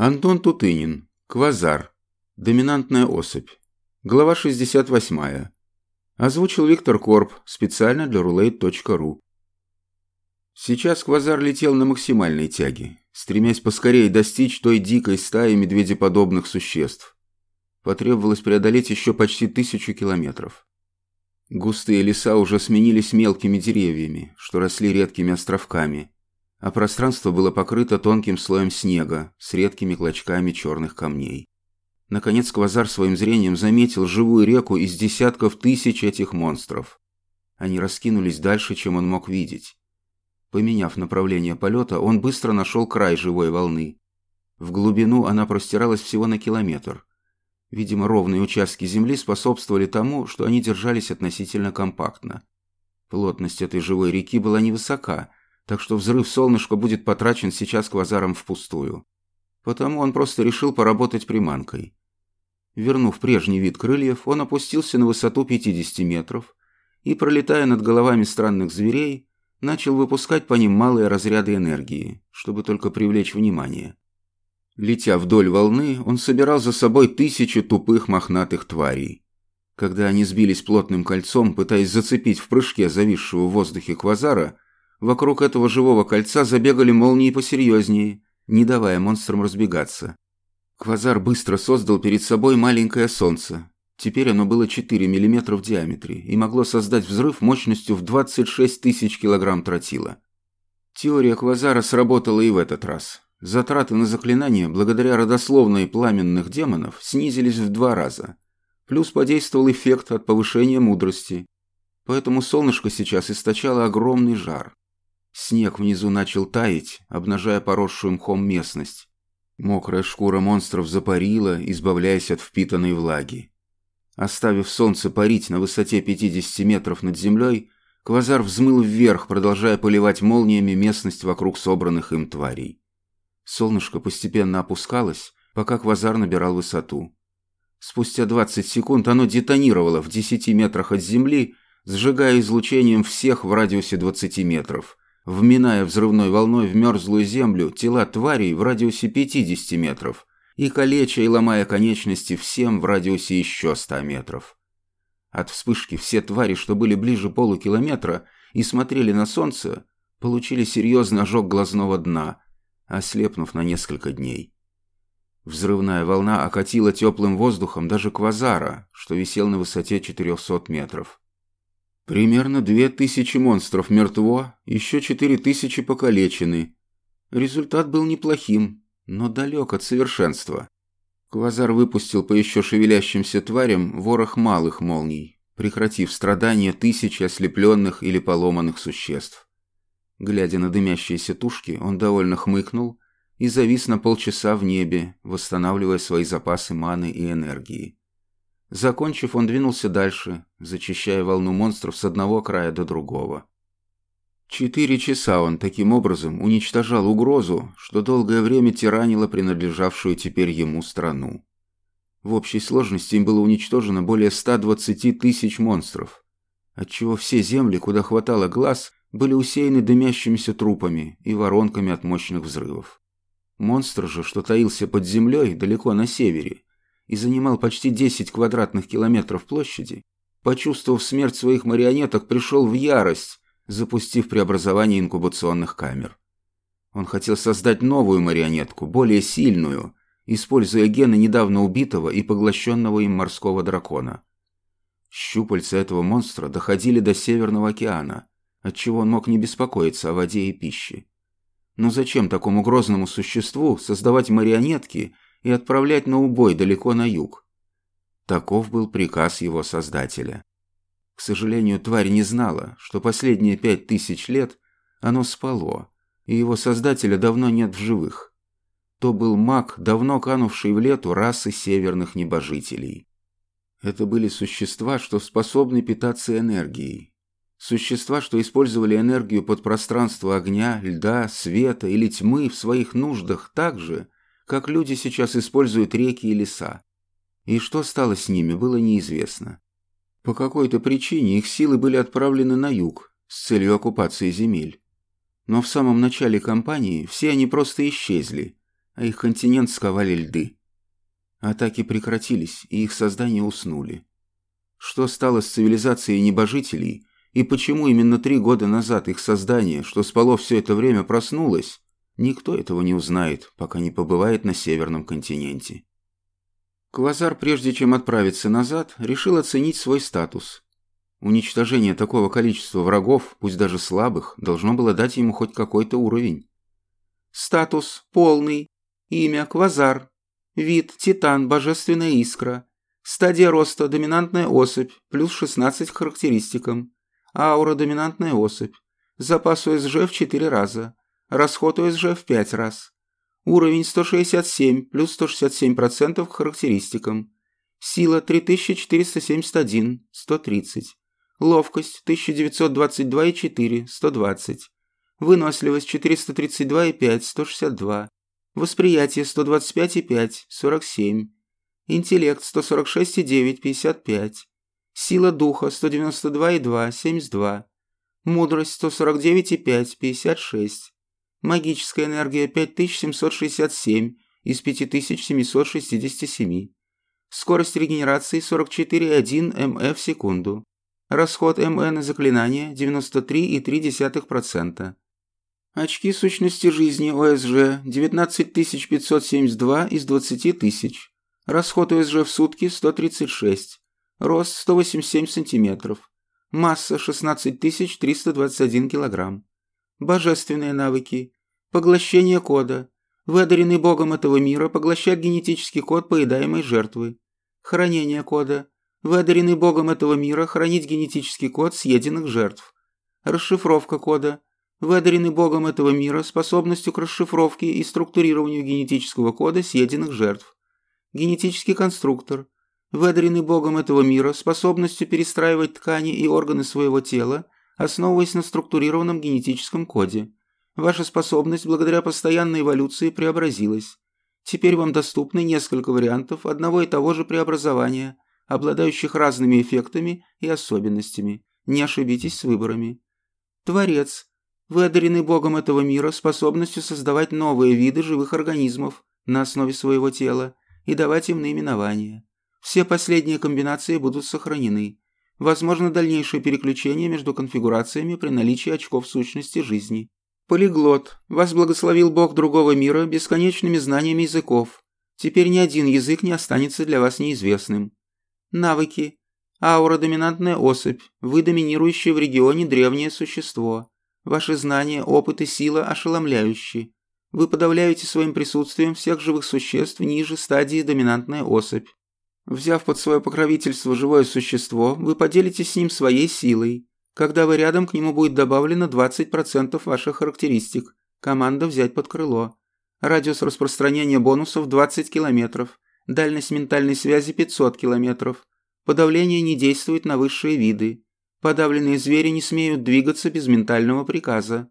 Антон Тутынин. Квазар. Доминантная особь. Глава 68. Озвучил Виктор Корп специально для roulette.ru. Сейчас Квазар летел на максимальной тяге, стремясь поскорее достичь той дикой стаи медведеподобных существ. Потребовалось преодолеть еще почти тысячу километров. Густые леса уже сменились мелкими деревьями, что росли редкими островками, а пространство было покрыто тонким слоем снега с редкими клочками черных камней. Наконец Квазар своим зрением заметил живую реку из десятков тысяч этих монстров. Они раскинулись дальше, чем он мог видеть. Поменяв направление полета, он быстро нашел край живой волны. В глубину она простиралась всего на километр. Видимо, ровные участки земли способствовали тому, что они держались относительно компактно. Плотность этой живой реки была невысока, так что взрыв солнышка будет потрачен сейчас квазаром впустую. Потому он просто решил поработать приманкой. Вернув прежний вид крыльев, он опустился на высоту 50 метров и, пролетая над головами странных зверей, начал выпускать по ним малые разряды энергии, чтобы только привлечь внимание. Летя вдоль волны, он собирал за собой тысячи тупых мохнатых тварей. Когда они сбились плотным кольцом, пытаясь зацепить в прыжке зависшего в воздухе квазара, Вокруг этого живого кольца забегали молнии посерьезнее, не давая монстрам разбегаться. Квазар быстро создал перед собой маленькое солнце. Теперь оно было 4 мм в диаметре и могло создать взрыв мощностью в 26 тысяч килограмм тротила. Теория Квазара сработала и в этот раз. Затраты на заклинание, благодаря родословной пламенных демонов, снизились в два раза. Плюс подействовал эффект от повышения мудрости. Поэтому солнышко сейчас источало огромный жар. Снег внизу начал таять, обнажая поросшую мхом местность. Мокрая шкура монстров запарила, избавляясь от впитанной влаги. Оставив солнце парить на высоте 50 метров над землей, Квазар взмыл вверх, продолжая поливать молниями местность вокруг собранных им тварей. Солнышко постепенно опускалось, пока Квазар набирал высоту. Спустя 20 секунд оно детонировало в 10 метрах от земли, сжигая излучением всех в радиусе 20 метров, вминая взрывной волной в мерзлую землю тела тварей в радиусе 50 метров и калеча и ломая конечности всем в радиусе еще 100 метров. От вспышки все твари, что были ближе полукилометра и смотрели на солнце, получили серьезный ожог глазного дна, ослепнув на несколько дней. Взрывная волна окатила теплым воздухом даже квазара, что висел на высоте 400 метров. Примерно две тысячи монстров мертво, еще четыре тысячи покалечены. Результат был неплохим, но далек от совершенства. Квазар выпустил по еще шевелящимся тварям ворох малых молний, прекратив страдания тысячи ослепленных или поломанных существ. Глядя на дымящиеся тушки, он довольно хмыкнул и завис на полчаса в небе, восстанавливая свои запасы маны и энергии. Закончив, он двинулся дальше, зачищая волну монстров с одного края до другого. Четыре часа он таким образом уничтожал угрозу, что долгое время тиранило принадлежавшую теперь ему страну. В общей сложности им было уничтожено более 120 тысяч монстров, отчего все земли, куда хватало глаз, были усеяны дымящимися трупами и воронками от мощных взрывов. Монстр же, что таился под землей далеко на севере, и занимал почти 10 квадратных километров площади, почувствовав смерть своих марионеток, пришел в ярость, запустив преобразование инкубационных камер. Он хотел создать новую марионетку, более сильную, используя гены недавно убитого и поглощенного им морского дракона. Щупальца этого монстра доходили до Северного океана, отчего он мог не беспокоиться о воде и пище. Но зачем такому грозному существу создавать марионетки – и отправлять на убой далеко на юг. Таков был приказ его создателя. К сожалению, тварь не знала, что последние пять тысяч лет оно спало, и его создателя давно нет в живых. То был маг, давно канувший в лету расы северных небожителей. Это были существа, что способны питаться энергией. Существа, что использовали энергию под пространство огня, льда, света или тьмы в своих нуждах так же, как люди сейчас используют реки и леса. И что стало с ними, было неизвестно. По какой-то причине их силы были отправлены на юг с целью оккупации земель. Но в самом начале кампании все они просто исчезли, а их континент сковали льды. Атаки прекратились, и их создания уснули. Что стало с цивилизацией небожителей, и почему именно три года назад их создание, что спало все это время, проснулось, никто этого не узнает, пока не побывает на Северном континенте. Квазар, прежде чем отправиться назад, решил оценить свой статус. Уничтожение такого количества врагов, пусть даже слабых, должно было дать ему хоть какой-то уровень. Статус полный. Имя Квазар. Вид Титан, Божественная Искра. Стадия роста Доминантная особь, плюс 16 характеристикам. Аура Доминантная особь. Запас ОСЖ в 4 раза. Расход ОСЖ в 5 раз. Уровень 167 плюс 167% к характеристикам. Сила 3471, 130. Ловкость 1922,4, 120. Выносливость 432,5, 162. Восприятие 125,5, 47. Интеллект 146,9, 55. Сила духа 192,2, 72. Мудрость 149,5, 56. Магическая энергия 5767 из 5767. Скорость регенерации 44,1 м в секунду. Расход МН на заклинание 93,3%. Очки сущности жизни ОСЖ 19572 из 20 тысяч. Расход ОСЖ в сутки 136. Рост 187 сантиметров. Масса 16321 килограмм. Божественные навыки. Поглощение кода. Вы одарены богом этого мира поглощать генетический код поедаемой жертвы. Хранение кода. Вы одарены богом этого мира хранить генетический код съеденных жертв. Расшифровка кода. Вы одарены богом этого мира способностью к расшифровке и структурированию генетического кода съеденных жертв. Генетический конструктор. Вы одарены богом этого мира способностью перестраивать ткани и органы своего тела, основываясь на структурированном генетическом коде. Ваша способность благодаря постоянной эволюции преобразилась. Теперь вам доступны несколько вариантов одного и того же преобразования, обладающих разными эффектами и особенностями. Не ошибитесь с выборами. Творец. Вы одарены Богом этого мира способностью создавать новые виды живых организмов на основе своего тела и давать им наименования. Все последние комбинации будут сохранены. Возможно дальнейшее переключение между конфигурациями при наличии очков сущности жизни. Полиглот. Вас благословил Бог другого мира бесконечными знаниями языков. Теперь ни один язык не останется для вас неизвестным. Навыки. Аура – доминантная особь. Вы доминирующее в регионе древнее существо. Ваши знания, опыт и сила ошеломляющие. Вы подавляете своим присутствием всех живых существ ниже стадии доминантная особь. Взяв под свое покровительство живое существо, вы поделитесь с ним своей силой. Когда вы рядом, к нему будет добавлено 20% ваших характеристик. Команда взять под крыло. Радиус распространения бонусов 20 километров. Дальность ментальной связи 500 километров. Подавление не действует на высшие виды. Подавленные звери не смеют двигаться без ментального приказа.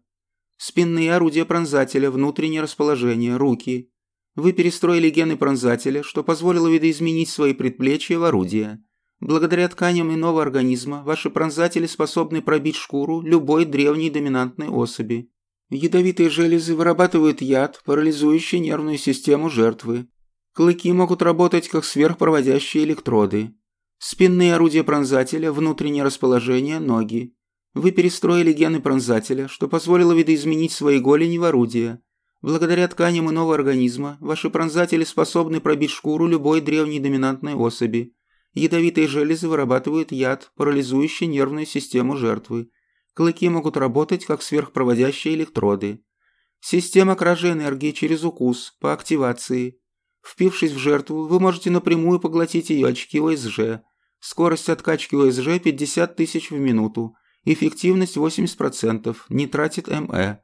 Спинные орудия пронзателя, внутреннее расположение, руки. Вы перестроили гены пронзателя, что позволило видоизменить свои предплечья в орудия. Благодаря тканям иного организма ваши пронзатели способны пробить шкуру любой древней доминантной особи. Ядовитые железы вырабатывают яд, парализующий нервную систему жертвы. Клыки могут работать как сверхпроводящие электроды. Спинные орудия пронзателя, внутреннее расположение, ноги. Вы перестроили гены пронзателя, что позволило видоизменить свои голени в орудия. Благодаря тканям иного организма ваши пронзатели способны пробить шкуру любой древней доминантной особи. Ядовитые железы вырабатывают яд, парализующий нервную систему жертвы. Клыки могут работать как сверхпроводящие электроды. Система кражи энергии через укус, по активации. Впившись в жертву, вы можете напрямую поглотить ее очки ОСЖ. Скорость откачки ОСЖ 50 тысяч в минуту. Эффективность 80%, не тратит МЭ.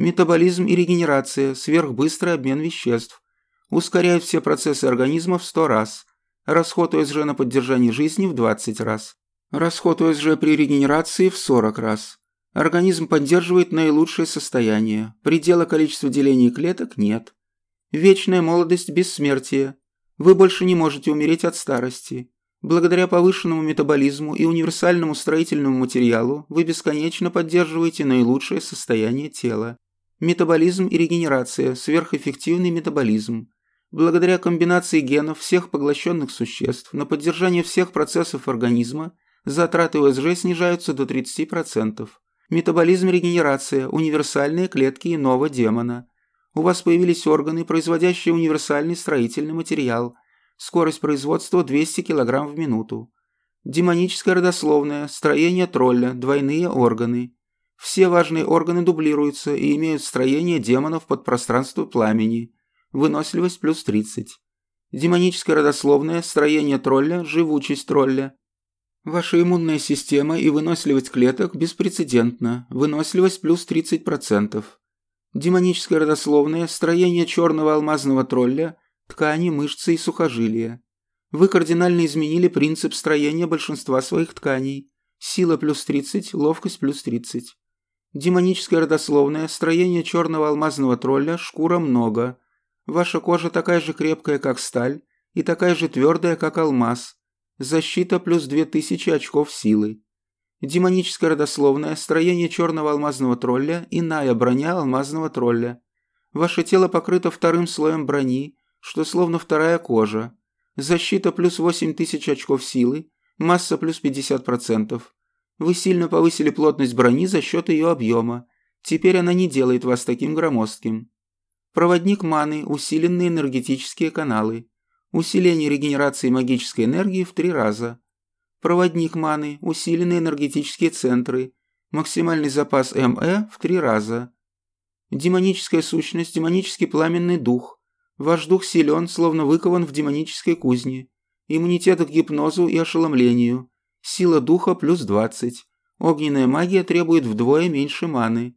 Метаболизм и регенерация, сверхбыстрый обмен веществ. Ускоряют все процессы организма в 100 раз. Расход ОСЖ на поддержание жизни в 20 раз. Расход ОСЖ при регенерации в 40 раз. Организм поддерживает наилучшее состояние. Предела количества делений клеток нет. Вечная молодость бессмертия. Вы больше не можете умереть от старости. Благодаря повышенному метаболизму и универсальному строительному материалу вы бесконечно поддерживаете наилучшее состояние тела. Метаболизм и регенерация, сверхэффективный метаболизм. Благодаря комбинации генов всех поглощенных существ на поддержание всех процессов организма затраты ОСЖ снижаются до 30%. Метаболизм регенерация, универсальные клетки иного демона. У вас появились органы, производящие универсальный строительный материал. Скорость производства 200 кг в минуту. Демоническое родословное, строение тролля, двойные органы. Все важные органы дублируются и имеют строение демонов под пространство пламени. Выносливость плюс 30. Демоническое родословное, строение тролля, живучесть тролля. Ваша иммунная система и выносливость клеток беспрецедентна. Выносливость плюс 30%. Демоническое родословное, строение черного алмазного тролля, ткани, мышцы и сухожилия. Вы кардинально изменили принцип строения большинства своих тканей. Сила плюс 30, ловкость плюс 30. Демоническое родословное, строение черного алмазного тролля, шкура много. Ваша кожа такая же крепкая, как сталь, и такая же твердая, как алмаз. Защита плюс 2000 очков силы. Демоническое родословное, строение черного алмазного тролля, иная броня алмазного тролля. Ваше тело покрыто вторым слоем брони, что словно вторая кожа. Защита плюс 8000 очков силы, масса плюс 50%. Вы сильно повысили плотность брони за счет ее объема. Теперь она не делает вас таким громоздким. Проводник маны, усиленные энергетические каналы. Усиление регенерации магической энергии в три раза. Проводник маны, усиленные энергетические центры. Максимальный запас МЭ в три раза. Демоническая сущность, демонический пламенный дух. Ваш дух силен, словно выкован в демонической кузне. Иммунитет к гипнозу и ошеломлению. Сила духа плюс 20. Огненная магия требует вдвое меньше маны.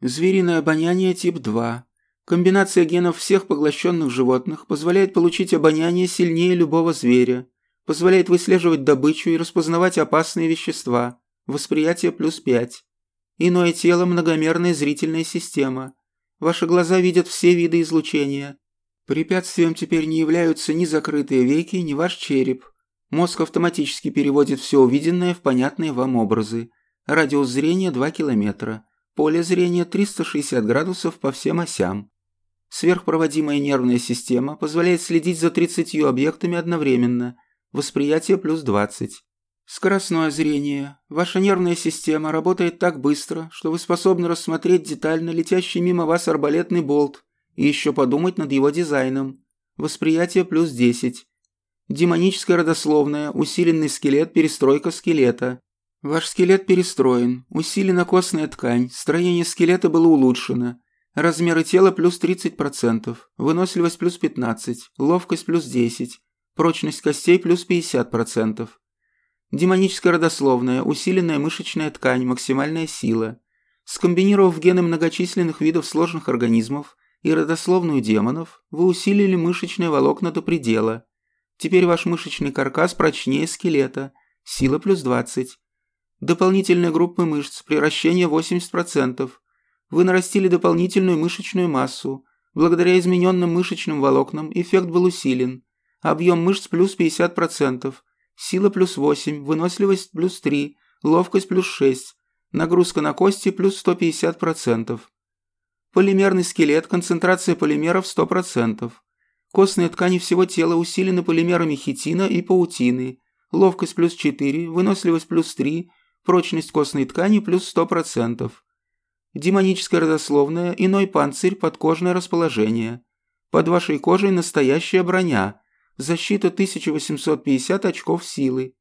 Звериное обоняние тип 2. Комбинация генов всех поглощенных животных позволяет получить обоняние сильнее любого зверя. Позволяет выслеживать добычу и распознавать опасные вещества. Восприятие плюс 5. Иное тело – многомерная зрительная система. Ваши глаза видят все виды излучения. Препятствием теперь не являются ни закрытые веки, ни ваш череп. Мозг автоматически переводит все увиденное в понятные вам образы. Радиус зрения 2 километра. Поле зрения 360 градусов по всем осям. Сверхпроводимая нервная система позволяет следить за 30 объектами одновременно. Восприятие плюс 20. Скоростное зрение. Ваша нервная система работает так быстро, что вы способны рассмотреть детально летящий мимо вас арбалетный болт и еще подумать над его дизайном. Восприятие плюс 10. Демоническое родословное, усиленный скелет, перестройка скелета. Ваш скелет перестроен, усилена костная ткань, строение скелета было улучшено. Размеры тела плюс 30%, выносливость плюс 15%, ловкость плюс 10%, прочность костей плюс 50%. Демоническая родословная, усиленная мышечная ткань, максимальная сила. Скомбинировав гены многочисленных видов сложных организмов и родословную демонов, вы усилили мышечные волокна до предела. Теперь ваш мышечный каркас прочнее скелета, сила плюс 20. Дополнительные группы мышц, превращение 80%. Вы нарастили дополнительную мышечную массу. Благодаря измененным мышечным волокнам эффект был усилен. Объем мышц плюс 50%. Сила плюс 8, выносливость плюс 3, ловкость плюс 6, нагрузка на кости плюс 150%. Полимерный скелет, концентрация полимеров 100%. Костные ткани всего тела усилены полимерами хитина и паутины. Ловкость плюс 4, выносливость плюс 3, прочность костной ткани плюс 100%. Демоническое родословное, иной панцирь, подкожное расположение. Под вашей кожей настоящая броня, Защита 1850 очков силы.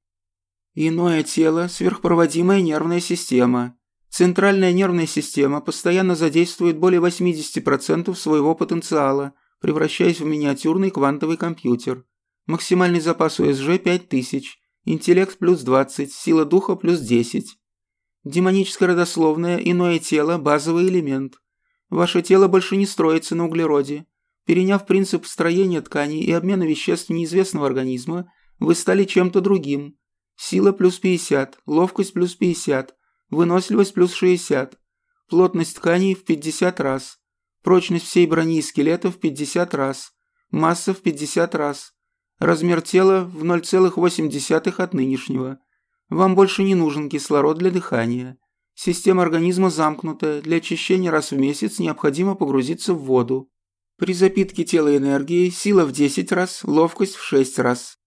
Иное тело, сверхпроводимая нервная система. Центральная нервная система постоянно задействует более 80% своего потенциала, превращаясь в миниатюрный квантовый компьютер. Максимальный запас УСЖ 5000, интеллект плюс 20, сила духа плюс 10. Демоническое родословное, иное тело, базовый элемент. Ваше тело больше не строится на углероде. Переняв принцип строения тканей и обмена веществ неизвестного организма, вы стали чем-то другим. Сила плюс 50, ловкость плюс 50, выносливость плюс 60, плотность тканей в 50 раз, прочность всей брони и скелета в 50 раз, масса в 50 раз, размер тела в 0,8 от нынешнего. Вам больше не нужен кислород для дыхания. Система организма замкнутая, для очищения раз в месяц необходимо погрузиться в воду. При запитке тела энергией сила в 10 раз, ловкость в 6 раз.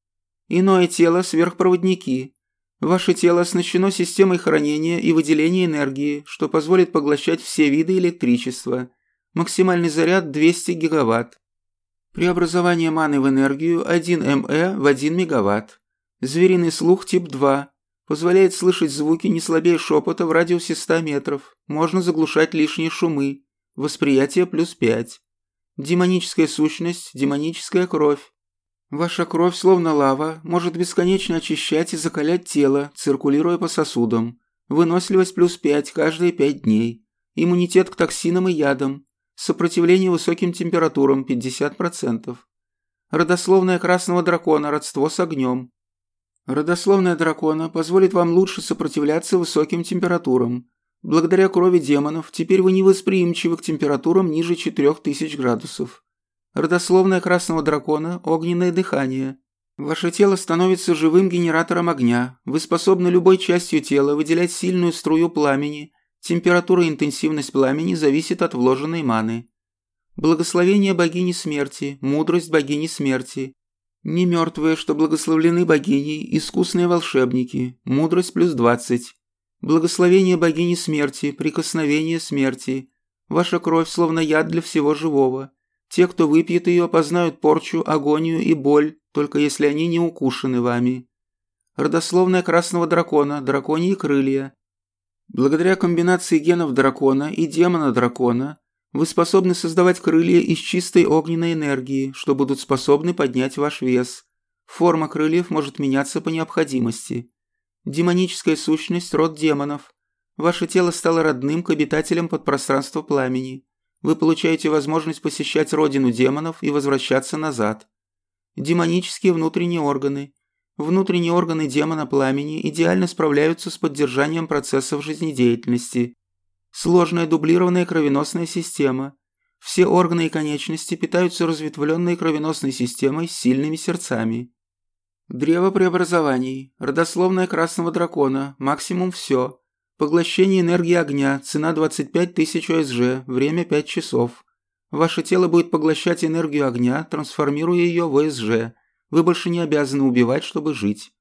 Иное тело – сверхпроводники. Ваше тело оснащено системой хранения и выделения энергии, что позволит поглощать все виды электричества. Максимальный заряд 200 гигаватт. Преобразование маны в энергию 1 МЭ в 1 мегаватт. Звериный слух тип 2. Позволяет слышать звуки не слабее шепота в радиусе 100 метров. Можно заглушать лишние шумы. Восприятие плюс 5. Демоническая сущность, демоническая кровь. Ваша кровь, словно лава, может бесконечно очищать и закалять тело, циркулируя по сосудам. Выносливость плюс 5 каждые 5 дней. Иммунитет к токсинам и ядам. Сопротивление высоким температурам 50%. Родословная красного дракона, родство с огнем. Родословная дракона позволит вам лучше сопротивляться высоким температурам. Благодаря крови демонов теперь вы невосприимчивы к температурам ниже 4000 градусов. Родословная красного дракона – огненное дыхание. Ваше тело становится живым генератором огня. Вы способны любой частью тела выделять сильную струю пламени. Температура и интенсивность пламени зависит от вложенной маны. Благословение богини смерти, мудрость богини смерти, не мертвые, что благословлены богиней, искусные волшебники, мудрость плюс двадцать. Благословение богини смерти, прикосновение смерти. Ваша кровь словно яд для всего живого. Те, кто выпьет ее, познают порчу, агонию и боль, только если они не укушены вами. Родословная красного дракона, драконьи крылья. Благодаря комбинации генов дракона и демона дракона вы способны создавать крылья из чистой огненной энергии, что будут способны поднять ваш вес. Форма крыльев может меняться по необходимости. Демоническая сущность – род демонов. Ваше тело стало родным к обитателям подпространства пламени. Вы получаете возможность посещать родину демонов и возвращаться назад. Демонические внутренние органы. Внутренние органы демона пламени идеально справляются с поддержанием процессов жизнедеятельности. Сложная дублированная кровеносная система. Все органы и конечности питаются разветвленной кровеносной системой с сильными сердцами. Древо преобразований. Родословная красного дракона. Максимум все. Поглощение энергии огня. Цена 25 тысяч ОСЖ. Время 5 часов. Ваше тело будет поглощать энергию огня, трансформируя ее в ОСЖ. Вы больше не обязаны убивать, чтобы жить.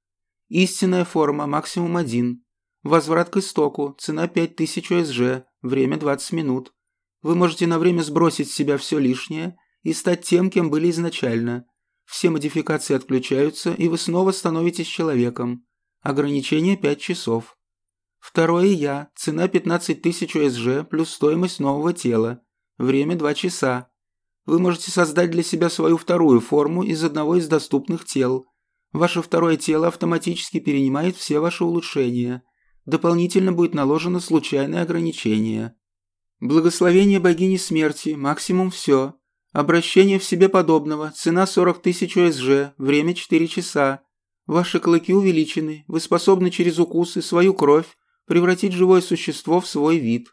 Истинная форма. Максимум 1. Возврат к истоку. Цена 5000 ОСЖ. Время 20 минут. Вы можете на время сбросить с себя все лишнее и стать тем, кем были изначально. Все модификации отключаются, и вы снова становитесь человеком. Ограничение 5 часов. Второе «Я». Цена 15 тысяч ОСЖ плюс стоимость нового тела. Время 2 часа. Вы можете создать для себя свою вторую форму из одного из доступных тел. Ваше второе тело автоматически перенимает все ваши улучшения. Дополнительно будет наложено случайное ограничение. Благословение богини смерти, максимум все. Обращение в себе подобного, цена 40 тысяч ОСЖ, время 4 часа. Ваши клыки увеличены, вы способны через укусы свою кровь превратить живое существо в свой вид.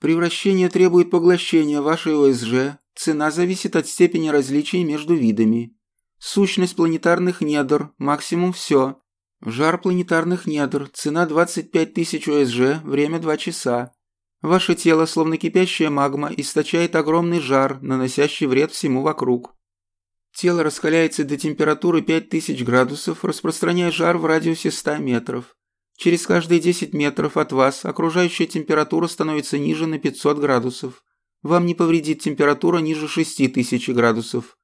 Превращение требует поглощения вашей ОСЖ, цена зависит от степени различий между видами. Сущность планетарных недр, максимум все, Жар планетарных недр, цена 25 тысяч ОСЖ, время 2 часа. Ваше тело, словно кипящая магма, источает огромный жар, наносящий вред всему вокруг. Тело раскаляется до температуры 5000 градусов, распространяя жар в радиусе 100 метров. Через каждые 10 метров от вас окружающая температура становится ниже на 500 градусов. Вам не повредит температура ниже 6000 градусов.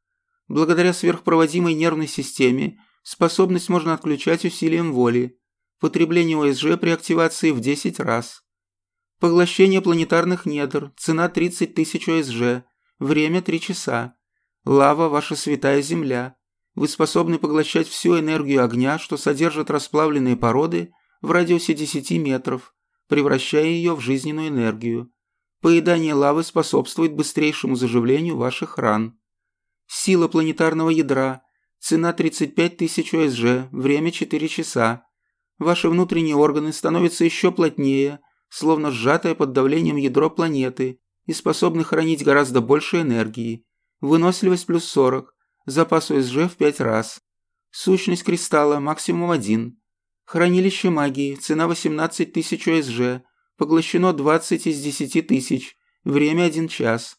Благодаря сверхпроводимой нервной системе Способность можно отключать усилием воли. Потребление ОСЖ при активации в 10 раз. Поглощение планетарных недр. Цена 30 тысяч ОСЖ. Время 3 часа. Лава – ваша святая земля. Вы способны поглощать всю энергию огня, что содержит расплавленные породы, в радиусе 10 метров, превращая ее в жизненную энергию. Поедание лавы способствует быстрейшему заживлению ваших ран. Сила планетарного ядра – Цена 35 тысяч ОСЖ, время 4 часа. Ваши внутренние органы становятся еще плотнее, словно сжатое под давлением ядро планеты, и способны хранить гораздо больше энергии. Выносливость плюс 40, запас ОСЖ в 5 раз. Сущность кристалла максимум 1. Хранилище магии, цена 18 тысяч ОСЖ, Поглощено 20 из 10 тысяч. Время 1 час.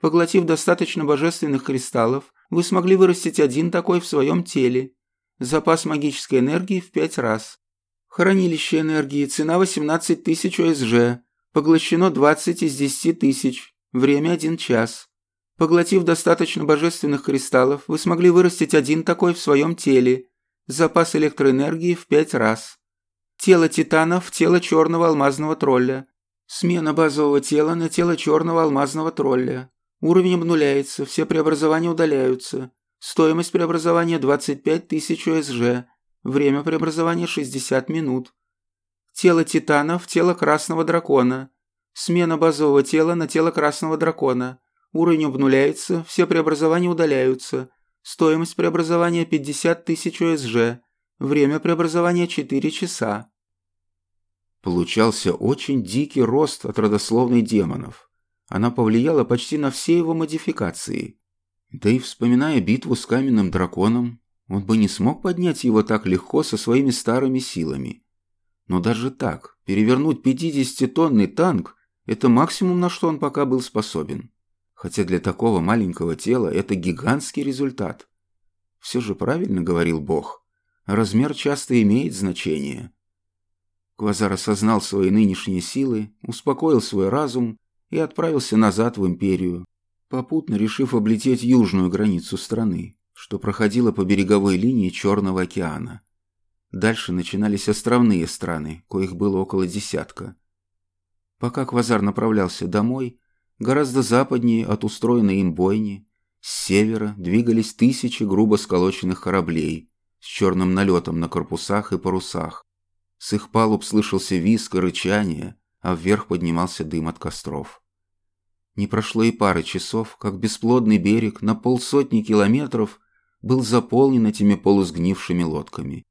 Поглотив достаточно божественных кристаллов, вы смогли вырастить один такой в своем теле. Запас магической энергии в 5 раз. Хранилище энергии, цена 18 тысяч ОСЖ. Поглощено 20 из 10 тысяч. Время 1 час. Поглотив достаточно божественных кристаллов, вы смогли вырастить один такой в своем теле. Запас электроэнергии в 5 раз. Тело титана в тело черного алмазного тролля. Смена базового тела на тело черного алмазного тролля. Уровень обнуляется, все преобразования удаляются. Стоимость преобразования 25 тысяч ОСЖ. Время преобразования 60 минут. Тело титана в тело красного дракона. Смена базового тела на тело красного дракона. Уровень обнуляется, все преобразования удаляются. Стоимость преобразования 50 тысяч ОСЖ. Время преобразования 4 часа. Получался очень дикий рост от родословной демонов. Она повлияла почти на все его модификации. Да и вспоминая битву с каменным драконом, он бы не смог поднять его так легко со своими старыми силами. Но даже так, перевернуть 50-тонный танк – это максимум, на что он пока был способен. Хотя для такого маленького тела это гигантский результат. Все же правильно говорил Бог. Размер часто имеет значение. Квазар осознал свои нынешние силы, успокоил свой разум и отправился назад в Империю, попутно решив облететь южную границу страны, что проходила по береговой линии Черного океана. Дальше начинались островные страны, коих было около десятка. Пока Квазар направлялся домой, гораздо западнее от устроенной им бойни, с севера двигались тысячи грубо сколоченных кораблей с черным налетом на корпусах и парусах, с их палуб слышался визг и рычание, а вверх поднимался дым от костров. Не прошло и пары часов, как бесплодный берег на полсотни километров был заполнен этими полусгнившими лодками.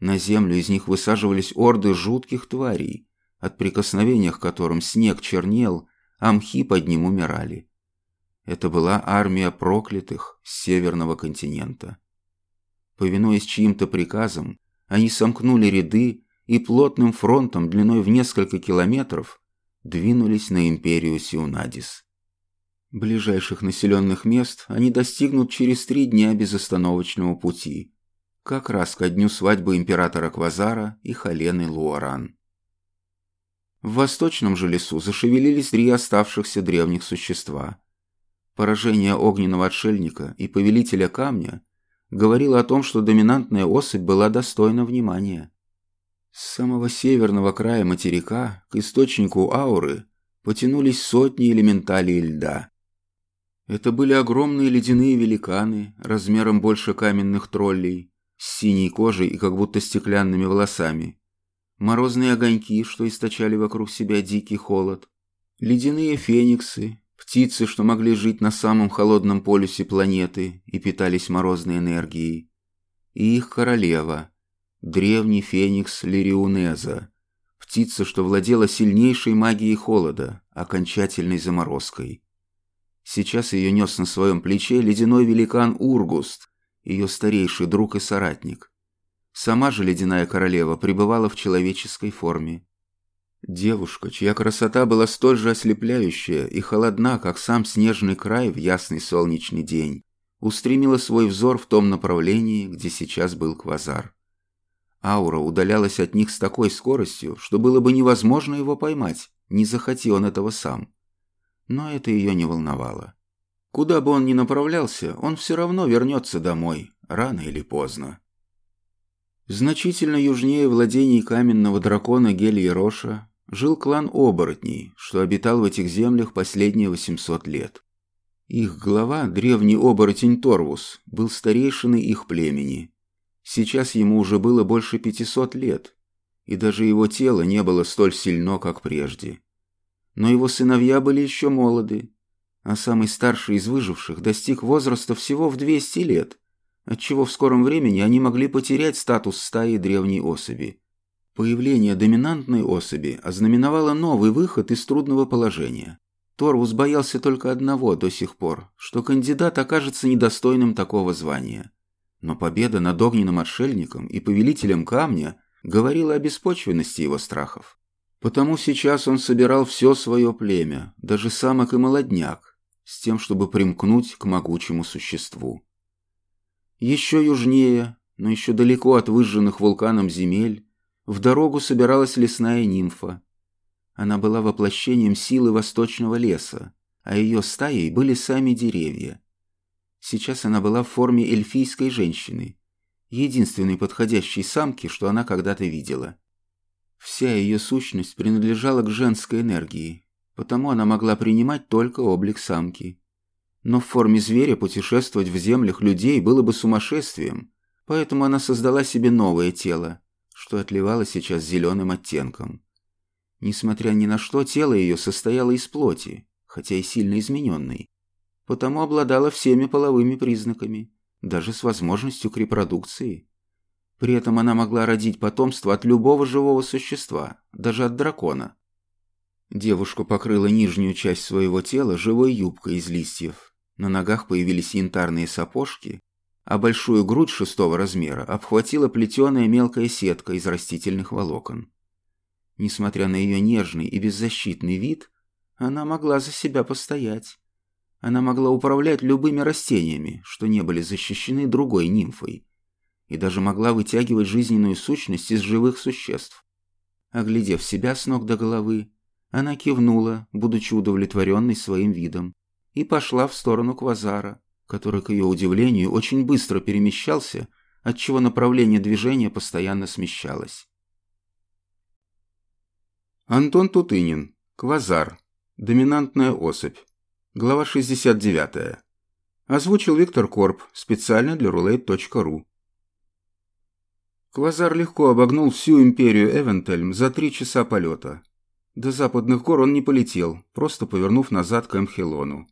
На землю из них высаживались орды жутких тварей, от прикосновения к которым снег чернел, а мхи под ним умирали. Это была армия проклятых с северного континента. Повинуясь чьим-то приказам, они сомкнули ряды и плотным фронтом длиной в несколько километров двинулись на империю Сиунадис. Ближайших населенных мест они достигнут через три дня безостановочного пути, как раз ко дню свадьбы императора Квазара и Халены Луаран. В восточном же лесу зашевелились три оставшихся древних существа. Поражение огненного отшельника и повелителя камня говорило о том, что доминантная особь была достойна внимания. С самого северного края материка к источнику ауры потянулись сотни элементалей льда. Это были огромные ледяные великаны, размером больше каменных троллей, с синей кожей и как будто стеклянными волосами. Морозные огоньки, что источали вокруг себя дикий холод. Ледяные фениксы, птицы, что могли жить на самом холодном полюсе планеты и питались морозной энергией. И их королева, древний феникс Лириунеза, птица, что владела сильнейшей магией холода, окончательной заморозкой. Сейчас ее нес на своем плече ледяной великан Ургуст, ее старейший друг и соратник. Сама же ледяная королева пребывала в человеческой форме. Девушка, чья красота была столь же ослепляющая и холодна, как сам снежный край в ясный солнечный день, устремила свой взор в том направлении, где сейчас был квазар. Аура удалялась от них с такой скоростью, что было бы невозможно его поймать, не захоти он этого сам. Но это ее не волновало. Куда бы он ни направлялся, он все равно вернется домой, рано или поздно. Значительно южнее владений каменного дракона Гелия Роша жил клан оборотней, что обитал в этих землях последние 800 лет. Их глава, древний оборотень Торвус, был старейшиной их племени, Сейчас ему уже было больше пятисот лет, и даже его тело не было столь сильно, как прежде. Но его сыновья были еще молоды, а самый старший из выживших достиг возраста всего в 200 лет, отчего в скором времени они могли потерять статус стаи древней особи. Появление доминантной особи ознаменовало новый выход из трудного положения. Торвус боялся только одного до сих пор, что кандидат окажется недостойным такого звания – но победа над огненным отшельником и повелителем камня говорила о беспочвенности его страхов. Потому сейчас он собирал все свое племя, даже самок и молодняк, с тем, чтобы примкнуть к могучему существу. Еще южнее, но еще далеко от выжженных вулканом земель, в дорогу собиралась лесная нимфа. Она была воплощением силы восточного леса, а ее стаей были сами деревья. Сейчас она была в форме эльфийской женщины, единственной подходящей самки, что она когда-то видела. Вся ее сущность принадлежала к женской энергии, потому она могла принимать только облик самки. Но в форме зверя путешествовать в землях людей было бы сумасшествием, поэтому она создала себе новое тело, что отливало сейчас зеленым оттенком. Несмотря ни на что, тело ее состояло из плоти, хотя и сильно измененной, потому обладала всеми половыми признаками, даже с возможностью к репродукции. При этом она могла родить потомство от любого живого существа, даже от дракона. Девушка покрыла нижнюю часть своего тела живой юбкой из листьев. На ногах появились янтарные сапожки, а большую грудь шестого размера обхватила плетеная мелкая сетка из растительных волокон. Несмотря на ее нежный и беззащитный вид, она могла за себя постоять. Она могла управлять любыми растениями, что не были защищены другой нимфой и даже могла вытягивать жизненную сущность из живых существ. Оглядев себя с ног до головы, она кивнула, будучи удовлетворенной своим видом, и пошла в сторону Квазара, который, к ее удивлению, очень быстро перемещался, отчего направление движения постоянно смещалось. Антон Тутынин. Квазар. Доминантная особь. Глава 69. Озвучил Виктор Корп специально для roulette.ru. Квазар легко обогнул всю империю Эвентельм за три часа полета. До западных гор он не полетел, просто повернув назад к Эмхелону.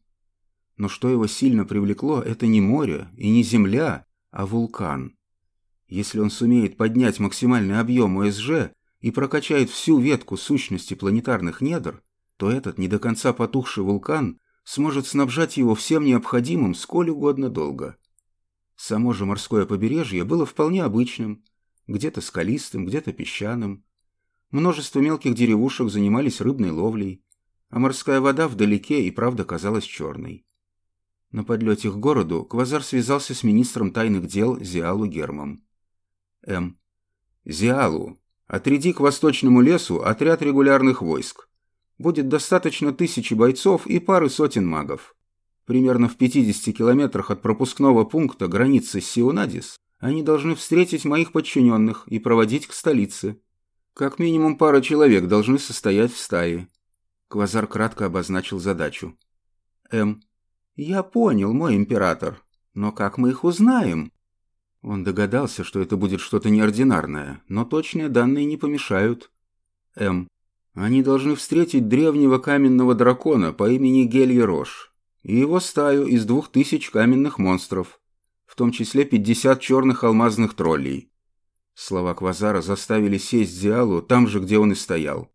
Но что его сильно привлекло, это не море и не земля, а вулкан. Если он сумеет поднять максимальный объем ОСЖ и прокачает всю ветку сущности планетарных недр, то этот не до конца потухший вулкан сможет снабжать его всем необходимым сколь угодно долго. Само же морское побережье было вполне обычным – где-то скалистым, где-то песчаным. Множество мелких деревушек занимались рыбной ловлей, а морская вода вдалеке и правда казалась черной. На подлете к городу Квазар связался с министром тайных дел Зиалу Гермом. М. «Зиалу, отряди к восточному лесу отряд регулярных войск. Будет достаточно тысячи бойцов и пары сотен магов. Примерно в 50 километрах от пропускного пункта границы с Сионадис они должны встретить моих подчиненных и проводить к столице. Как минимум пара человек должны состоять в стае. Квазар кратко обозначил задачу. М. Я понял, мой император. Но как мы их узнаем? Он догадался, что это будет что-то неординарное, но точные данные не помешают. М. Они должны встретить древнего каменного дракона по имени Гельерош и его стаю из двух тысяч каменных монстров в том числе 50 черных алмазных троллей. Слова Квазара заставили сесть Диалу там же, где он и стоял.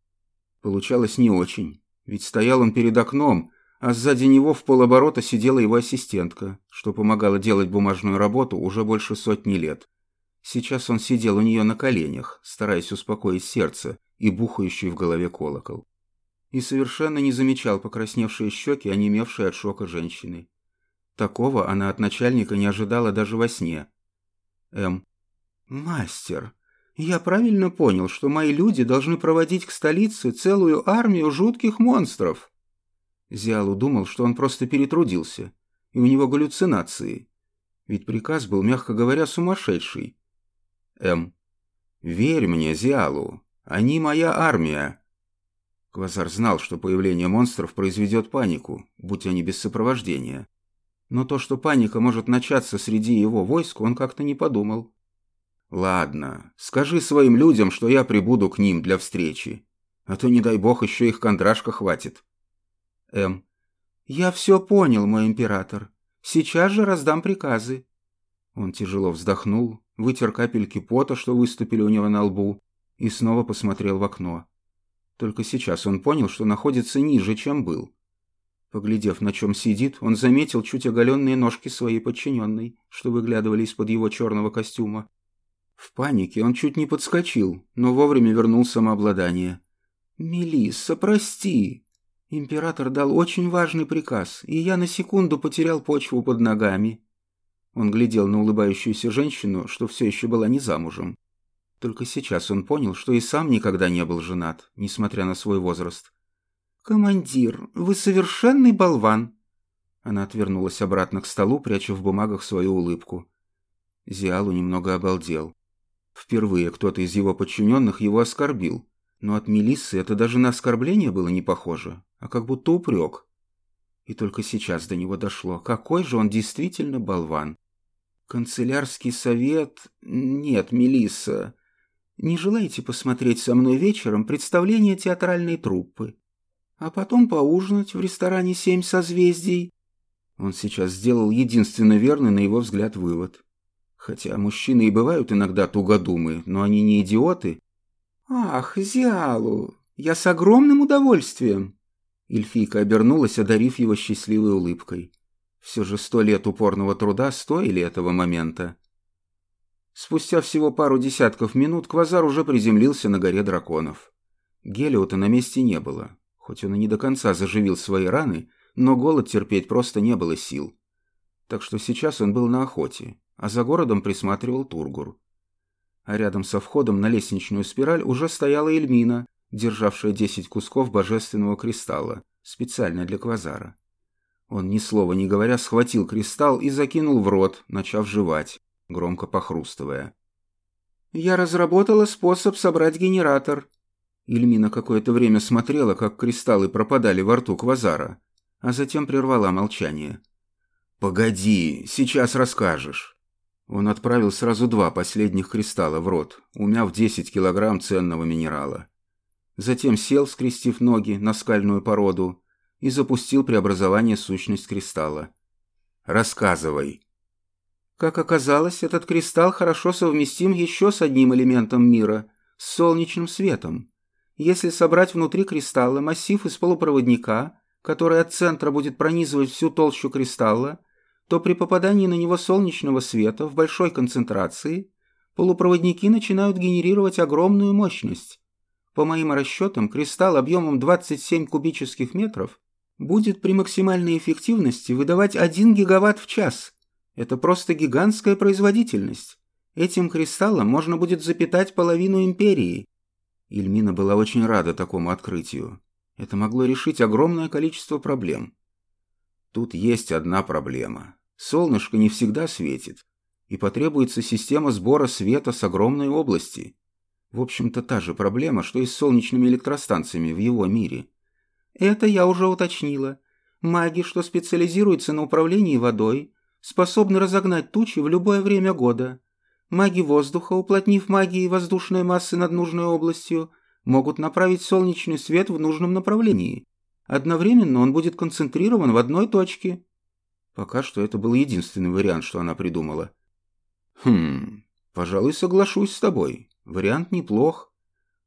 Получалось не очень, ведь стоял он перед окном, а сзади него в полоборота сидела его ассистентка, что помогала делать бумажную работу уже больше сотни лет. Сейчас он сидел у нее на коленях, стараясь успокоить сердце и бухающий в голове колокол. И совершенно не замечал покрасневшие щеки, онемевшие от шока женщины. Такого она от начальника не ожидала даже во сне. М. «Мастер, я правильно понял, что мои люди должны проводить к столице целую армию жутких монстров?» Зиалу думал, что он просто перетрудился, и у него галлюцинации. Ведь приказ был, мягко говоря, сумасшедший. М. «Верь мне, Зиалу, они моя армия». Квазар знал, что появление монстров произведет панику, будь они без сопровождения. Но то, что паника может начаться среди его войск, он как-то не подумал. «Ладно, скажи своим людям, что я прибуду к ним для встречи. А то, не дай бог, еще их кондрашка хватит». М. «Я все понял, мой император. Сейчас же раздам приказы». Он тяжело вздохнул, вытер капельки пота, что выступили у него на лбу, и снова посмотрел в окно. Только сейчас он понял, что находится ниже, чем был. Поглядев, на чем сидит, он заметил чуть оголенные ножки своей подчиненной, что выглядывали из-под его черного костюма. В панике он чуть не подскочил, но вовремя вернул самообладание. «Мелисса, прости. Император дал очень важный приказ, и я на секунду потерял почву под ногами». Он глядел на улыбающуюся женщину, что все еще была не замужем. Только сейчас он понял, что и сам никогда не был женат, несмотря на свой возраст. «Командир, вы совершенный болван!» Она отвернулась обратно к столу, пряча в бумагах свою улыбку. Зиалу немного обалдел. Впервые кто-то из его подчиненных его оскорбил. Но от Мелиссы это даже на оскорбление было не похоже, а как будто упрек. И только сейчас до него дошло, какой же он действительно болван. Канцелярский совет... Нет, Мелисса. Не желаете посмотреть со мной вечером представление театральной труппы? А потом поужинать в ресторане «Семь созвездий»? Он сейчас сделал единственно верный, на его взгляд, вывод. Хотя мужчины и бывают иногда тугодумы, но они не идиоты. «Ах, Зиалу, я с огромным удовольствием!» Эльфийка обернулась, одарив его счастливой улыбкой. Все же сто лет упорного труда стоили этого момента. Спустя всего пару десятков минут Квазар уже приземлился на горе драконов. Гелиота на месте не было. Хоть он и не до конца заживил свои раны, но голод терпеть просто не было сил. Так что сейчас он был на охоте, а за городом присматривал Тургур. А рядом со входом на лестничную спираль уже стояла Эльмина, державшая десять кусков божественного кристалла, специально для Квазара. Он, ни слова не говоря, схватил кристалл и закинул в рот, начав жевать, громко похрустывая. «Я разработала способ собрать генератор». Ильмина какое-то время смотрела, как кристаллы пропадали во рту Квазара, а затем прервала молчание. «Погоди, сейчас расскажешь». Он отправил сразу два последних кристалла в рот, умяв 10 килограмм ценного минерала. Затем сел, скрестив ноги, на скальную породу и запустил преобразование сущность кристалла. «Рассказывай». Как оказалось, этот кристалл хорошо совместим еще с одним элементом мира – с солнечным светом. Если собрать внутри кристалла массив из полупроводника, который от центра будет пронизывать всю толщу кристалла – то при попадании на него солнечного света в большой концентрации полупроводники начинают генерировать огромную мощность. По моим расчетам, кристалл объемом 27 кубических метров будет при максимальной эффективности выдавать 1 гигаватт в час. Это просто гигантская производительность. Этим кристаллом можно будет запитать половину империи. Ильмина была очень рада такому открытию. Это могло решить огромное количество проблем. Тут есть одна проблема. Солнышко не всегда светит, и потребуется система сбора света с огромной области. В общем-то, та же проблема, что и с солнечными электростанциями в его мире. Это я уже уточнила. Маги, что специализируются на управлении водой, способны разогнать тучи в любое время года. Маги воздуха, уплотнив магией воздушной массы над нужной областью, могут направить солнечный свет в нужном направлении. Одновременно он будет концентрирован в одной точке. Пока что это был единственный вариант, что она придумала. Хм, пожалуй, соглашусь с тобой. Вариант неплох.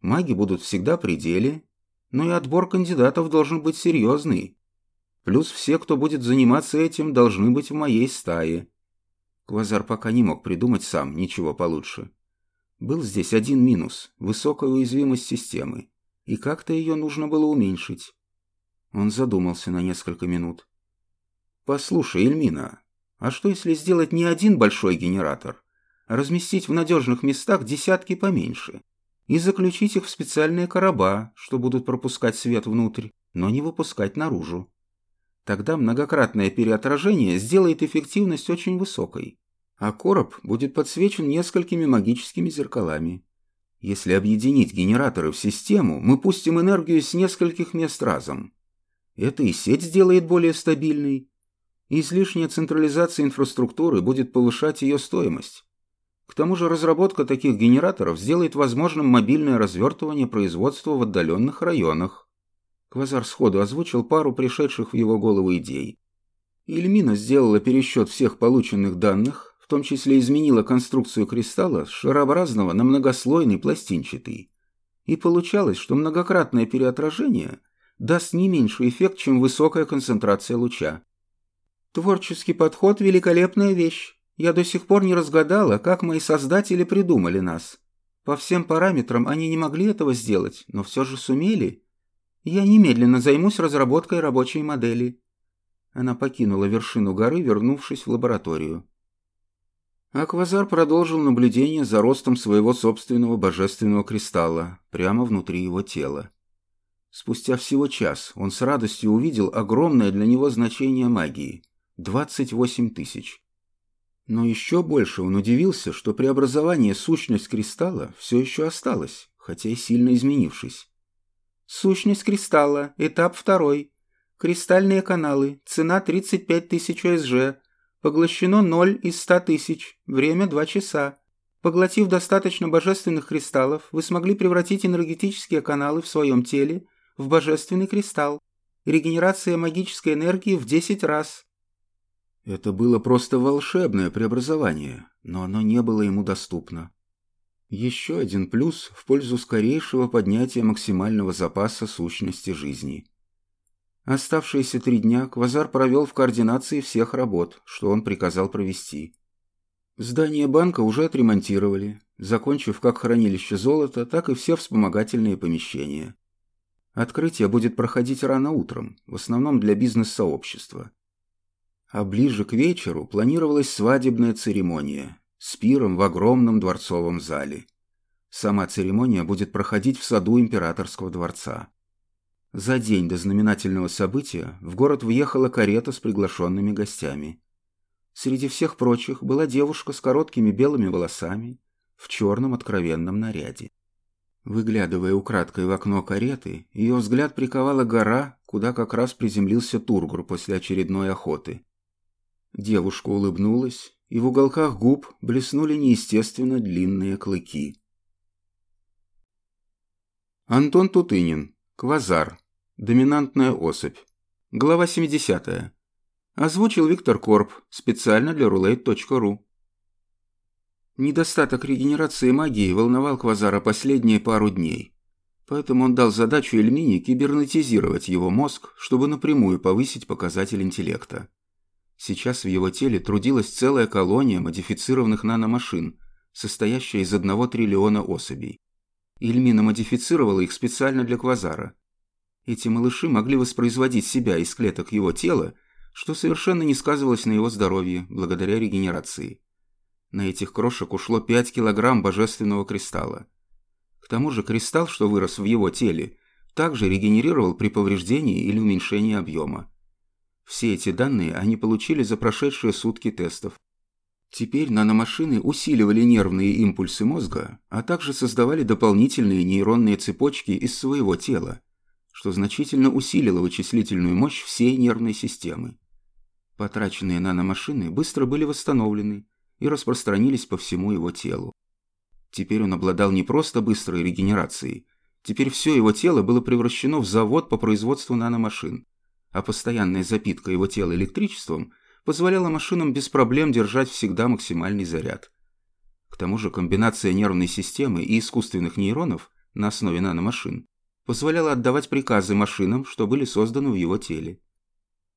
Маги будут всегда при деле, но и отбор кандидатов должен быть серьезный. Плюс все, кто будет заниматься этим, должны быть в моей стае. Квазар пока не мог придумать сам ничего получше. Был здесь один минус – высокая уязвимость системы, и как-то ее нужно было уменьшить. Он задумался на несколько минут. «Послушай, Эльмина, а что если сделать не один большой генератор, разместить в надежных местах десятки поменьше и заключить их в специальные короба, что будут пропускать свет внутрь, но не выпускать наружу? Тогда многократное переотражение сделает эффективность очень высокой, а короб будет подсвечен несколькими магическими зеркалами. Если объединить генераторы в систему, мы пустим энергию с нескольких мест разом. Это и сеть сделает более стабильной, Излишняя централизация инфраструктуры будет повышать ее стоимость. К тому же разработка таких генераторов сделает возможным мобильное развертывание производства в отдаленных районах. Квазар сходу озвучил пару пришедших в его голову идей. Ильмина сделала пересчет всех полученных данных, в том числе изменила конструкцию кристалла с шарообразного на многослойный пластинчатый. И получалось, что многократное переотражение даст не меньший эффект, чем высокая концентрация луча. Творческий подход – великолепная вещь. Я до сих пор не разгадала, как мои создатели придумали нас. По всем параметрам они не могли этого сделать, но все же сумели, Я немедленно займусь разработкой рабочей модели». Она покинула вершину горы, вернувшись в лабораторию. Аквазар продолжил наблюдение за ростом своего собственного божественного кристалла прямо внутри его тела. Спустя всего час он с радостью увидел огромное для него значение магии – 28 тысяч. Но еще больше он удивился, что преобразование сущность кристалла все еще осталась, хотя и сильно изменившись. Сущность кристалла, этап второй. Кристальные каналы, цена 35 тысяч ОСЖ, Поглощено 0 из 100 тысяч, время 2 часа. Поглотив достаточно божественных кристаллов, вы смогли превратить энергетические каналы в своем теле в божественный кристалл. Регенерация магической энергии в 10 раз. Это было просто волшебное преобразование, но оно не было ему доступно. Еще один плюс в пользу скорейшего поднятия максимального запаса сущности жизни – Оставшиеся три дня Квазар провел в координации всех работ, что он приказал провести. Здание банка уже отремонтировали, закончив как хранилище золота, так и все вспомогательные помещения. Открытие будет проходить рано утром, в основном для бизнес-сообщества. А ближе к вечеру планировалась свадебная церемония с пиром в огромном дворцовом зале. Сама церемония будет проходить в саду императорского дворца. За день до знаменательного события в город въехала карета с приглашенными гостями. Среди всех прочих была девушка с короткими белыми волосами в черном откровенном наряде. Выглядывая украдкой в окно кареты, ее взгляд приковала гора, куда как раз приземлился Тургур после очередной охоты. Девушка улыбнулась, и в уголках губ блеснули неестественно длинные клыки. Антон Тутынин. Квазар. Доминантная особь. Глава 70. Озвучил Виктор Корп специально для roulette.ru. Недостаток регенерации магии волновал Квазара последние пару дней. Поэтому он дал задачу Эльмине кибернетизировать его мозг, чтобы напрямую повысить показатель интеллекта. Сейчас в его теле трудилась целая колония модифицированных наномашин, состоящая из одного триллиона особей. Ильмина модифицировала их специально для Квазара – эти малыши могли воспроизводить себя из клеток его тела, что совершенно не сказывалось на его здоровье благодаря регенерации. На этих крошек ушло 5 килограмм божественного кристалла. К тому же кристалл, что вырос в его теле, также регенерировал при повреждении или уменьшении объема. Все эти данные они получили за прошедшие сутки тестов. Теперь наномашины усиливали нервные импульсы мозга, а также создавали дополнительные нейронные цепочки из своего тела что значительно усилило вычислительную мощь всей нервной системы. Потраченные наномашины быстро были восстановлены и распространились по всему его телу. Теперь он обладал не просто быстрой регенерацией, теперь все его тело было превращено в завод по производству наномашин, а постоянная запитка его тела электричеством позволяла машинам без проблем держать всегда максимальный заряд. К тому же комбинация нервной системы и искусственных нейронов на основе наномашин позволяла отдавать приказы машинам, что были созданы в его теле.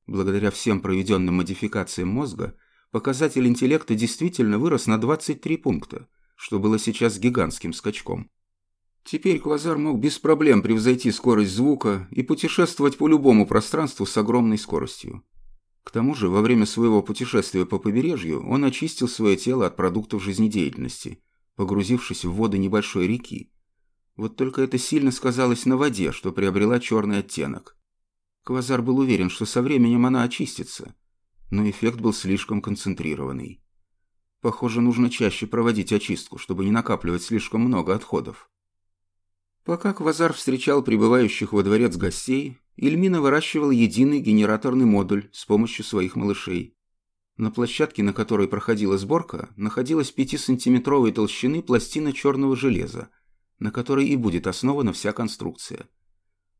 Благодаря всем проведенным модификациям мозга, показатель интеллекта действительно вырос на 23 пункта, что было сейчас гигантским скачком. Теперь Квазар мог без проблем превзойти скорость звука и путешествовать по любому пространству с огромной скоростью. К тому же, во время своего путешествия по побережью он очистил свое тело от продуктов жизнедеятельности, погрузившись в воды небольшой реки, вот только это сильно сказалось на воде, что приобрела черный оттенок. Квазар был уверен, что со временем она очистится, но эффект был слишком концентрированный. Похоже, нужно чаще проводить очистку, чтобы не накапливать слишком много отходов. Пока Квазар встречал прибывающих во дворец гостей, Ильмина выращивал единый генераторный модуль с помощью своих малышей. На площадке, на которой проходила сборка, находилась 5-сантиметровой толщины пластина черного железа, на которой и будет основана вся конструкция.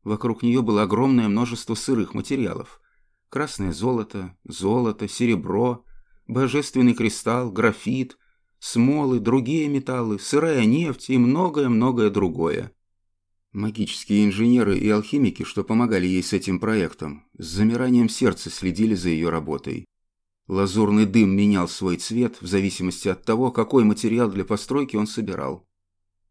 Вокруг нее было огромное множество сырых материалов. Красное золото, золото, серебро, божественный кристалл, графит, смолы, другие металлы, сырая нефть и многое-многое другое. Магические инженеры и алхимики, что помогали ей с этим проектом, с замиранием сердца следили за ее работой. Лазурный дым менял свой цвет в зависимости от того, какой материал для постройки он собирал.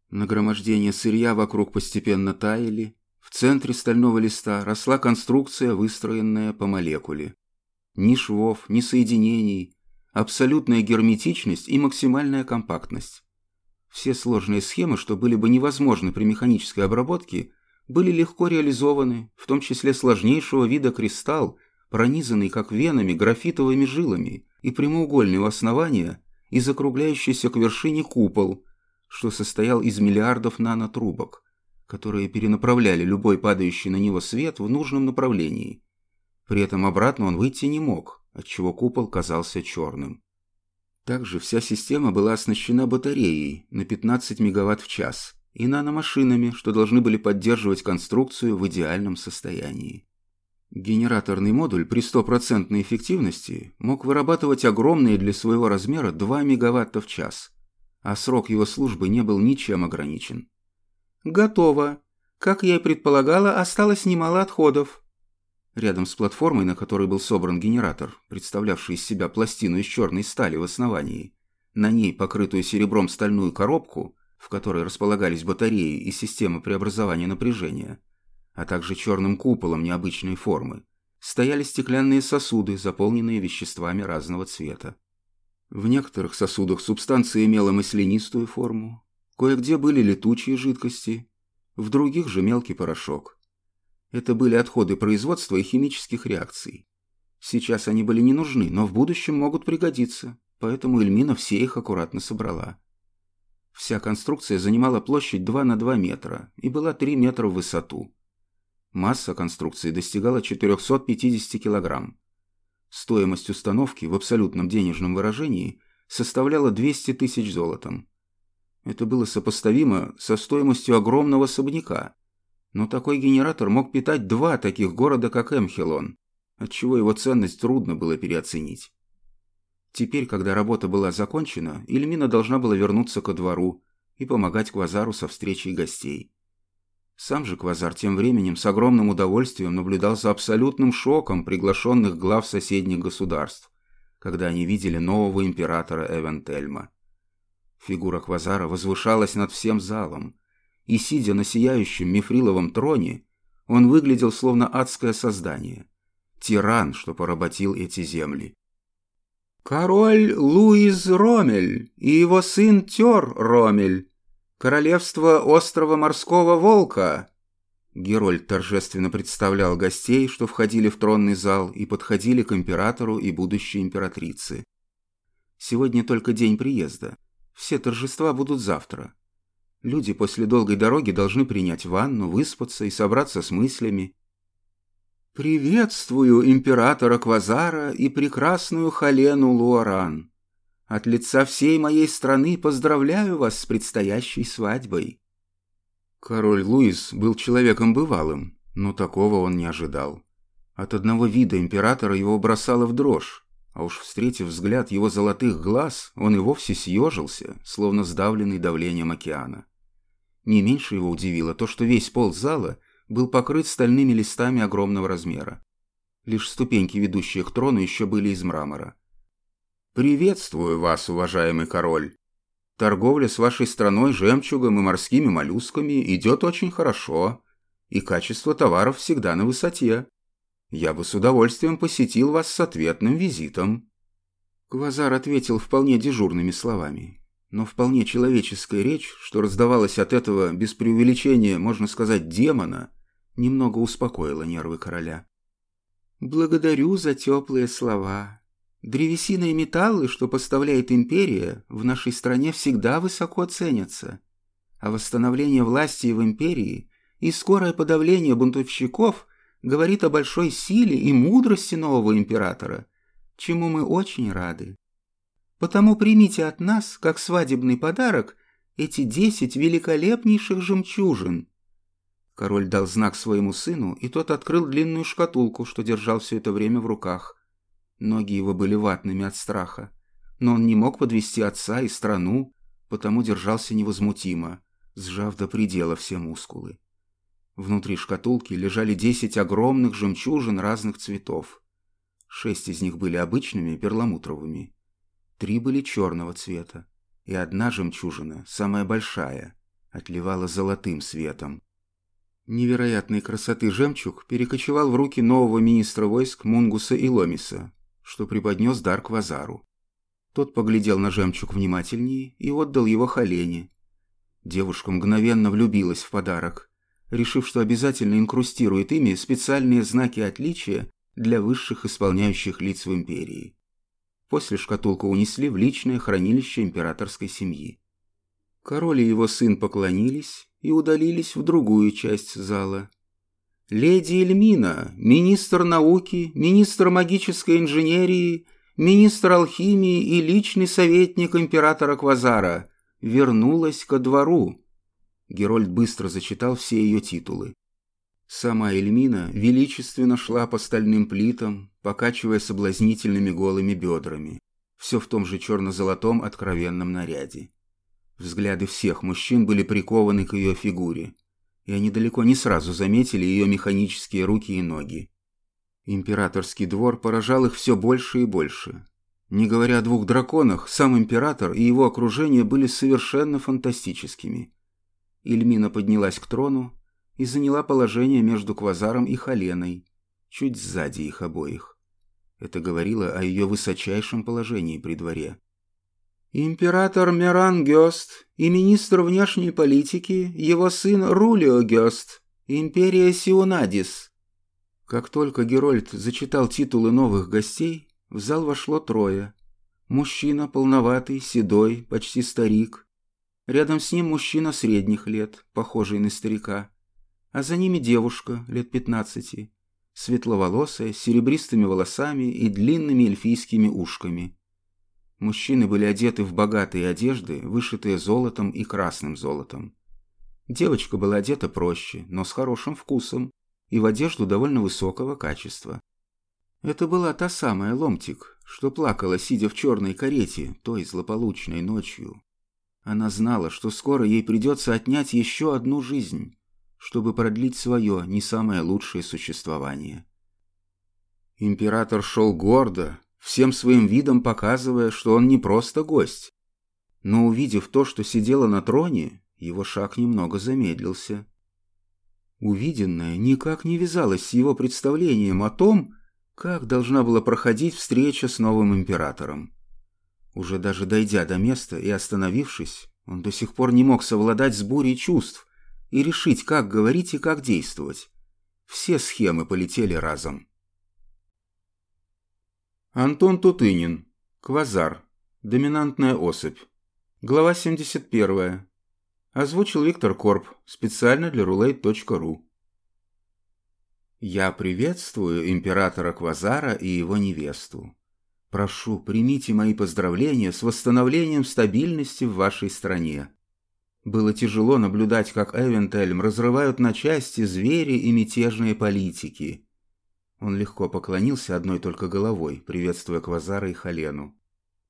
Нагромождение сырья вокруг постепенно таяли, В центре стального листа росла конструкция, выстроенная по молекуле. Ни швов, ни соединений, абсолютная герметичность и максимальная компактность. Все сложные схемы, что были бы невозможны при механической обработке, были легко реализованы, в том числе сложнейшего вида кристалл, пронизанный как венами графитовыми жилами и прямоугольного основания и закругляющийся к вершине купол, что состоял из миллиардов нанотрубок, которые перенаправляли любой падающий на него свет в нужном направлении. При этом обратно он выйти не мог, отчего купол казался черным. Также вся система была оснащена батареей на 15 мегаватт в час и наномашинами, что должны были поддерживать конструкцию в идеальном состоянии. Генераторный модуль при стопроцентной эффективности мог вырабатывать огромные для своего размера 2 мегаватта в час, а срок его службы не был ничем ограничен. «Готово. Как я и предполагала, осталось немало отходов», Рядом с платформой, на которой был собран генератор, представлявший из себя пластину из черной стали в основании, на ней покрытую серебром стальную коробку, в которой располагались батареи и система преобразования напряжения, а также черным куполом необычной формы, стояли стеклянные сосуды, заполненные веществами разного цвета. В некоторых сосудах субстанция имела маслянистую форму, кое-где были летучие жидкости, в других же мелкий порошок – это были отходы производства и химических реакций. Сейчас они были не нужны, но в будущем могут пригодиться, поэтому Эльмина все их аккуратно собрала. Вся конструкция занимала площадь 2 на 2 метра и была 3 метра в высоту. Масса конструкции достигала 450 килограмм. Стоимость установки в абсолютном денежном выражении составляла 200 тысяч золотом. Это было сопоставимо со стоимостью огромного особняка, но такой генератор мог питать два таких города, как Эмхелон, отчего его ценность трудно было переоценить. Теперь, когда работа была закончена, Ильмина должна была вернуться ко двору и помогать Квазару со встречей гостей. Сам же Квазар тем временем с огромным удовольствием наблюдал за абсолютным шоком приглашенных глав соседних государств, когда они видели нового императора Эвентельма. Фигура Квазара возвышалась над всем залом, и, сидя на сияющем мифриловом троне, он выглядел словно адское создание, тиран, что поработил эти земли. «Король Луиз Ромель и его сын Тер Ромель, королевство острова Морского Волка», Герольд торжественно представлял гостей, что входили в тронный зал и подходили к императору и будущей императрице. Сегодня только день приезда. Все торжества будут завтра. Люди после долгой дороги должны принять ванну, выспаться и собраться с мыслями. «Приветствую императора Квазара и прекрасную Халену Луаран. От лица всей моей страны поздравляю вас с предстоящей свадьбой». Король Луис был человеком бывалым, но такого он не ожидал. От одного вида императора его бросало в дрожь, а уж встретив взгляд его золотых глаз, он и вовсе съежился, словно сдавленный давлением океана. Не меньше его удивило то, что весь пол зала был покрыт стальными листами огромного размера. Лишь ступеньки, ведущие к трону, еще были из мрамора. «Приветствую вас, уважаемый король. Торговля с вашей страной жемчугом и морскими моллюсками идет очень хорошо, и качество товаров всегда на высоте. Я бы с удовольствием посетил вас с ответным визитом». Квазар ответил вполне дежурными словами но вполне человеческая речь, что раздавалась от этого без преувеличения, можно сказать, демона, немного успокоила нервы короля. «Благодарю за теплые слова. Древесина и металлы, что поставляет империя, в нашей стране всегда высоко ценятся. А восстановление власти в империи и скорое подавление бунтовщиков говорит о большой силе и мудрости нового императора, чему мы очень рады. Потому примите от нас, как свадебный подарок, эти десять великолепнейших жемчужин». Король дал знак своему сыну, и тот открыл длинную шкатулку, что держал все это время в руках. Ноги его были ватными от страха, но он не мог подвести отца и страну, потому держался невозмутимо, сжав до предела все мускулы. Внутри шкатулки лежали десять огромных жемчужин разных цветов. Шесть из них были обычными перламутровыми. Три были черного цвета, и одна жемчужина, самая большая, отливала золотым светом. Невероятной красоты жемчуг перекочевал в руки нового министра войск Мунгуса и Ломиса, что преподнес дар Квазару. Тот поглядел на жемчуг внимательнее и отдал его Халене. Девушка мгновенно влюбилась в подарок, решив, что обязательно инкрустирует ими специальные знаки отличия для высших исполняющих лиц в империи. После шкатулку унесли в личное хранилище императорской семьи. Король и его сын поклонились и удалились в другую часть зала. Леди Эльмина, министр науки, министр магической инженерии, министр алхимии и личный советник императора Квазара, вернулась ко двору. Герольд быстро зачитал все ее титулы. Сама Эльмина величественно шла по стальным плитам, покачивая соблазнительными голыми бедрами, все в том же черно-золотом откровенном наряде. Взгляды всех мужчин были прикованы к ее фигуре, и они далеко не сразу заметили ее механические руки и ноги. Императорский двор поражал их все больше и больше. Не говоря о двух драконах, сам император и его окружение были совершенно фантастическими. Ильмина поднялась к трону и заняла положение между Квазаром и Халеной, чуть сзади их обоих. Это говорило о ее высочайшем положении при дворе. Император Меран Гёст и министр внешней политики, его сын Рулио Гёст, империя Сионадис. Как только Герольд зачитал титулы новых гостей, в зал вошло трое. Мужчина полноватый, седой, почти старик. Рядом с ним мужчина средних лет, похожий на старика. А за ними девушка лет пятнадцати, светловолосая, с серебристыми волосами и длинными эльфийскими ушками. Мужчины были одеты в богатые одежды, вышитые золотом и красным золотом. Девочка была одета проще, но с хорошим вкусом и в одежду довольно высокого качества. Это была та самая Ломтик, что плакала, сидя в черной карете, той злополучной ночью. Она знала, что скоро ей придется отнять еще одну жизнь, чтобы продлить свое не самое лучшее существование. Император шел гордо, всем своим видом показывая, что он не просто гость. Но увидев то, что сидело на троне, его шаг немного замедлился. Увиденное никак не вязалось с его представлением о том, как должна была проходить встреча с новым императором. Уже даже дойдя до места и остановившись, он до сих пор не мог совладать с бурей чувств и решить, как говорить и как действовать. Все схемы полетели разом. Антон Тутынин. Квазар. Доминантная особь. Глава 71. Озвучил Виктор Корп. Специально для Roulette.ru. Я приветствую императора Квазара и его невесту. Прошу, примите мои поздравления с восстановлением стабильности в вашей стране. Было тяжело наблюдать, как Эвентельм разрывают на части звери и мятежные политики – он легко поклонился одной только головой, приветствуя Квазара и Халену.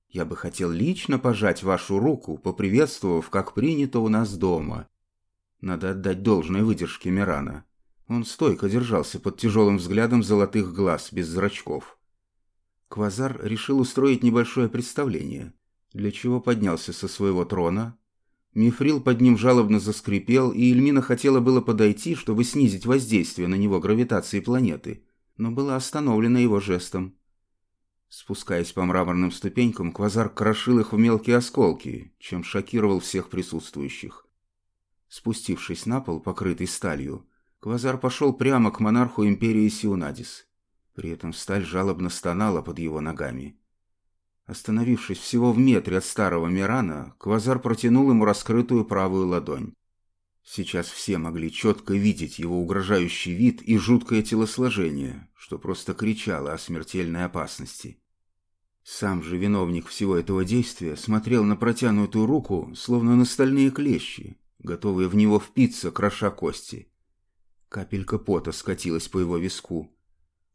«Я бы хотел лично пожать вашу руку, поприветствовав, как принято у нас дома. Надо отдать должное выдержке Мирана. Он стойко держался под тяжелым взглядом золотых глаз, без зрачков. Квазар решил устроить небольшое представление, для чего поднялся со своего трона. Мифрил под ним жалобно заскрипел, и Эльмина хотела было подойти, чтобы снизить воздействие на него гравитации планеты – но была остановлена его жестом. Спускаясь по мраморным ступенькам, Квазар крошил их в мелкие осколки, чем шокировал всех присутствующих. Спустившись на пол, покрытый сталью, Квазар пошел прямо к монарху империи Сиунадис. При этом сталь жалобно стонала под его ногами. Остановившись всего в метре от старого Мирана, Квазар протянул ему раскрытую правую ладонь. Сейчас все могли четко видеть его угрожающий вид и жуткое телосложение, что просто кричало о смертельной опасности. Сам же виновник всего этого действия смотрел на протянутую руку, словно на стальные клещи, готовые в него впиться, кроша кости. Капелька пота скатилась по его виску.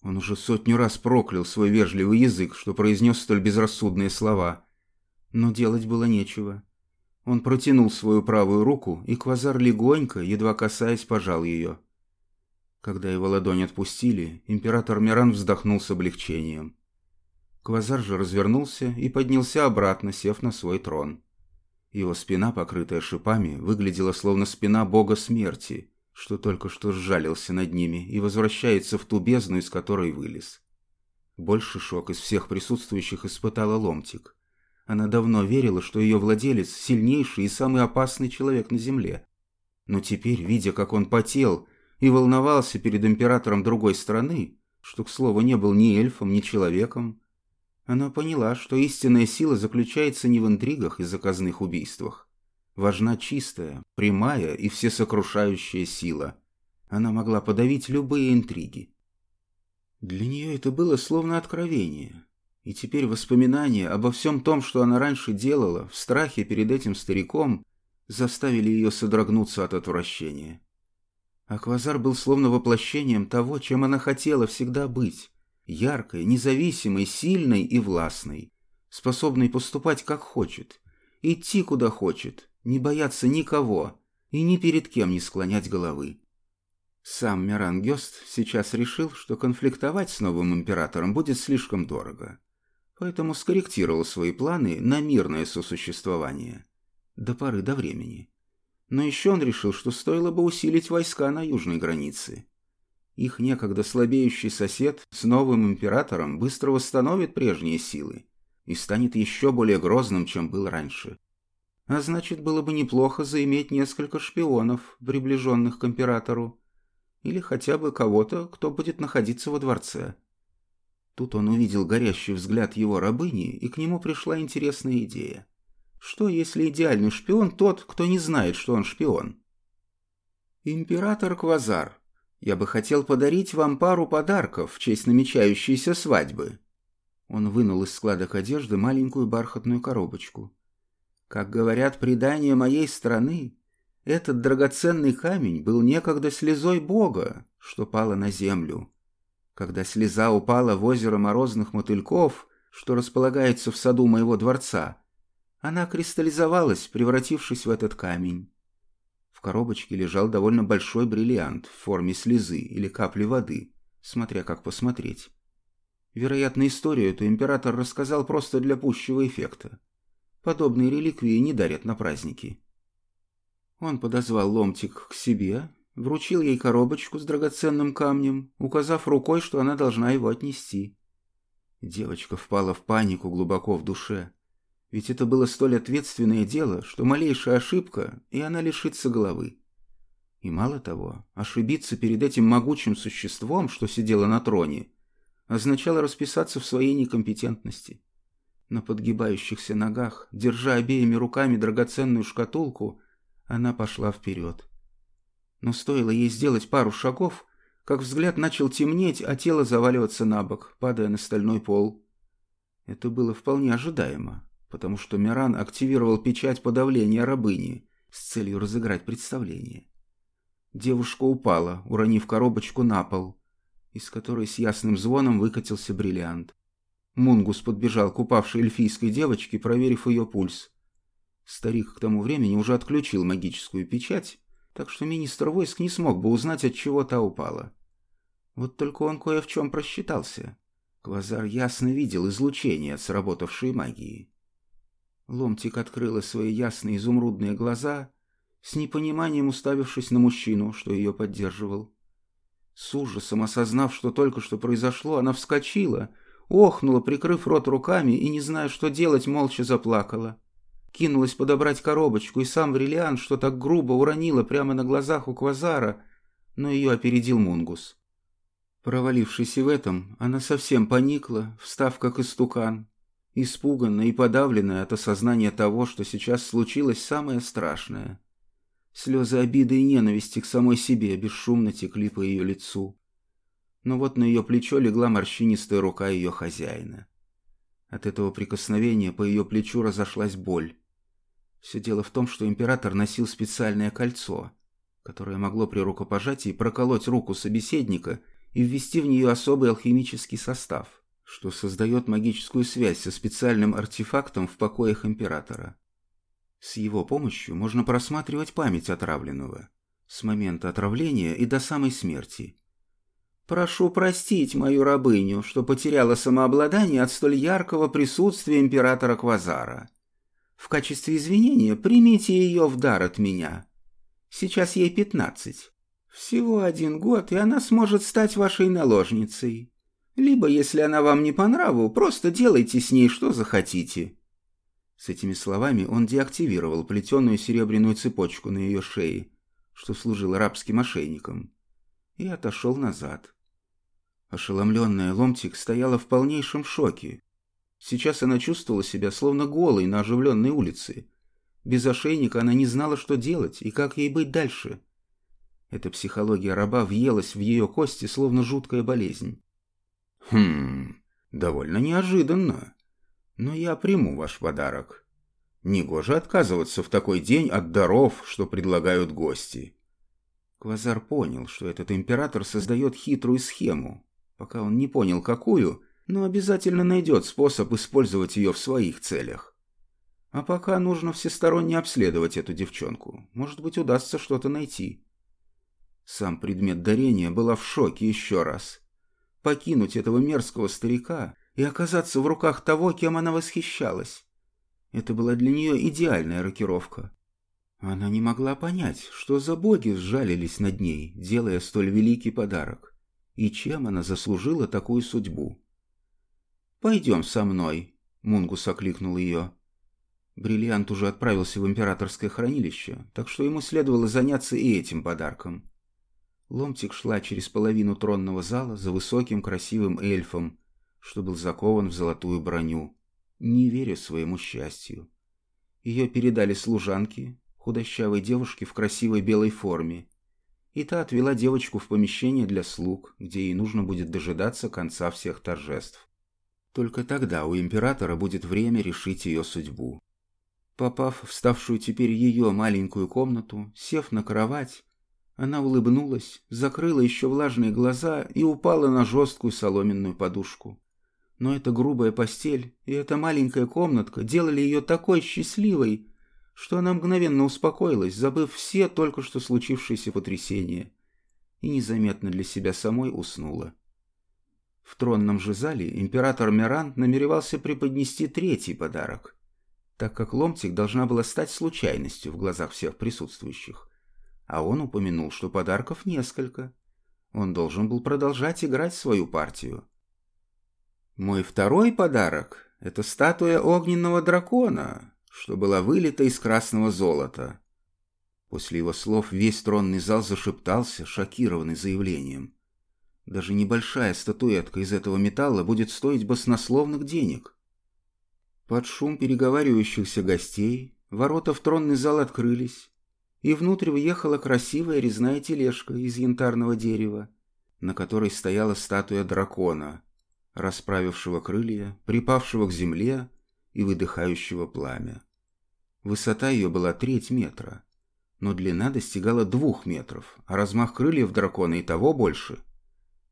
Он уже сотню раз проклял свой вежливый язык, что произнес столь безрассудные слова. Но делать было нечего. Он протянул свою правую руку, и Квазар легонько, едва касаясь, пожал ее. Когда его ладонь отпустили, император Миран вздохнул с облегчением. Квазар же развернулся и поднялся обратно, сев на свой трон. Его спина, покрытая шипами, выглядела словно спина бога смерти, что только что сжалился над ними и возвращается в ту бездну, из которой вылез. Больше шок из всех присутствующих испытала Ломтик. Она давно верила, что ее владелец – сильнейший и самый опасный человек на Земле. Но теперь, видя, как он потел и волновался перед императором другой страны, что, к слову, не был ни эльфом, ни человеком, она поняла, что истинная сила заключается не в интригах и заказных убийствах. Важна чистая, прямая и всесокрушающая сила. Она могла подавить любые интриги. Для нее это было словно откровение. И теперь воспоминания обо всем том, что она раньше делала, в страхе перед этим стариком, заставили ее содрогнуться от отвращения. Аквазар был словно воплощением того, чем она хотела всегда быть яркой, независимой, сильной и властной, способной поступать как хочет, идти куда хочет, не бояться никого и ни перед кем не склонять головы. Сам Миран Гёст сейчас решил, что конфликтовать с новым императором будет слишком дорого, поэтому скорректировал свои планы на мирное сосуществование до поры до времени. Но еще он решил, что стоило бы усилить войска на южной границе. Их некогда слабеющий сосед с новым императором быстро восстановит прежние силы и станет еще более грозным, чем был раньше. А значит, было бы неплохо заиметь несколько шпионов, приближенных к императору, или хотя бы кого-то, кто будет находиться во дворце. Тут он увидел горящий взгляд его рабыни, и к нему пришла интересная идея. Что, если идеальный шпион тот, кто не знает, что он шпион? Император Квазар, я бы хотел подарить вам пару подарков в честь намечающейся свадьбы». Он вынул из складок одежды маленькую бархатную коробочку. «Как говорят предания моей страны, этот драгоценный камень был некогда слезой Бога, что пала на землю. Когда слеза упала в озеро морозных мотыльков, что располагается в саду моего дворца, она кристаллизовалась, превратившись в этот камень коробочке лежал довольно большой бриллиант в форме слезы или капли воды, смотря как посмотреть. Вероятно, историю эту император рассказал просто для пущего эффекта. Подобные реликвии не дарят на праздники. Он подозвал ломтик к себе, вручил ей коробочку с драгоценным камнем, указав рукой, что она должна его отнести. Девочка впала в панику глубоко в душе. Ведь это было столь ответственное дело, что малейшая ошибка, и она лишится головы. И мало того, ошибиться перед этим могучим существом, что сидело на троне, означало расписаться в своей некомпетентности. На подгибающихся ногах, держа обеими руками драгоценную шкатулку, она пошла вперед. Но стоило ей сделать пару шагов, как взгляд начал темнеть, а тело заваливаться на бок, падая на стальной пол. Это было вполне ожидаемо потому что Миран активировал печать подавления рабыни с целью разыграть представление. Девушка упала, уронив коробочку на пол, из которой с ясным звоном выкатился бриллиант. Мунгус подбежал к упавшей эльфийской девочке, проверив ее пульс. Старик к тому времени уже отключил магическую печать, так что министр войск не смог бы узнать, от чего та упала. Вот только он кое в чем просчитался. Квазар ясно видел излучение от сработавшей магии. Ломтик открыла свои ясные изумрудные глаза, с непониманием уставившись на мужчину, что ее поддерживал. С ужасом осознав, что только что произошло, она вскочила, охнула, прикрыв рот руками и, не зная, что делать, молча заплакала. Кинулась подобрать коробочку, и сам Врилиан, что так грубо уронила прямо на глазах у Квазара, но ее опередил Мунгус. Провалившись и в этом, она совсем поникла, встав как истукан, испуганная и подавленная от осознания того, что сейчас случилось самое страшное. Слезы обиды и ненависти к самой себе бесшумно текли по ее лицу. Но вот на ее плечо легла морщинистая рука ее хозяина. От этого прикосновения по ее плечу разошлась боль. Все дело в том, что император носил специальное кольцо, которое могло при рукопожатии проколоть руку собеседника и ввести в нее особый алхимический состав – что создает магическую связь со специальным артефактом в покоях императора. С его помощью можно просматривать память отравленного с момента отравления и до самой смерти. «Прошу простить мою рабыню, что потеряла самообладание от столь яркого присутствия императора Квазара. В качестве извинения примите ее в дар от меня. Сейчас ей пятнадцать. Всего один год, и она сможет стать вашей наложницей. Либо, если она вам не по нраву, просто делайте с ней что захотите». С этими словами он деактивировал плетеную серебряную цепочку на ее шее, что служил рабским ошейником, и отошел назад. Ошеломленная Ломтик стояла в полнейшем шоке. Сейчас она чувствовала себя словно голой на оживленной улице. Без ошейника она не знала, что делать и как ей быть дальше. Эта психология раба въелась в ее кости, словно жуткая болезнь. «Хм, довольно неожиданно. Но я приму ваш подарок. Негоже отказываться в такой день от даров, что предлагают гости». Квазар понял, что этот император создает хитрую схему. Пока он не понял, какую, но обязательно найдет способ использовать ее в своих целях. А пока нужно всесторонне обследовать эту девчонку. Может быть, удастся что-то найти. Сам предмет дарения была в шоке еще раз покинуть этого мерзкого старика и оказаться в руках того, кем она восхищалась. Это была для нее идеальная рокировка. Она не могла понять, что за боги сжалились над ней, делая столь великий подарок, и чем она заслужила такую судьбу. «Пойдем со мной», — Мунгус окликнул ее. Бриллиант уже отправился в императорское хранилище, так что ему следовало заняться и этим подарком. Ломтик шла через половину тронного зала за высоким красивым эльфом, что был закован в золотую броню, не веря своему счастью. Ее передали служанке, худощавой девушке в красивой белой форме, и та отвела девочку в помещение для слуг, где ей нужно будет дожидаться конца всех торжеств. Только тогда у императора будет время решить ее судьбу. Попав в ставшую теперь ее маленькую комнату, сев на кровать, она улыбнулась, закрыла еще влажные глаза и упала на жесткую соломенную подушку. Но эта грубая постель и эта маленькая комнатка делали ее такой счастливой, что она мгновенно успокоилась, забыв все только что случившиеся потрясения, и незаметно для себя самой уснула. В тронном же зале император Миран намеревался преподнести третий подарок, так как ломтик должна была стать случайностью в глазах всех присутствующих. А он упомянул, что подарков несколько. Он должен был продолжать играть свою партию. Мой второй подарок — это статуя огненного дракона, что была вылита из красного золота. После его слов весь тронный зал зашептался, шокированный заявлением. Даже небольшая статуэтка из этого металла будет стоить баснословных денег. Под шум переговаривающихся гостей ворота в тронный зал открылись, и внутрь въехала красивая резная тележка из янтарного дерева, на которой стояла статуя дракона, расправившего крылья, припавшего к земле и выдыхающего пламя. Высота ее была треть метра, но длина достигала двух метров, а размах крыльев дракона и того больше.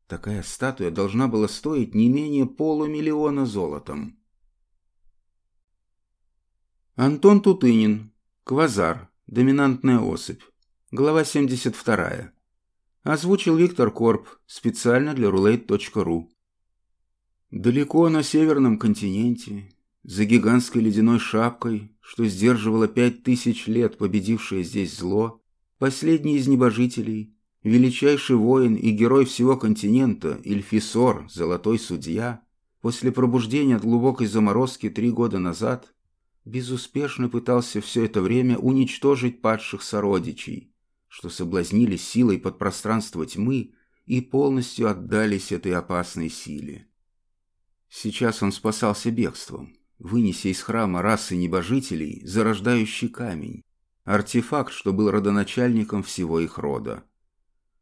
Такая статуя должна была стоить не менее полумиллиона золотом. Антон Тутынин. Квазар. Доминантная особь. Глава 72. Озвучил Виктор Корп специально для roulette.ru. Далеко на северном континенте, за гигантской ледяной шапкой, что сдерживало пять тысяч лет победившее здесь зло, последний из небожителей, величайший воин и герой всего континента Ильфисор, золотой судья, после пробуждения от глубокой заморозки три года назад, безуспешно пытался все это время уничтожить падших сородичей, что соблазнились силой подпространства тьмы и полностью отдались этой опасной силе. Сейчас он спасался бегством, вынеся из храма расы небожителей зарождающий камень, артефакт, что был родоначальником всего их рода.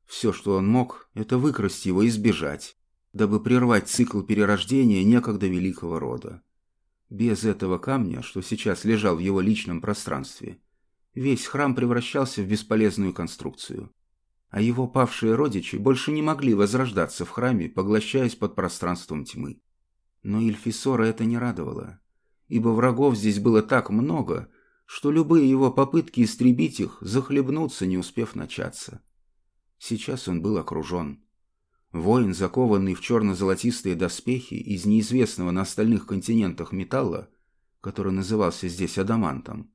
Все, что он мог, это выкрасть его и сбежать, дабы прервать цикл перерождения некогда великого рода. Без этого камня, что сейчас лежал в его личном пространстве, весь храм превращался в бесполезную конструкцию. А его павшие родичи больше не могли возрождаться в храме, поглощаясь под пространством тьмы. Но Ильфисора это не радовало, ибо врагов здесь было так много, что любые его попытки истребить их захлебнутся, не успев начаться. Сейчас он был окружен. Воин, закованный в черно-золотистые доспехи из неизвестного на остальных континентах металла, который назывался здесь адамантом,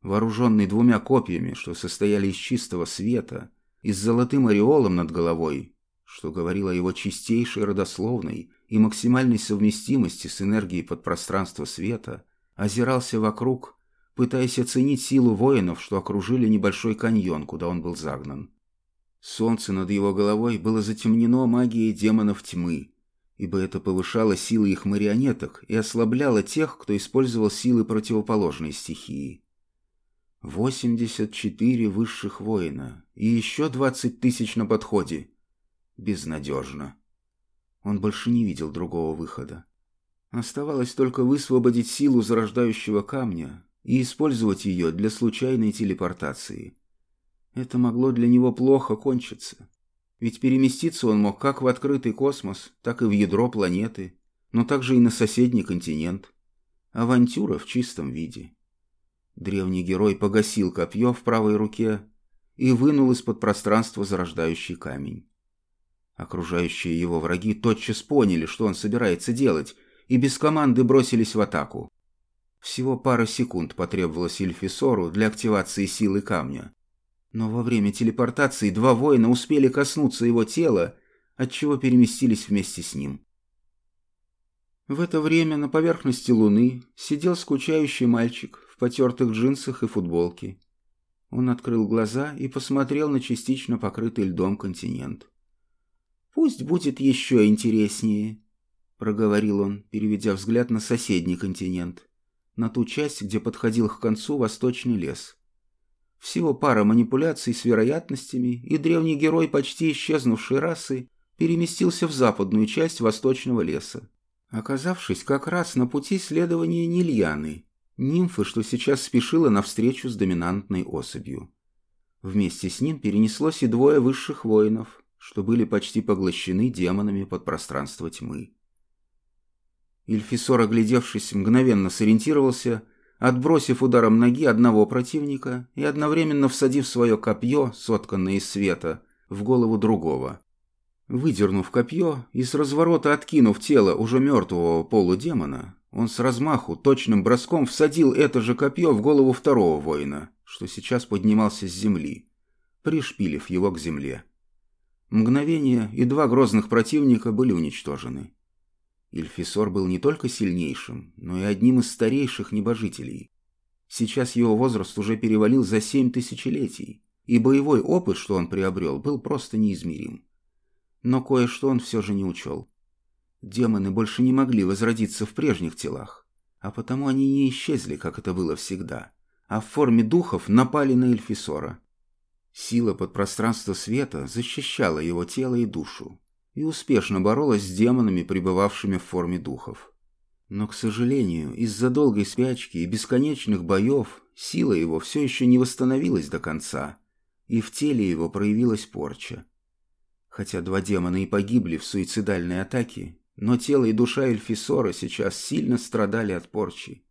вооруженный двумя копьями, что состояли из чистого света, и с золотым ореолом над головой, что говорило о его чистейшей родословной и максимальной совместимости с энергией подпространства света, озирался вокруг, пытаясь оценить силу воинов, что окружили небольшой каньон, куда он был загнан. Солнце над его головой было затемнено магией демонов тьмы, ибо это повышало силы их марионеток и ослабляло тех, кто использовал силы противоположной стихии. 84 высших воина и еще 20 тысяч на подходе. Безнадежно. Он больше не видел другого выхода. Оставалось только высвободить силу зарождающего камня и использовать ее для случайной телепортации. Это могло для него плохо кончиться. Ведь переместиться он мог как в открытый космос, так и в ядро планеты, но также и на соседний континент. Авантюра в чистом виде. Древний герой погасил копье в правой руке и вынул из-под пространства зарождающий камень. Окружающие его враги тотчас поняли, что он собирается делать, и без команды бросились в атаку. Всего пара секунд потребовалось Ильфисору для активации силы камня. Но во время телепортации два воина успели коснуться его тела, отчего переместились вместе с ним. В это время на поверхности Луны сидел скучающий мальчик в потертых джинсах и футболке. Он открыл глаза и посмотрел на частично покрытый льдом континент. «Пусть будет еще интереснее», — проговорил он, переведя взгляд на соседний континент, на ту часть, где подходил к концу восточный лес. Всего пара манипуляций с вероятностями, и древний герой почти исчезнувшей расы переместился в западную часть восточного леса, оказавшись как раз на пути следования Нильяны, нимфы, что сейчас спешила навстречу с доминантной особью. Вместе с ним перенеслось и двое высших воинов, что были почти поглощены демонами под пространство тьмы. Ильфисор, оглядевшись, мгновенно сориентировался, отбросив ударом ноги одного противника и одновременно всадив свое копье, сотканное из света, в голову другого. Выдернув копье и с разворота откинув тело уже мертвого полудемона, он с размаху точным броском всадил это же копье в голову второго воина, что сейчас поднимался с земли, пришпилив его к земле. Мгновение, и два грозных противника были уничтожены. Ильфисор был не только сильнейшим, но и одним из старейших небожителей. Сейчас его возраст уже перевалил за семь тысячелетий, и боевой опыт, что он приобрел, был просто неизмерим. Но кое-что он все же не учел. Демоны больше не могли возродиться в прежних телах, а потому они не исчезли, как это было всегда, а в форме духов напали на Эльфисора. Сила подпространства света защищала его тело и душу и успешно боролась с демонами, пребывавшими в форме духов. Но, к сожалению, из-за долгой спячки и бесконечных боев сила его все еще не восстановилась до конца, и в теле его проявилась порча. Хотя два демона и погибли в суицидальной атаке, но тело и душа Эльфисора сейчас сильно страдали от порчи.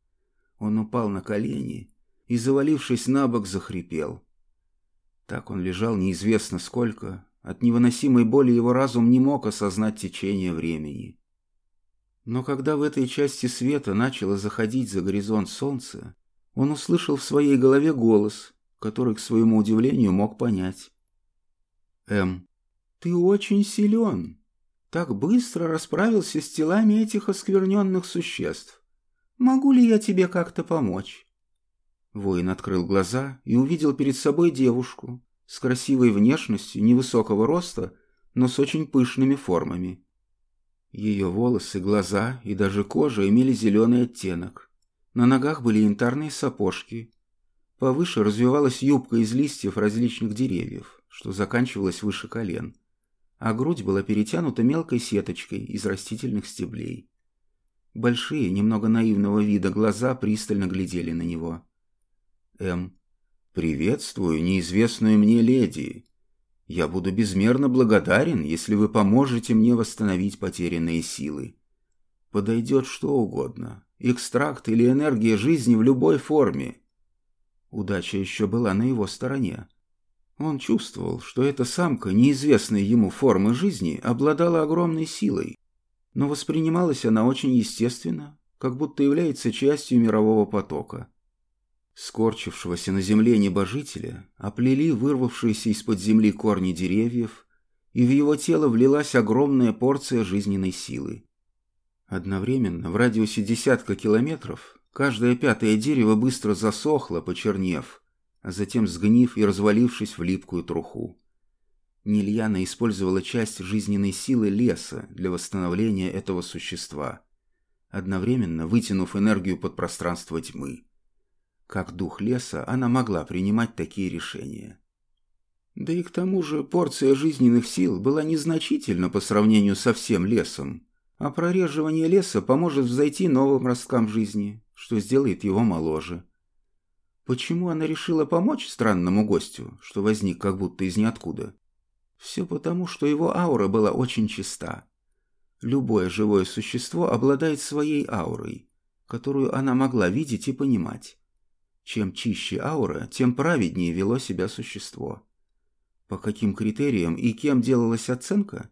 Он упал на колени и, завалившись на бок, захрипел. Так он лежал неизвестно сколько. От невыносимой боли его разум не мог осознать течение времени. Но когда в этой части света начало заходить за горизонт солнца, он услышал в своей голове голос, который, к своему удивлению, мог понять. «Эм, ты очень силен. Так быстро расправился с телами этих оскверненных существ. Могу ли я тебе как-то помочь?» Воин открыл глаза и увидел перед собой девушку с красивой внешностью, невысокого роста, но с очень пышными формами. Ее волосы, глаза и даже кожа имели зеленый оттенок. На ногах были янтарные сапожки. Повыше развивалась юбка из листьев различных деревьев, что заканчивалась выше колен, а грудь была перетянута мелкой сеточкой из растительных стеблей. Большие, немного наивного вида глаза пристально глядели на него. М. «Приветствую неизвестную мне леди. Я буду безмерно благодарен, если вы поможете мне восстановить потерянные силы. Подойдет что угодно, экстракт или энергия жизни в любой форме». Удача еще была на его стороне. Он чувствовал, что эта самка неизвестной ему формы жизни обладала огромной силой, но воспринималась она очень естественно, как будто является частью мирового потока. Скорчившегося на земле небожителя, оплели вырвавшиеся из-под земли корни деревьев, и в его тело влилась огромная порция жизненной силы. Одновременно, в радиусе десятка километров, каждое пятое дерево быстро засохло, почернев, а затем сгнив и развалившись в липкую труху. Нильяна использовала часть жизненной силы леса для восстановления этого существа, одновременно вытянув энергию под пространство тьмы. Как дух леса, она могла принимать такие решения. Да и к тому же порция жизненных сил была незначительна по сравнению со всем лесом, а прореживание леса поможет взойти новым росткам жизни, что сделает его моложе. Почему она решила помочь странному гостю, что возник как будто из ниоткуда? Все потому, что его аура была очень чиста. Любое живое существо обладает своей аурой, которую она могла видеть и понимать. Чем чище аура, тем праведнее вело себя существо. По каким критериям и кем делалась оценка?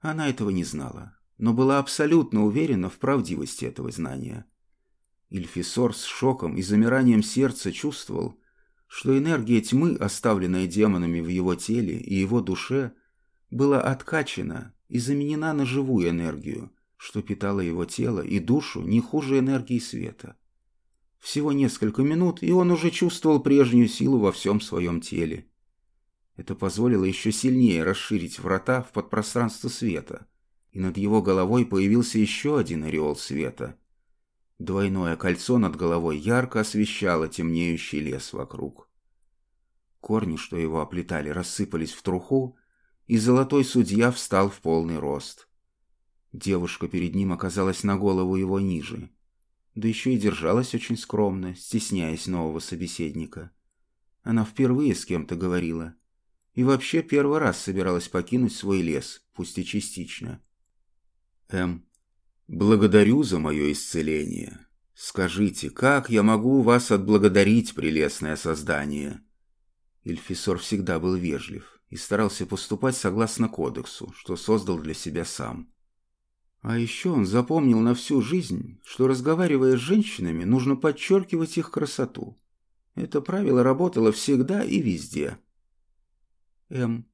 Она этого не знала, но была абсолютно уверена в правдивости этого знания. Ильфисор с шоком и замиранием сердца чувствовал, что энергия тьмы, оставленная демонами в его теле и его душе, была откачана и заменена на живую энергию, что питала его тело и душу не хуже энергии света. Всего несколько минут, и он уже чувствовал прежнюю силу во всем своем теле. Это позволило еще сильнее расширить врата в подпространство света, и над его головой появился еще один ореол света. Двойное кольцо над головой ярко освещало темнеющий лес вокруг. Корни, что его оплетали, рассыпались в труху, и золотой судья встал в полный рост. Девушка перед ним оказалась на голову его ниже, да еще и держалась очень скромно, стесняясь нового собеседника. Она впервые с кем-то говорила — и вообще первый раз собиралась покинуть свой лес, пусть и частично. М. Благодарю за мое исцеление. Скажите, как я могу вас отблагодарить, прелестное создание? Ильфисор всегда был вежлив и старался поступать согласно кодексу, что создал для себя сам. А еще он запомнил на всю жизнь, что разговаривая с женщинами, нужно подчеркивать их красоту. Это правило работало всегда и везде. М.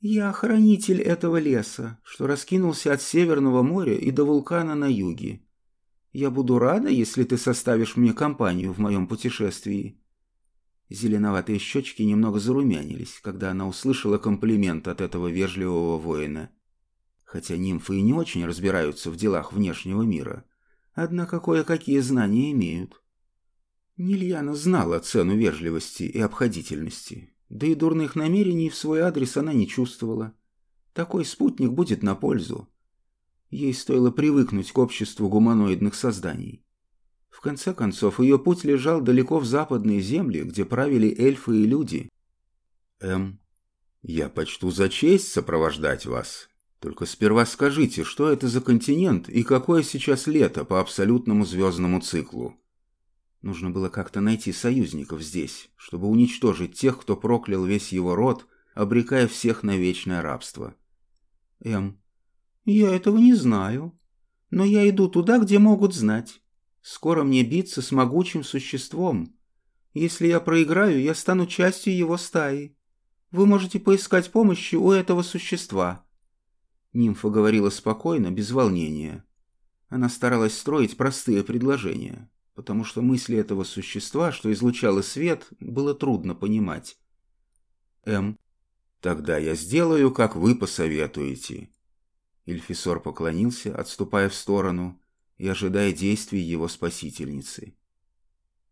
«Я хранитель этого леса, что раскинулся от Северного моря и до вулкана на юге. Я буду рада, если ты составишь мне компанию в моем путешествии». Зеленоватые щечки немного зарумянились, когда она услышала комплимент от этого вежливого воина. Хотя нимфы и не очень разбираются в делах внешнего мира, однако кое-какие знания имеют. Нильяна знала цену вежливости и обходительности, да и дурных намерений в свой адрес она не чувствовала. Такой спутник будет на пользу. Ей стоило привыкнуть к обществу гуманоидных созданий. В конце концов, ее путь лежал далеко в западные земли, где правили эльфы и люди. «Эм, я почту за честь сопровождать вас. Только сперва скажите, что это за континент и какое сейчас лето по абсолютному звездному циклу?» Нужно было как-то найти союзников здесь, чтобы уничтожить тех, кто проклял весь его род, обрекая всех на вечное рабство. М. Я этого не знаю. Но я иду туда, где могут знать. Скоро мне биться с могучим существом. Если я проиграю, я стану частью его стаи. Вы можете поискать помощи у этого существа. Нимфа говорила спокойно, без волнения. Она старалась строить простые предложения потому что мысли этого существа, что излучало свет, было трудно понимать. М. «Тогда я сделаю, как вы посоветуете». Ильфисор поклонился, отступая в сторону и ожидая действий его спасительницы.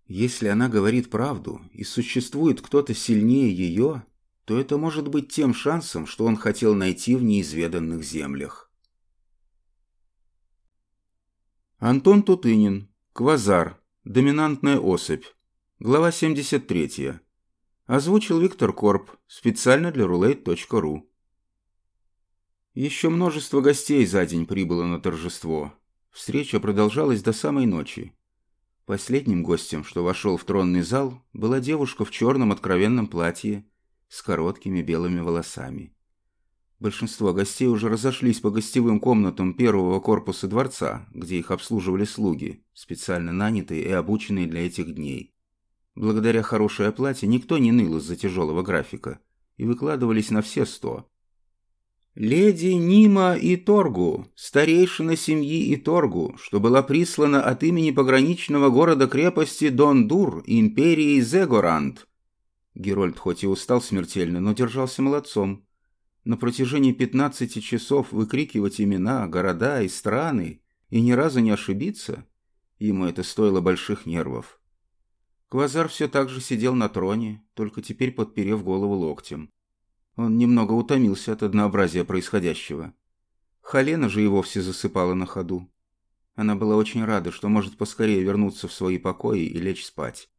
Если она говорит правду и существует кто-то сильнее ее, то это может быть тем шансом, что он хотел найти в неизведанных землях. Антон Тутынин, Квазар. Доминантная особь. Глава 73. Озвучил Виктор Корп. Специально для roulette.ru. Еще множество гостей за день прибыло на торжество. Встреча продолжалась до самой ночи. Последним гостем, что вошел в тронный зал, была девушка в черном откровенном платье с короткими белыми волосами. Большинство гостей уже разошлись по гостевым комнатам первого корпуса дворца, где их обслуживали слуги, специально нанятые и обученные для этих дней. Благодаря хорошей оплате никто не ныл из-за тяжелого графика и выкладывались на все сто. Леди Нима Иторгу, старейшина семьи Иторгу, что была прислана от имени пограничного города-крепости Дондур империи Зегорант. Герольд хоть и устал смертельно, но держался молодцом. На протяжении 15 часов выкрикивать имена, города и страны и ни разу не ошибиться, ему это стоило больших нервов. Квазар все так же сидел на троне, только теперь подперев голову локтем. Он немного утомился от однообразия происходящего. Халена же и вовсе засыпала на ходу. Она была очень рада, что может поскорее вернуться в свои покои и лечь спать.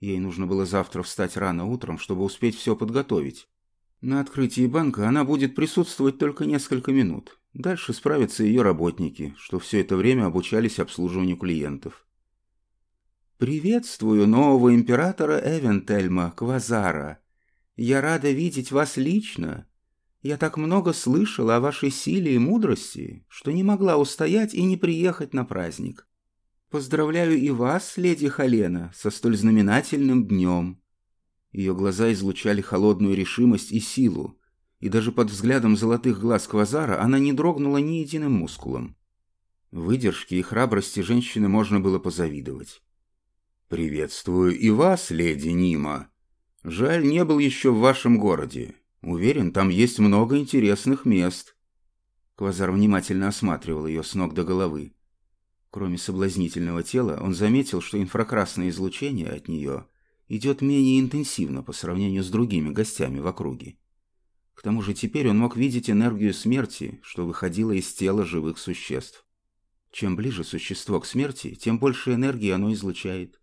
Ей нужно было завтра встать рано утром, чтобы успеть все подготовить. На открытии банка она будет присутствовать только несколько минут. Дальше справятся ее работники, что все это время обучались обслуживанию клиентов. «Приветствую нового императора Эвентельма, Квазара», я рада видеть вас лично. Я так много слышала о вашей силе и мудрости, что не могла устоять и не приехать на праздник. Поздравляю и вас, леди Халена, со столь знаменательным днем». Ее глаза излучали холодную решимость и силу, и даже под взглядом золотых глаз Квазара она не дрогнула ни единым мускулом. Выдержке и храбрости женщины можно было позавидовать. «Приветствую и вас, леди Нима», Жаль, не был еще в вашем городе. Уверен, там есть много интересных мест. Квазар внимательно осматривал ее с ног до головы. Кроме соблазнительного тела, он заметил, что инфракрасное излучение от нее идет менее интенсивно по сравнению с другими гостями в округе. К тому же теперь он мог видеть энергию смерти, что выходило из тела живых существ. Чем ближе существо к смерти, тем больше энергии оно излучает.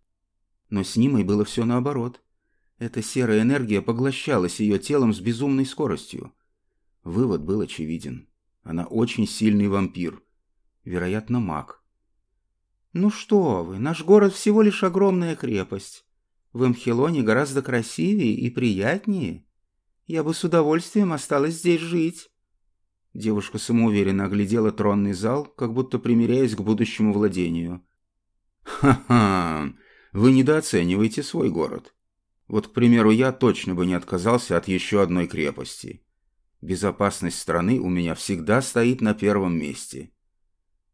Но с Нимой было все наоборот. Эта серая энергия поглощалась ее телом с безумной скоростью. Вывод был очевиден. Она очень сильный вампир. Вероятно, маг. «Ну что вы, наш город всего лишь огромная крепость. В Эмхелоне гораздо красивее и приятнее. Я бы с удовольствием осталась здесь жить». Девушка самоуверенно оглядела тронный зал, как будто примиряясь к будущему владению. «Ха-ха! Вы недооцениваете свой город. Вот, к примеру, я точно бы не отказался от еще одной крепости. Безопасность страны у меня всегда стоит на первом месте.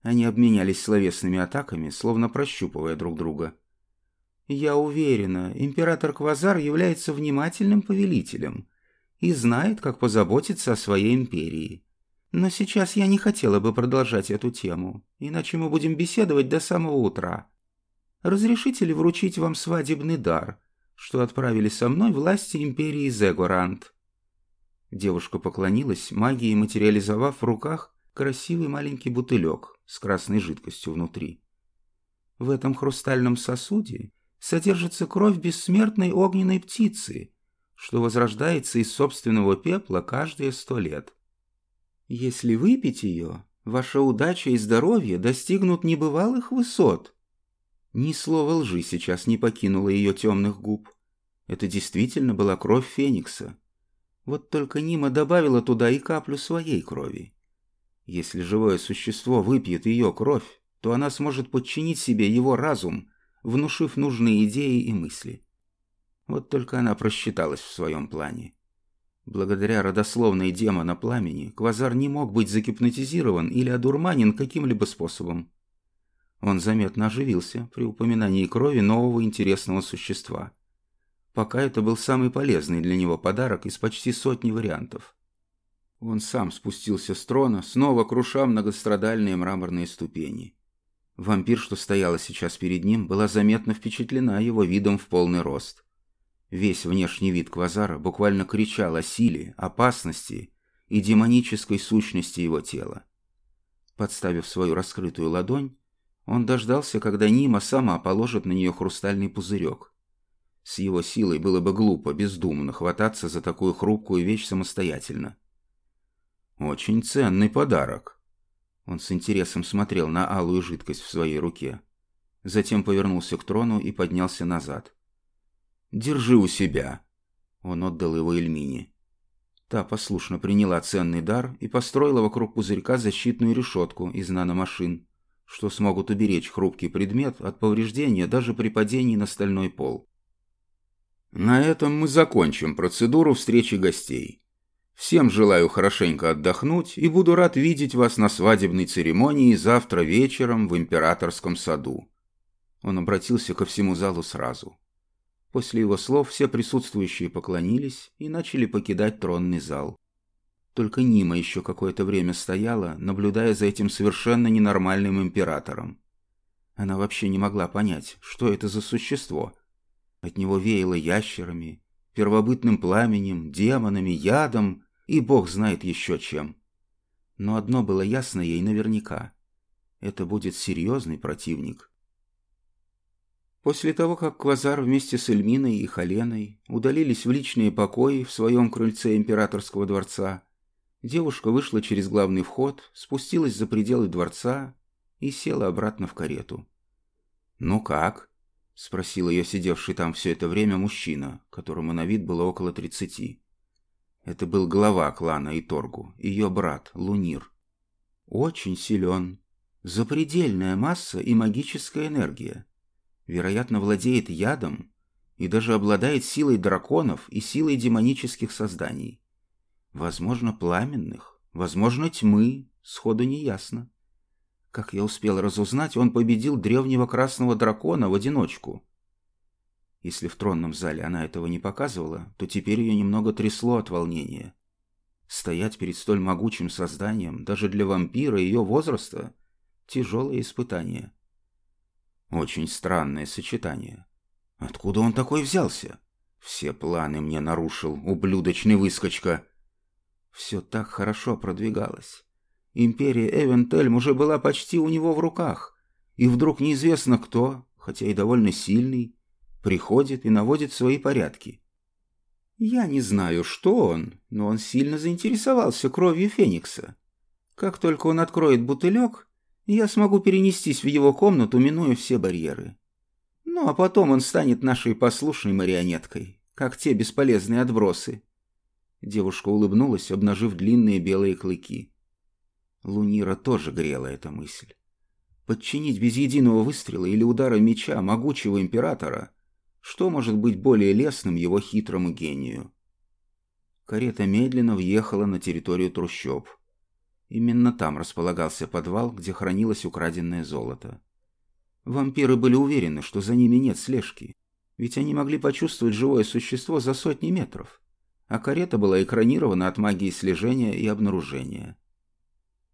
Они обменялись словесными атаками, словно прощупывая друг друга. «Я уверена, император Квазар является внимательным повелителем и знает, как позаботиться о своей империи. Но сейчас я не хотела бы продолжать эту тему, иначе мы будем беседовать до самого утра. Разрешите ли вручить вам свадебный дар?» что отправили со мной власти империи Зегорант. Девушка поклонилась, магией материализовав в руках красивый маленький бутылек с красной жидкостью внутри. В этом хрустальном сосуде содержится кровь бессмертной огненной птицы, что возрождается из собственного пепла каждые сто лет. Если выпить ее, ваша удача и здоровье достигнут небывалых высот. Ни слова лжи сейчас не покинуло ее темных губ. Это действительно была кровь Феникса. Вот только Нима добавила туда и каплю своей крови. Если живое существо выпьет ее кровь, то она сможет подчинить себе его разум, внушив нужные идеи и мысли. Вот только она просчиталась в своем плане. Благодаря родословной демона пламени, Квазар не мог быть загипнотизирован или одурманен каким-либо способом. Он заметно оживился при упоминании крови нового интересного существа. Пока это был самый полезный для него подарок из почти сотни вариантов. Он сам спустился с трона, снова круша многострадальные мраморные ступени. Вампир, что стояла сейчас перед ним, была заметно впечатлена его видом в полный рост. Весь внешний вид Квазара буквально кричал о силе, опасности и демонической сущности его тела. Подставив свою раскрытую ладонь, он дождался, когда Нима сама положит на нее хрустальный пузырек. С его силой было бы глупо, бездумно хвататься за такую хрупкую вещь самостоятельно. «Очень ценный подарок». Он с интересом смотрел на алую жидкость в своей руке. Затем повернулся к трону и поднялся назад. «Держи у себя». Он отдал его Эльмине. Та послушно приняла ценный дар и построила вокруг пузырька защитную решетку из наномашин что смогут уберечь хрупкий предмет от повреждения даже при падении на стальной пол. На этом мы закончим процедуру встречи гостей. Всем желаю хорошенько отдохнуть и буду рад видеть вас на свадебной церемонии завтра вечером в Императорском саду. Он обратился ко всему залу сразу. После его слов все присутствующие поклонились и начали покидать тронный зал. Только Нима еще какое-то время стояла, наблюдая за этим совершенно ненормальным императором. Она вообще не могла понять, что это за существо. От него веяло ящерами, первобытным пламенем, демонами, ядом и бог знает еще чем. Но одно было ясно ей наверняка. Это будет серьезный противник. После того, как Квазар вместе с Эльминой и Халеной удалились в личные покои в своем крыльце императорского дворца, девушка вышла через главный вход, спустилась за пределы дворца и села обратно в карету. «Ну как?» — спросил ее сидевший там все это время мужчина, которому на вид было около тридцати. Это был глава клана Иторгу, ее брат Лунир. Очень силен. Запредельная масса и магическая энергия. Вероятно, владеет ядом и даже обладает силой драконов и силой демонических созданий. Возможно, пламенных, возможно, тьмы, сходу не ясно. Как я успел разузнать, он победил древнего красного дракона в одиночку – если в тронном зале она этого не показывала, то теперь ее немного трясло от волнения. Стоять перед столь могучим созданием, даже для вампира ее возраста, тяжелое испытание. Очень странное сочетание. Откуда он такой взялся? Все планы мне нарушил, ублюдочный выскочка. Все так хорошо продвигалось. Империя Эвентельм уже была почти у него в руках. И вдруг неизвестно кто, хотя и довольно сильный, приходит и наводит свои порядки. Я не знаю, что он, но он сильно заинтересовался кровью Феникса. Как только он откроет бутылек, я смогу перенестись в его комнату, минуя все барьеры. Ну, а потом он станет нашей послушной марионеткой, как те бесполезные отбросы. Девушка улыбнулась, обнажив длинные белые клыки. Лунира тоже грела эта мысль. Подчинить без единого выстрела или удара меча могучего императора что может быть более лестным его хитрому гению? Карета медленно въехала на территорию трущоб. Именно там располагался подвал, где хранилось украденное золото. Вампиры были уверены, что за ними нет слежки, ведь они могли почувствовать живое существо за сотни метров, а карета была экранирована от магии слежения и обнаружения.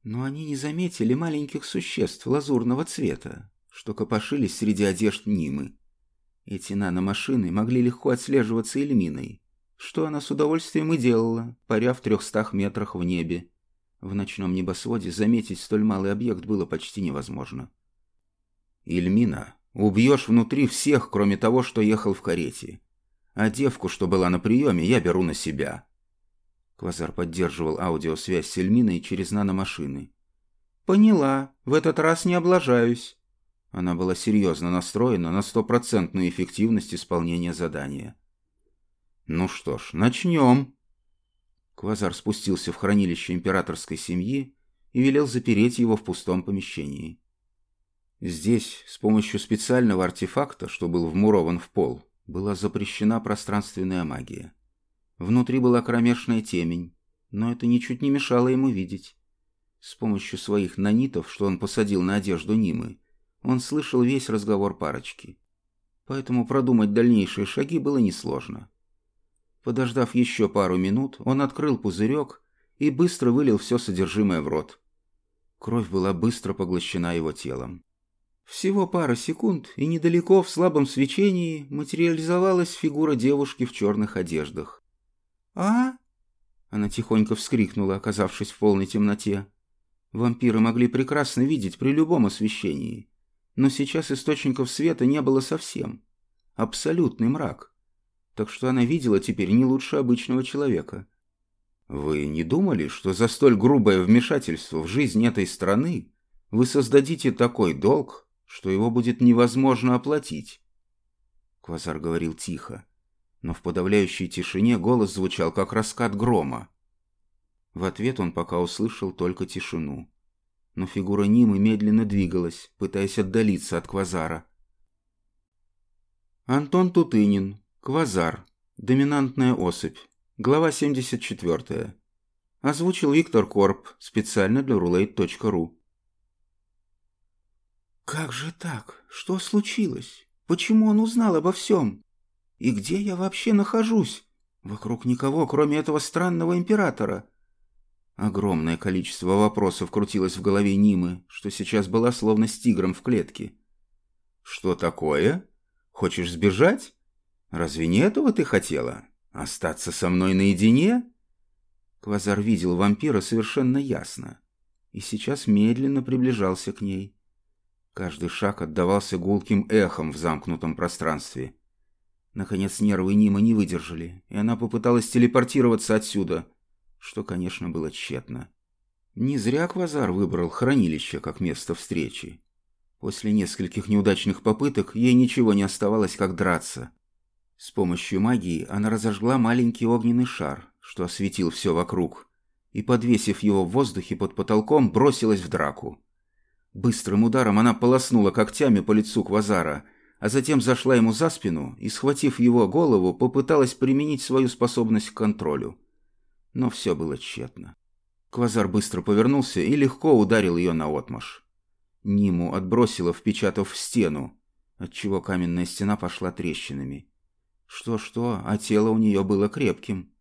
Но они не заметили маленьких существ лазурного цвета, что копошились среди одежд Нимы. Эти наномашины могли легко отслеживаться Эльминой, что она с удовольствием и делала, паря в трехстах метрах в небе. В ночном небосводе заметить столь малый объект было почти невозможно. «Ильмина, убьешь внутри всех, кроме того, что ехал в карете. А девку, что была на приеме, я беру на себя». Квазар поддерживал аудиосвязь с Эльминой через наномашины. «Поняла. В этот раз не облажаюсь». Она была серьезно настроена на стопроцентную эффективность исполнения задания. «Ну что ж, начнем!» Квазар спустился в хранилище императорской семьи и велел запереть его в пустом помещении. Здесь, с помощью специального артефакта, что был вмурован в пол, была запрещена пространственная магия. Внутри была кромешная темень, но это ничуть не мешало ему видеть. С помощью своих нанитов, что он посадил на одежду Нимы, он слышал весь разговор парочки. Поэтому продумать дальнейшие шаги было несложно. Подождав еще пару минут, он открыл пузырек и быстро вылил все содержимое в рот. Кровь была быстро поглощена его телом. Всего пара секунд, и недалеко в слабом свечении материализовалась фигура девушки в черных одеждах. «А?» Она тихонько вскрикнула, оказавшись в полной темноте. Вампиры могли прекрасно видеть при любом освещении но сейчас источников света не было совсем. Абсолютный мрак. Так что она видела теперь не лучше обычного человека. Вы не думали, что за столь грубое вмешательство в жизнь этой страны вы создадите такой долг, что его будет невозможно оплатить? Квазар говорил тихо, но в подавляющей тишине голос звучал, как раскат грома. В ответ он пока услышал только тишину но фигура Нимы медленно двигалась, пытаясь отдалиться от Квазара. Антон Тутынин, Квазар, Доминантная особь. Глава 74. Озвучил Виктор Корп специально для roulette.ru. «Как же так? Что случилось? Почему он узнал обо всем? И где я вообще нахожусь? Вокруг никого, кроме этого странного императора». Огромное количество вопросов крутилось в голове Нимы, что сейчас была словно с тигром в клетке. «Что такое? Хочешь сбежать? Разве не этого ты хотела? Остаться со мной наедине?» Квазар видел вампира совершенно ясно и сейчас медленно приближался к ней. Каждый шаг отдавался гулким эхом в замкнутом пространстве. Наконец нервы Нима не выдержали, и она попыталась телепортироваться отсюда, что, конечно, было тщетно. Не зря Квазар выбрал хранилище как место встречи. После нескольких неудачных попыток ей ничего не оставалось, как драться. С помощью магии она разожгла маленький огненный шар, что осветил все вокруг, и, подвесив его в воздухе под потолком, бросилась в драку. Быстрым ударом она полоснула когтями по лицу Квазара, а затем зашла ему за спину и, схватив его голову, попыталась применить свою способность к контролю. Но все было тщетно. Квазар быстро повернулся и легко ударил ее наотмашь. Ниму отбросило, впечатав в стену, отчего каменная стена пошла трещинами. Что-что, а тело у нее было крепким.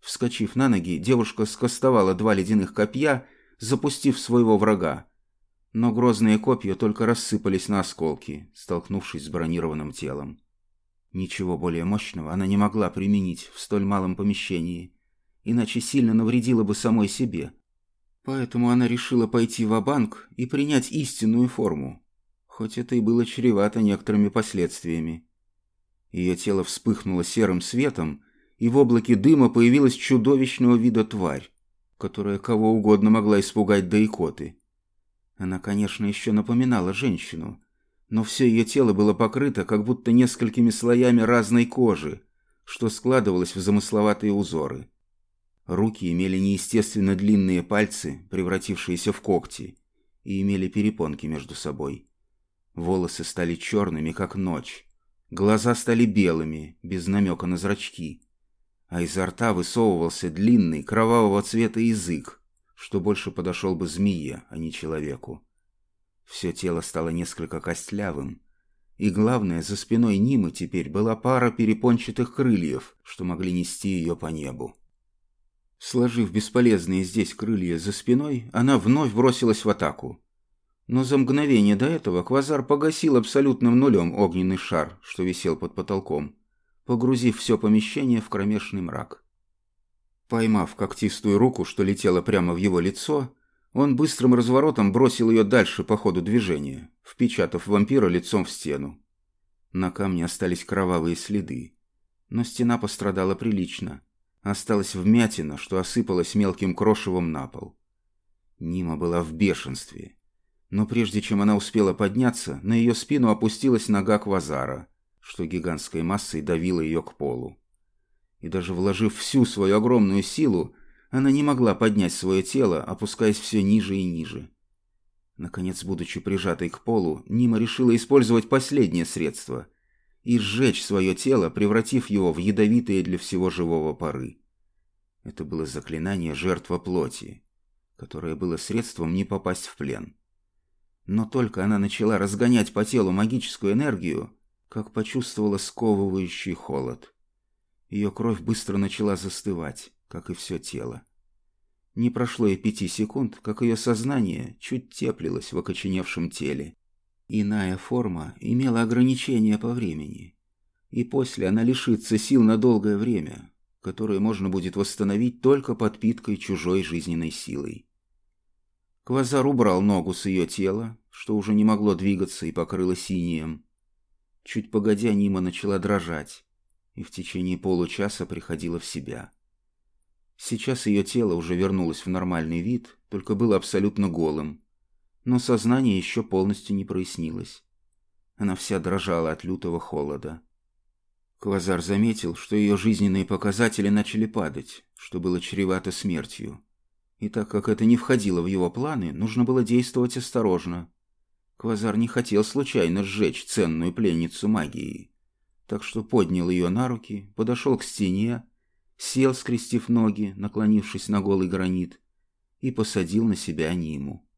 Вскочив на ноги, девушка скостовала два ледяных копья, запустив своего врага. Но грозные копья только рассыпались на осколки, столкнувшись с бронированным телом. Ничего более мощного она не могла применить в столь малом помещении, иначе сильно навредила бы самой себе. Поэтому она решила пойти в банк и принять истинную форму, хоть это и было чревато некоторыми последствиями. Ее тело вспыхнуло серым светом, и в облаке дыма появилась чудовищного вида тварь, которая кого угодно могла испугать до икоты. Она, конечно, еще напоминала женщину, но все ее тело было покрыто как будто несколькими слоями разной кожи, что складывалось в замысловатые узоры. Руки имели неестественно длинные пальцы, превратившиеся в когти, и имели перепонки между собой. Волосы стали черными, как ночь. Глаза стали белыми, без намека на зрачки а изо рта высовывался длинный кровавого цвета язык, что больше подошел бы змее, а не человеку. Все тело стало несколько костлявым, и главное, за спиной Нимы теперь была пара перепончатых крыльев, что могли нести ее по небу. Сложив бесполезные здесь крылья за спиной, она вновь бросилась в атаку. Но за мгновение до этого Квазар погасил абсолютным нулем огненный шар, что висел под потолком, погрузив все помещение в кромешный мрак. Поймав когтистую руку, что летела прямо в его лицо, он быстрым разворотом бросил ее дальше по ходу движения, впечатав вампира лицом в стену. На камне остались кровавые следы, но стена пострадала прилично. Осталась вмятина, что осыпалась мелким крошевом на пол. Нима была в бешенстве. Но прежде чем она успела подняться, на ее спину опустилась нога Квазара – что гигантской массой давило ее к полу. И даже вложив всю свою огромную силу, она не могла поднять свое тело, опускаясь все ниже и ниже. Наконец, будучи прижатой к полу, Нима решила использовать последнее средство и сжечь свое тело, превратив его в ядовитые для всего живого пары. Это было заклинание «Жертва плоти», которое было средством не попасть в плен. Но только она начала разгонять по телу магическую энергию, как почувствовала сковывающий холод. Ее кровь быстро начала застывать, как и все тело. Не прошло и пяти секунд, как ее сознание чуть теплилось в окоченевшем теле. Иная форма имела ограничения по времени, и после она лишится сил на долгое время, которое можно будет восстановить только подпиткой чужой жизненной силой. Квазар убрал ногу с ее тела, что уже не могло двигаться и покрыло синим, Чуть погодя, Нима начала дрожать и в течение получаса приходила в себя. Сейчас ее тело уже вернулось в нормальный вид, только было абсолютно голым. Но сознание еще полностью не прояснилось. Она вся дрожала от лютого холода. Квазар заметил, что ее жизненные показатели начали падать, что было чревато смертью. И так как это не входило в его планы, нужно было действовать осторожно, Квазар не хотел случайно сжечь ценную пленницу магии. так что поднял ее на руки, подошел к стене, сел, скрестив ноги, наклонившись на голый гранит, и посадил на себя Ниму.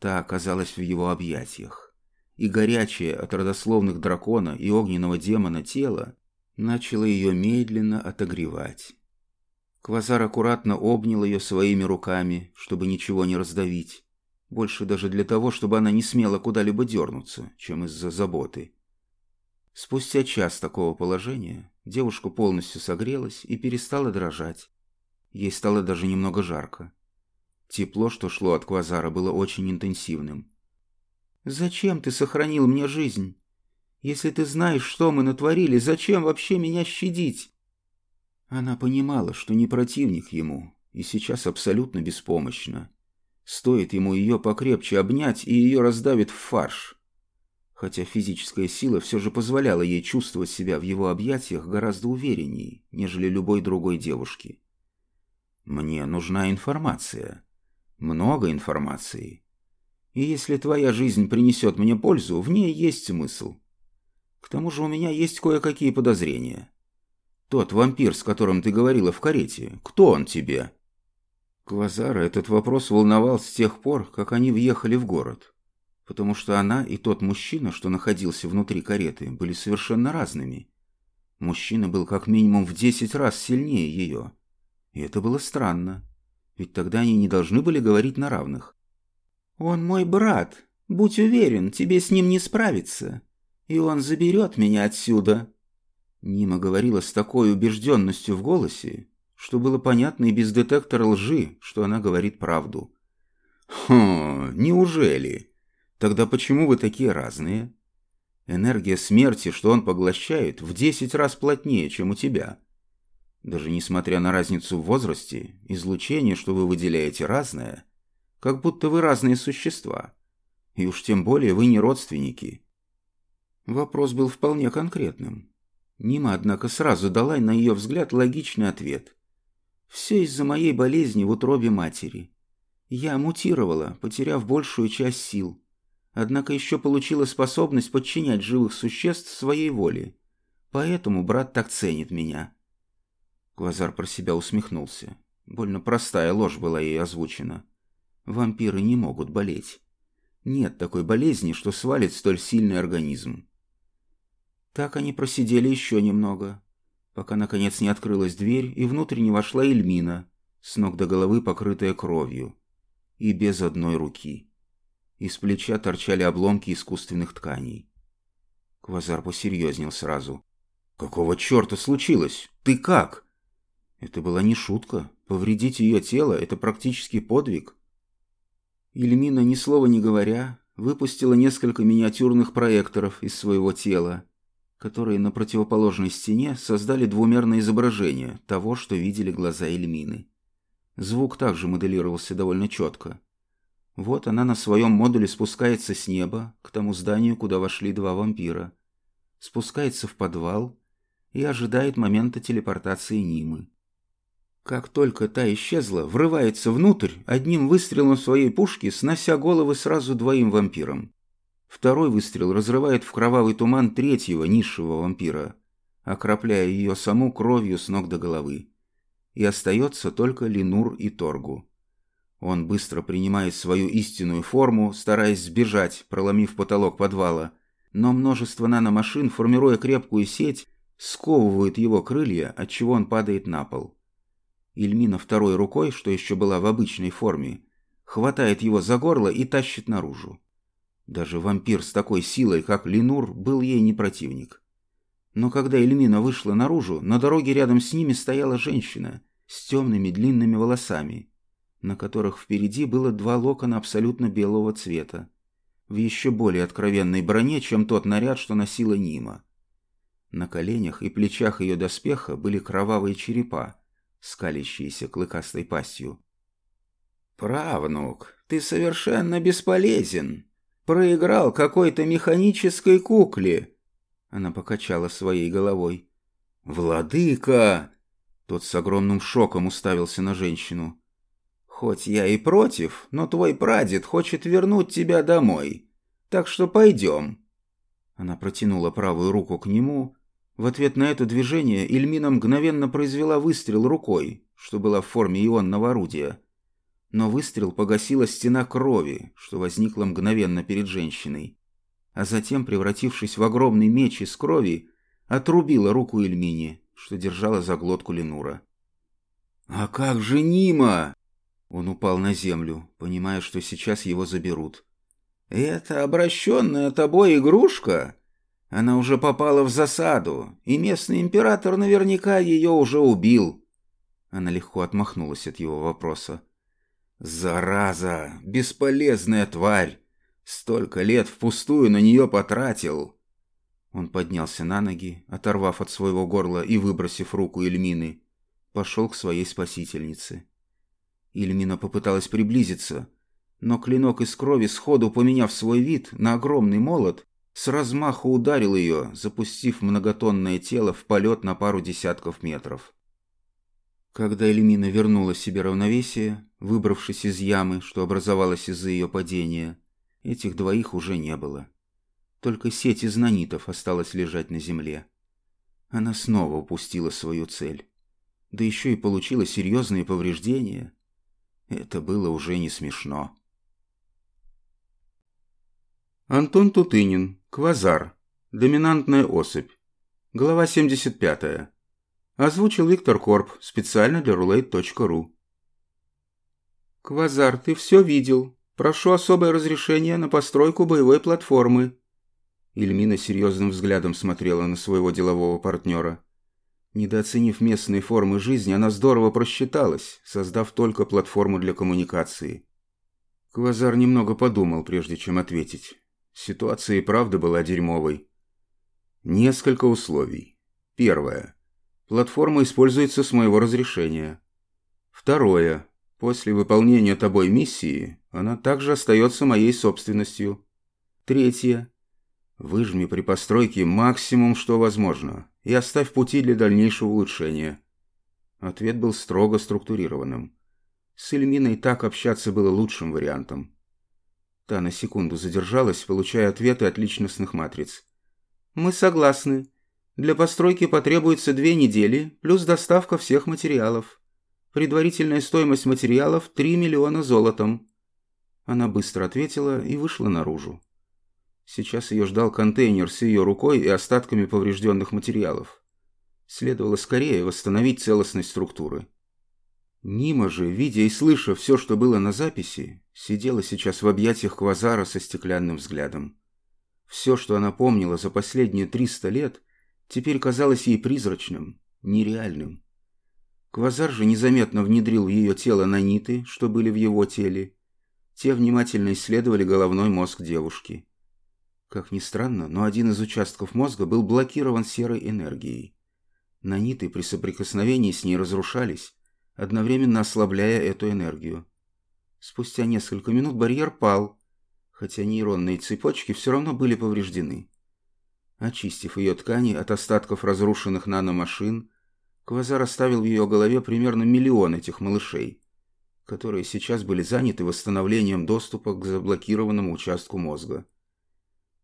Та оказалась в его объятиях, и горячее от родословных дракона и огненного демона тело начало ее медленно отогревать. Квазар аккуратно обнял ее своими руками, чтобы ничего не раздавить, больше даже для того, чтобы она не смела куда-либо дернуться, чем из-за заботы. Спустя час такого положения девушка полностью согрелась и перестала дрожать. Ей стало даже немного жарко. Тепло, что шло от квазара, было очень интенсивным. «Зачем ты сохранил мне жизнь? Если ты знаешь, что мы натворили, зачем вообще меня щадить?» Она понимала, что не противник ему, и сейчас абсолютно беспомощна. Стоит ему ее покрепче обнять, и ее раздавит в фарш. Хотя физическая сила все же позволяла ей чувствовать себя в его объятиях гораздо увереннее, нежели любой другой девушки. «Мне нужна информация», много информации. И если твоя жизнь принесет мне пользу, в ней есть смысл. К тому же у меня есть кое-какие подозрения. Тот вампир, с которым ты говорила в карете, кто он тебе?» Квазара этот вопрос волновал с тех пор, как они въехали в город. Потому что она и тот мужчина, что находился внутри кареты, были совершенно разными. Мужчина был как минимум в десять раз сильнее ее. И это было странно ведь тогда они не должны были говорить на равных. «Он мой брат. Будь уверен, тебе с ним не справиться. И он заберет меня отсюда». Нима говорила с такой убежденностью в голосе, что было понятно и без детектора лжи, что она говорит правду. «Хм, неужели? Тогда почему вы такие разные? Энергия смерти, что он поглощает, в десять раз плотнее, чем у тебя. Даже несмотря на разницу в возрасте, излучение, что вы выделяете, разное. Как будто вы разные существа. И уж тем более вы не родственники. Вопрос был вполне конкретным. Нима, однако, сразу дала на ее взгляд логичный ответ. «Все из-за моей болезни в утробе матери. Я мутировала, потеряв большую часть сил. Однако еще получила способность подчинять живых существ своей воле. Поэтому брат так ценит меня». Квазар про себя усмехнулся. Больно простая ложь была ей озвучена. Вампиры не могут болеть. Нет такой болезни, что свалит столь сильный организм. Так они просидели еще немного, пока наконец не открылась дверь и внутрь не вошла Эльмина, с ног до головы покрытая кровью, и без одной руки. Из плеча торчали обломки искусственных тканей. Квазар посерьезнел сразу. «Какого черта случилось? Ты как?» Это была не шутка. Повредить ее тело – это практически подвиг. Ильмина, ни слова не говоря, выпустила несколько миниатюрных проекторов из своего тела, которые на противоположной стене создали двумерное изображение того, что видели глаза Эльмины. Звук также моделировался довольно четко. Вот она на своем модуле спускается с неба к тому зданию, куда вошли два вампира. Спускается в подвал и ожидает момента телепортации Нимы. Как только та исчезла, врывается внутрь, одним выстрелом своей пушки снося головы сразу двоим вампирам. Второй выстрел разрывает в кровавый туман третьего, низшего вампира, окропляя ее саму кровью с ног до головы. И остается только Линур и Торгу. Он быстро принимает свою истинную форму, стараясь сбежать, проломив потолок подвала, но множество наномашин, формируя крепкую сеть, сковывают его крылья, отчего он падает на пол. Ильмина второй рукой, что еще была в обычной форме, хватает его за горло и тащит наружу. Даже вампир с такой силой, как Линур, был ей не противник. Но когда Эльмина вышла наружу, на дороге рядом с ними стояла женщина с темными длинными волосами, на которых впереди было два локона абсолютно белого цвета, в еще более откровенной броне, чем тот наряд, что носила Нима. На коленях и плечах ее доспеха были кровавые черепа, скалящиеся клыкастой пастью. «Правнук, ты совершенно бесполезен. Проиграл какой-то механической кукле». Она покачала своей головой. «Владыка!» Тот с огромным шоком уставился на женщину. «Хоть я и против, но твой прадед хочет вернуть тебя домой. Так что пойдем». Она протянула правую руку к нему, В ответ на это движение Ильмина мгновенно произвела выстрел рукой, что была в форме ионного орудия. Но выстрел погасила стена крови, что возникла мгновенно перед женщиной. А затем, превратившись в огромный меч из крови, отрубила руку Ильмине, что держала за глотку Ленура. «А как же Нима?» Он упал на землю, понимая, что сейчас его заберут. «Это обращенная тобой игрушка? Она уже попала в засаду, и местный император наверняка ее уже убил». Она легко отмахнулась от его вопроса. «Зараза! Бесполезная тварь! Столько лет впустую на нее потратил!» Он поднялся на ноги, оторвав от своего горла и выбросив руку Эльмины, пошел к своей спасительнице. Ильмина попыталась приблизиться, но клинок из крови, сходу поменяв свой вид на огромный молот, с размаху ударил ее, запустив многотонное тело в полет на пару десятков метров. Когда Эльмина вернула себе равновесие, выбравшись из ямы, что образовалась из-за ее падения, этих двоих уже не было. Только сеть из нанитов осталась лежать на земле. Она снова упустила свою цель. Да еще и получила серьезные повреждения. Это было уже не смешно. Антон Тутынин. Квазар. Доминантная особь. Глава 75. Озвучил Виктор Корп специально для roulette.ru. «Квазар, ты все видел. Прошу особое разрешение на постройку боевой платформы». Ильмина серьезным взглядом смотрела на своего делового партнера. Недооценив местные формы жизни, она здорово просчиталась, создав только платформу для коммуникации. Квазар немного подумал, прежде чем ответить. Ситуация и правда была дерьмовой. Несколько условий. Первое. Платформа используется с моего разрешения. Второе. После выполнения тобой миссии она также остается моей собственностью. Третье. Выжми при постройке максимум, что возможно, и оставь пути для дальнейшего улучшения. Ответ был строго структурированным. С Эльминой так общаться было лучшим вариантом. Та на секунду задержалась, получая ответы от личностных матриц. «Мы согласны. Для постройки потребуется две недели, плюс доставка всех материалов. Предварительная стоимость материалов – 3 миллиона золотом». Она быстро ответила и вышла наружу. Сейчас ее ждал контейнер с ее рукой и остатками поврежденных материалов. Следовало скорее восстановить целостность структуры. Нима же, видя и слыша все, что было на записи, сидела сейчас в объятиях Квазара со стеклянным взглядом. Все, что она помнила за последние триста лет, теперь казалось ей призрачным, нереальным. Квазар же незаметно внедрил в ее тело наниты, что были в его теле. Те внимательно исследовали головной мозг девушки. Как ни странно, но один из участков мозга был блокирован серой энергией. Наниты при соприкосновении с ней разрушались, одновременно ослабляя эту энергию. Спустя несколько минут барьер пал, хотя нейронные цепочки все равно были повреждены. Очистив ее ткани от остатков разрушенных наномашин, Квазар оставил в ее голове примерно миллион этих малышей, которые сейчас были заняты восстановлением доступа к заблокированному участку мозга.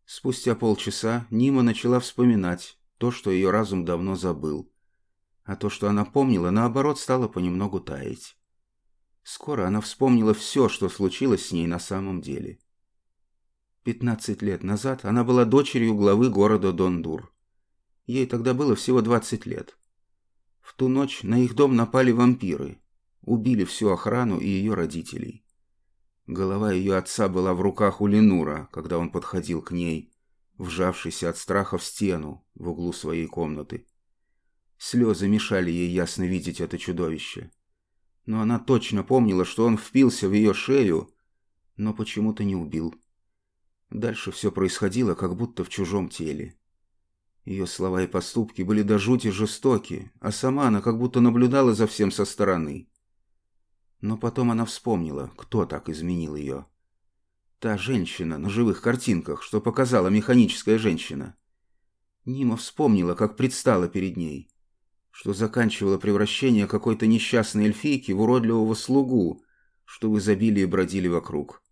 Спустя полчаса Нима начала вспоминать то, что ее разум давно забыл. А то, что она помнила, наоборот, стало понемногу таять. Скоро она вспомнила все, что случилось с ней на самом деле. Пятнадцать лет назад она была дочерью главы города Дондур. Ей тогда было всего двадцать лет. В ту ночь на их дом напали вампиры, убили всю охрану и ее родителей. Голова ее отца была в руках у Ленура, когда он подходил к ней, вжавшийся от страха в стену в углу своей комнаты. Слезы мешали ей ясно видеть это чудовище. Но она точно помнила, что он впился в ее шею, но почему-то не убил. Дальше все происходило, как будто в чужом теле. Ее слова и поступки были до жути жестоки, а сама она как будто наблюдала за всем со стороны. Но потом она вспомнила, кто так изменил ее. Та женщина на живых картинках, что показала механическая женщина. Нима вспомнила, как предстала перед ней, что заканчивала превращение какой-то несчастной эльфийки в уродливого слугу, что в изобилии бродили вокруг.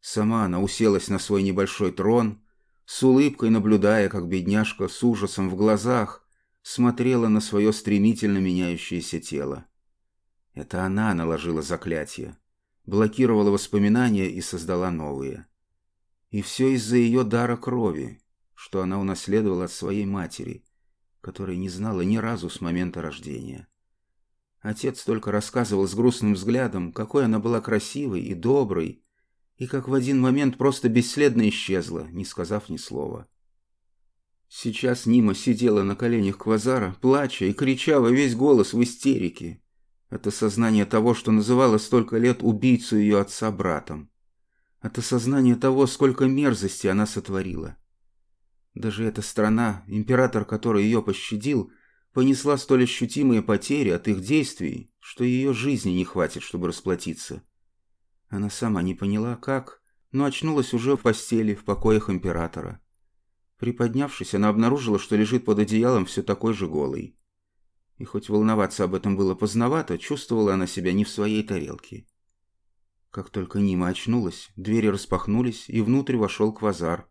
Сама она уселась на свой небольшой трон, с улыбкой наблюдая, как бедняжка с ужасом в глазах смотрела на свое стремительно меняющееся тело. Это она наложила заклятие, блокировала воспоминания и создала новые. И все из-за ее дара крови, что она унаследовала от своей матери, которой не знала ни разу с момента рождения. Отец только рассказывал с грустным взглядом, какой она была красивой и доброй, и как в один момент просто бесследно исчезла, не сказав ни слова. Сейчас Нима сидела на коленях Квазара, плача и крича весь голос в истерике. От осознания того, что называла столько лет убийцу ее отца братом. От осознания того, сколько мерзости она сотворила. Даже эта страна, император, который ее пощадил, понесла столь ощутимые потери от их действий, что ее жизни не хватит, чтобы расплатиться. Она сама не поняла, как, но очнулась уже в постели в покоях императора. Приподнявшись, она обнаружила, что лежит под одеялом все такой же голый. И хоть волноваться об этом было поздновато, чувствовала она себя не в своей тарелке. Как только Нима очнулась, двери распахнулись, и внутрь вошел Квазар.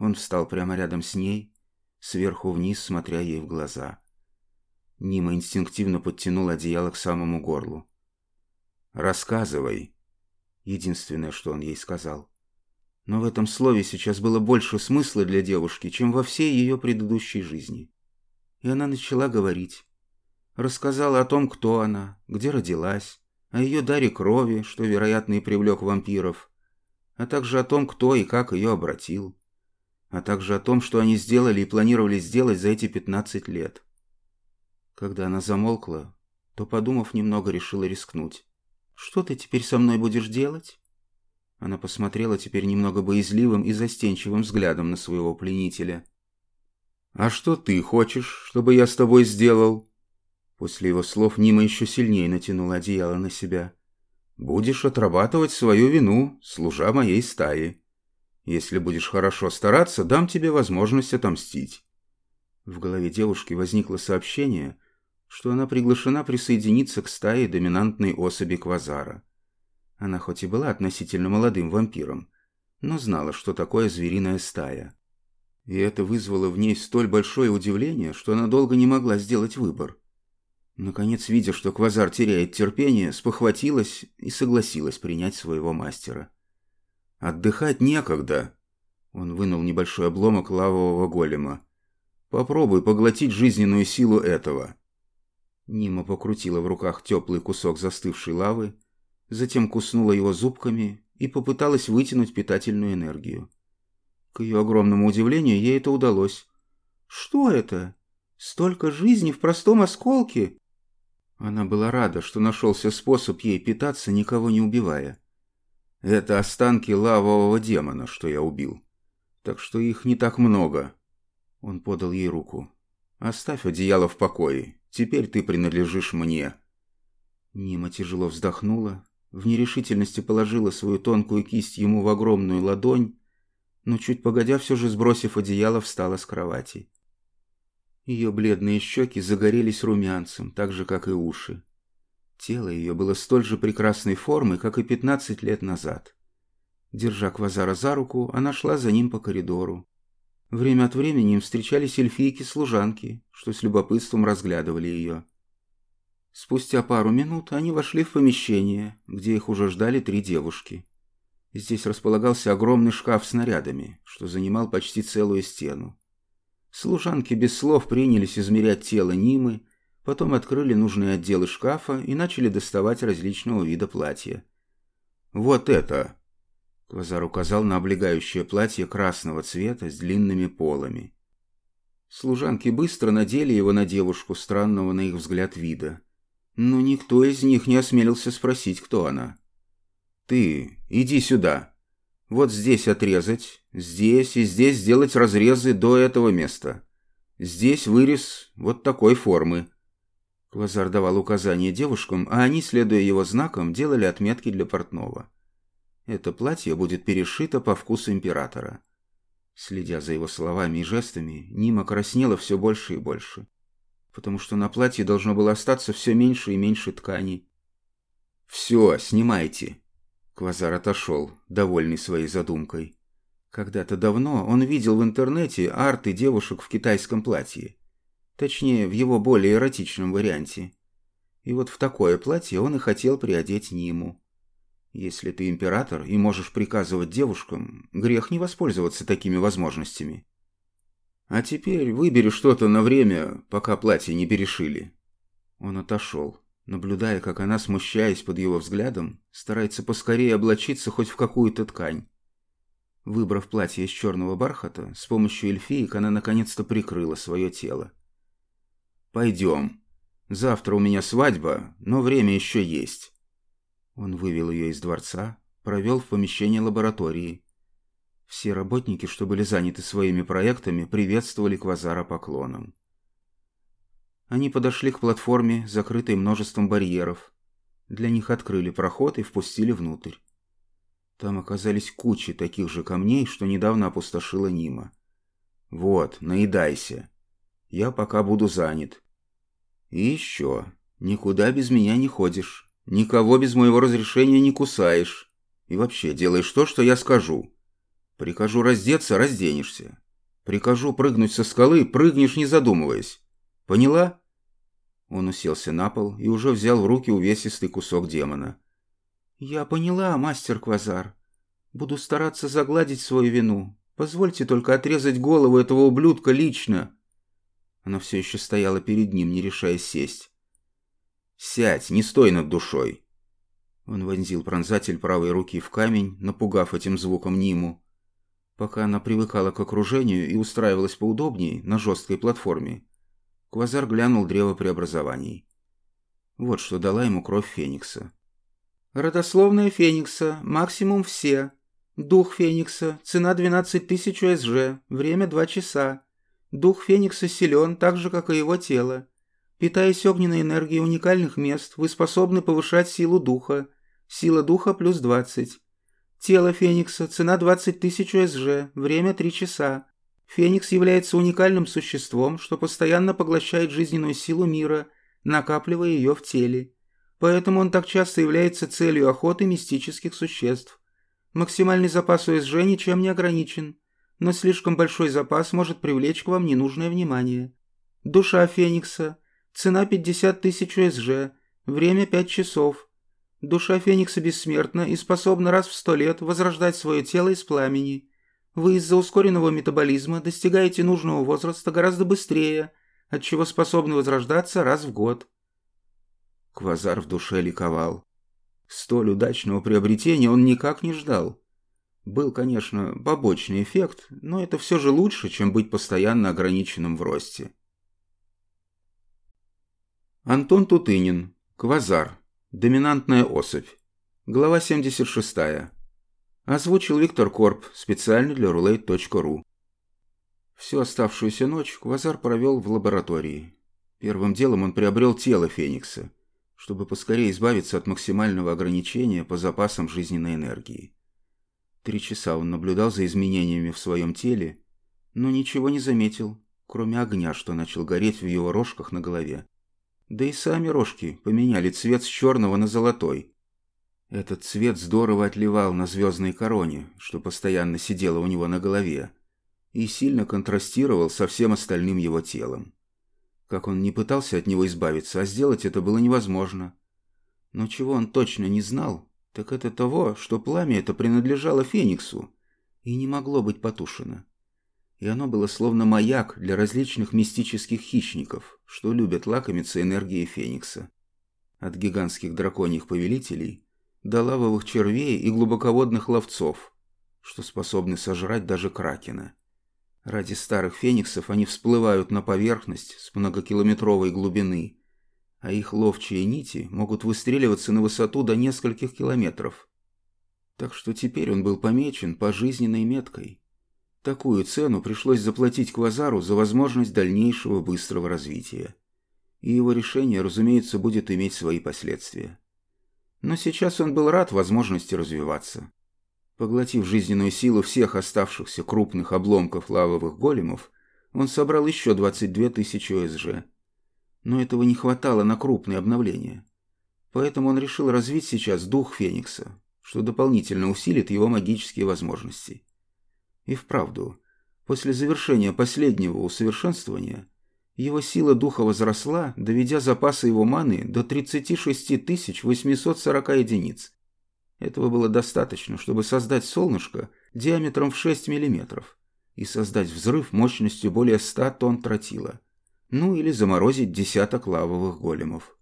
Он встал прямо рядом с ней, сверху вниз, смотря ей в глаза. Нима инстинктивно подтянула одеяло к самому горлу. «Рассказывай», — единственное, что он ей сказал. Но в этом слове сейчас было больше смысла для девушки, чем во всей ее предыдущей жизни. И она начала говорить. Рассказала о том, кто она, где родилась, о ее даре крови, что, вероятно, и привлек вампиров, а также о том, кто и как ее обратил, а также о том, что они сделали и планировали сделать за эти 15 лет. Когда она замолкла, то, подумав немного, решила рискнуть. «Что ты теперь со мной будешь делать?» Она посмотрела теперь немного боязливым и застенчивым взглядом на своего пленителя. «А что ты хочешь, чтобы я с тобой сделал?» После его слов Нима еще сильнее натянула одеяло на себя. «Будешь отрабатывать свою вину, служа моей стае. Если будешь хорошо стараться, дам тебе возможность отомстить». В голове девушки возникло сообщение, что она приглашена присоединиться к стае доминантной особи Квазара. Она хоть и была относительно молодым вампиром, но знала, что такое звериная стая. И это вызвало в ней столь большое удивление, что она долго не могла сделать выбор. Наконец, видя, что Квазар теряет терпение, спохватилась и согласилась принять своего мастера. «Отдыхать некогда!» Он вынул небольшой обломок лавового голема. «Попробуй поглотить жизненную силу этого!» Нима покрутила в руках теплый кусок застывшей лавы, затем куснула его зубками и попыталась вытянуть питательную энергию. К ее огромному удивлению, ей это удалось. «Что это? Столько жизни в простом осколке?» Она была рада, что нашелся способ ей питаться, никого не убивая. «Это останки лавового демона, что я убил. Так что их не так много». Он подал ей руку. «Оставь одеяло в покое. Теперь ты принадлежишь мне». Нима тяжело вздохнула, в нерешительности положила свою тонкую кисть ему в огромную ладонь, но чуть погодя, все же сбросив одеяло, встала с кровати. Ее бледные щеки загорелись румянцем, так же, как и уши. Тело ее было столь же прекрасной формы, как и пятнадцать лет назад. Держа Квазара за руку, она шла за ним по коридору. Время от времени им встречались эльфийки-служанки, что с любопытством разглядывали ее. Спустя пару минут они вошли в помещение, где их уже ждали три девушки. Здесь располагался огромный шкаф с снарядами, что занимал почти целую стену. Служанки без слов принялись измерять тело Нимы, потом открыли нужные отделы шкафа и начали доставать различного вида платья. «Вот это!» Квазар указал на облегающее платье красного цвета с длинными полами. Служанки быстро надели его на девушку странного на их взгляд вида но никто из них не осмелился спросить, кто она. «Ты, иди сюда. Вот здесь отрезать, здесь и здесь сделать разрезы до этого места. Здесь вырез вот такой формы». Квазар давал указания девушкам, а они, следуя его знакам, делали отметки для портного. Это платье будет перешито по вкусу императора. Следя за его словами и жестами, Нима краснела все больше и больше потому что на платье должно было остаться все меньше и меньше тканей. «Все, снимайте!» Квазар отошел, довольный своей задумкой. Когда-то давно он видел в интернете арты девушек в китайском платье. Точнее, в его более эротичном варианте. И вот в такое платье он и хотел приодеть Ниму. Если ты император и можешь приказывать девушкам, грех не воспользоваться такими возможностями. А теперь выбери что-то на время, пока платье не перешили. Он отошел, наблюдая, как она, смущаясь под его взглядом, старается поскорее облачиться хоть в какую-то ткань. Выбрав платье из черного бархата, с помощью эльфиек она наконец-то прикрыла свое тело. «Пойдем. Завтра у меня свадьба, но время еще есть». Он вывел ее из дворца, провел в помещение лаборатории, все работники, что были заняты своими проектами, приветствовали Квазара поклоном. Они подошли к платформе, закрытой множеством барьеров. Для них открыли проход и впустили внутрь. Там оказались кучи таких же камней, что недавно опустошила Нима. «Вот, наедайся. Я пока буду занят. И еще, никуда без меня не ходишь, никого без моего разрешения не кусаешь. И вообще, делаешь то, что я скажу. Прикажу раздеться, разденешься. Прикажу прыгнуть со скалы, прыгнешь, не задумываясь. Поняла?» Он уселся на пол и уже взял в руки увесистый кусок демона. «Я поняла, мастер Квазар. Буду стараться загладить свою вину. Позвольте только отрезать голову этого ублюдка лично». Она все еще стояла перед ним, не решаясь сесть. «Сядь, не стой над душой!» Он вонзил пронзатель правой руки в камень, напугав этим звуком Ниму. Пока она привыкала к окружению и устраивалась поудобнее на жесткой платформе, Квазар глянул древо преобразований. Вот что дала ему кровь Феникса. «Родословная Феникса, максимум все. Дух Феникса, цена 12 тысяч УСЖ, время 2 часа. Дух Феникса силен, так же, как и его тело. Питаясь огненной энергией уникальных мест, вы способны повышать силу духа. Сила духа плюс 20. Тело Феникса, цена 20 тысяч УСЖ, время 3 часа. Феникс является уникальным существом, что постоянно поглощает жизненную силу мира, накапливая ее в теле. Поэтому он так часто является целью охоты мистических существ. Максимальный запас УСЖ ничем не ограничен, но слишком большой запас может привлечь к вам ненужное внимание. Душа Феникса. Цена 50 тысяч УСЖ. Время 5 часов. Душа Феникса бессмертна и способна раз в сто лет возрождать свое тело из пламени. Вы из-за ускоренного метаболизма достигаете нужного возраста гораздо быстрее, отчего способны возрождаться раз в год. Квазар в душе ликовал. Столь удачного приобретения он никак не ждал. Был, конечно, побочный эффект, но это все же лучше, чем быть постоянно ограниченным в росте. Антон Тутынин. Квазар. Доминантная особь. Глава 76. Озвучил Виктор Корп специально для roulette.ru. Всю оставшуюся ночь Квазар провел в лаборатории. Первым делом он приобрел тело Феникса, чтобы поскорее избавиться от максимального ограничения по запасам жизненной энергии. Три часа он наблюдал за изменениями в своем теле, но ничего не заметил, кроме огня, что начал гореть в его рожках на голове. Да и сами рожки поменяли цвет с черного на золотой. Этот цвет здорово отливал на звездной короне, что постоянно сидела у него на голове, и сильно контрастировал со всем остальным его телом. Как он не пытался от него избавиться, а сделать это было невозможно. Но чего он точно не знал, так это того, что пламя это принадлежало Фениксу и не могло быть потушено и оно было словно маяк для различных мистических хищников, что любят лакомиться энергией Феникса. От гигантских драконьих повелителей до лавовых червей и глубоководных ловцов, что способны сожрать даже кракена. Ради старых фениксов они всплывают на поверхность с многокилометровой глубины, а их ловчие нити могут выстреливаться на высоту до нескольких километров. Так что теперь он был помечен пожизненной меткой, Такую цену пришлось заплатить Квазару за возможность дальнейшего быстрого развития. И его решение, разумеется, будет иметь свои последствия. Но сейчас он был рад возможности развиваться. Поглотив жизненную силу всех оставшихся крупных обломков лавовых големов, он собрал еще 22 тысячи ОСЖ. Но этого не хватало на крупные обновления. Поэтому он решил развить сейчас дух Феникса, что дополнительно усилит его магические возможности. И вправду, после завершения последнего усовершенствования, Его сила духа возросла, доведя запасы его маны до 36 840 единиц. Этого было достаточно, чтобы создать солнышко диаметром в 6 мм и создать взрыв мощностью более 100 тонн тротила. Ну или заморозить десяток лавовых големов.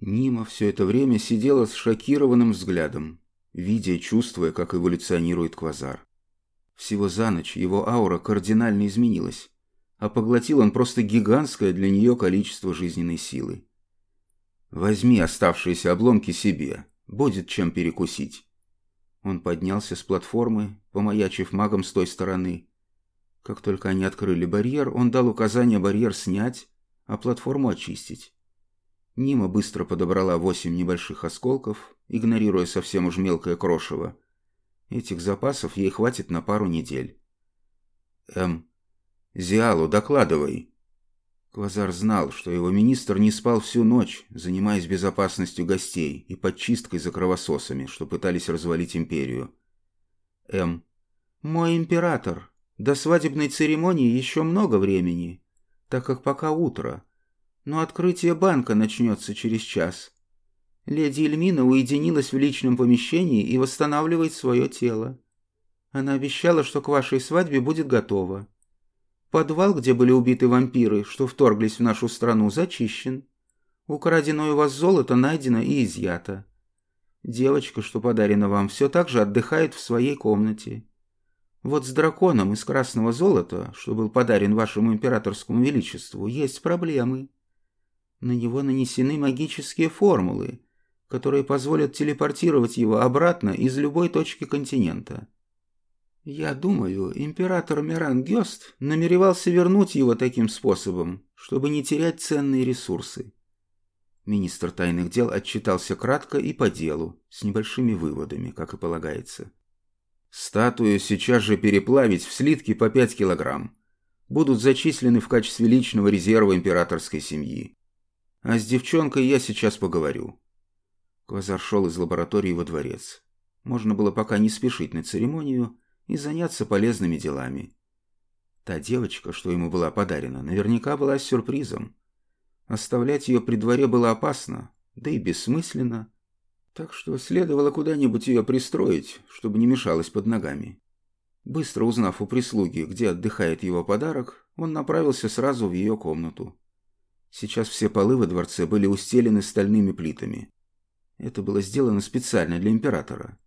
Нима все это время сидела с шокированным взглядом, видя и чувствуя, как эволюционирует квазар. Всего за ночь его аура кардинально изменилась, а поглотил он просто гигантское для нее количество жизненной силы. «Возьми оставшиеся обломки себе, будет чем перекусить». Он поднялся с платформы, помаячив магом с той стороны. Как только они открыли барьер, он дал указание барьер снять, а платформу очистить. Нима быстро подобрала восемь небольших осколков, игнорируя совсем уж мелкое крошево. Этих запасов ей хватит на пару недель. «Эм, Зиалу, докладывай!» Квазар знал, что его министр не спал всю ночь, занимаясь безопасностью гостей и подчисткой за кровососами, что пытались развалить империю. «Эм, мой император, до свадебной церемонии еще много времени, так как пока утро» но открытие банка начнется через час. Леди Эльмина уединилась в личном помещении и восстанавливает свое тело. Она обещала, что к вашей свадьбе будет готово. Подвал, где были убиты вампиры, что вторглись в нашу страну, зачищен. Украденное у вас золото найдено и изъято. Девочка, что подарена вам, все так же отдыхает в своей комнате. Вот с драконом из красного золота, что был подарен вашему императорскому величеству, есть проблемы. На него нанесены магические формулы, которые позволят телепортировать его обратно из любой точки континента. Я думаю, император Миран Гёст намеревался вернуть его таким способом, чтобы не терять ценные ресурсы. Министр тайных дел отчитался кратко и по делу, с небольшими выводами, как и полагается. Статую сейчас же переплавить в слитки по 5 килограмм. Будут зачислены в качестве личного резерва императорской семьи. А с девчонкой я сейчас поговорю». Квазар шел из лаборатории во дворец. Можно было пока не спешить на церемонию и заняться полезными делами. Та девочка, что ему была подарена, наверняка была сюрпризом. Оставлять ее при дворе было опасно, да и бессмысленно. Так что следовало куда-нибудь ее пристроить, чтобы не мешалась под ногами. Быстро узнав у прислуги, где отдыхает его подарок, он направился сразу в ее комнату. Сейчас все полы во дворце были устелены стальными плитами. Это было сделано специально для императора.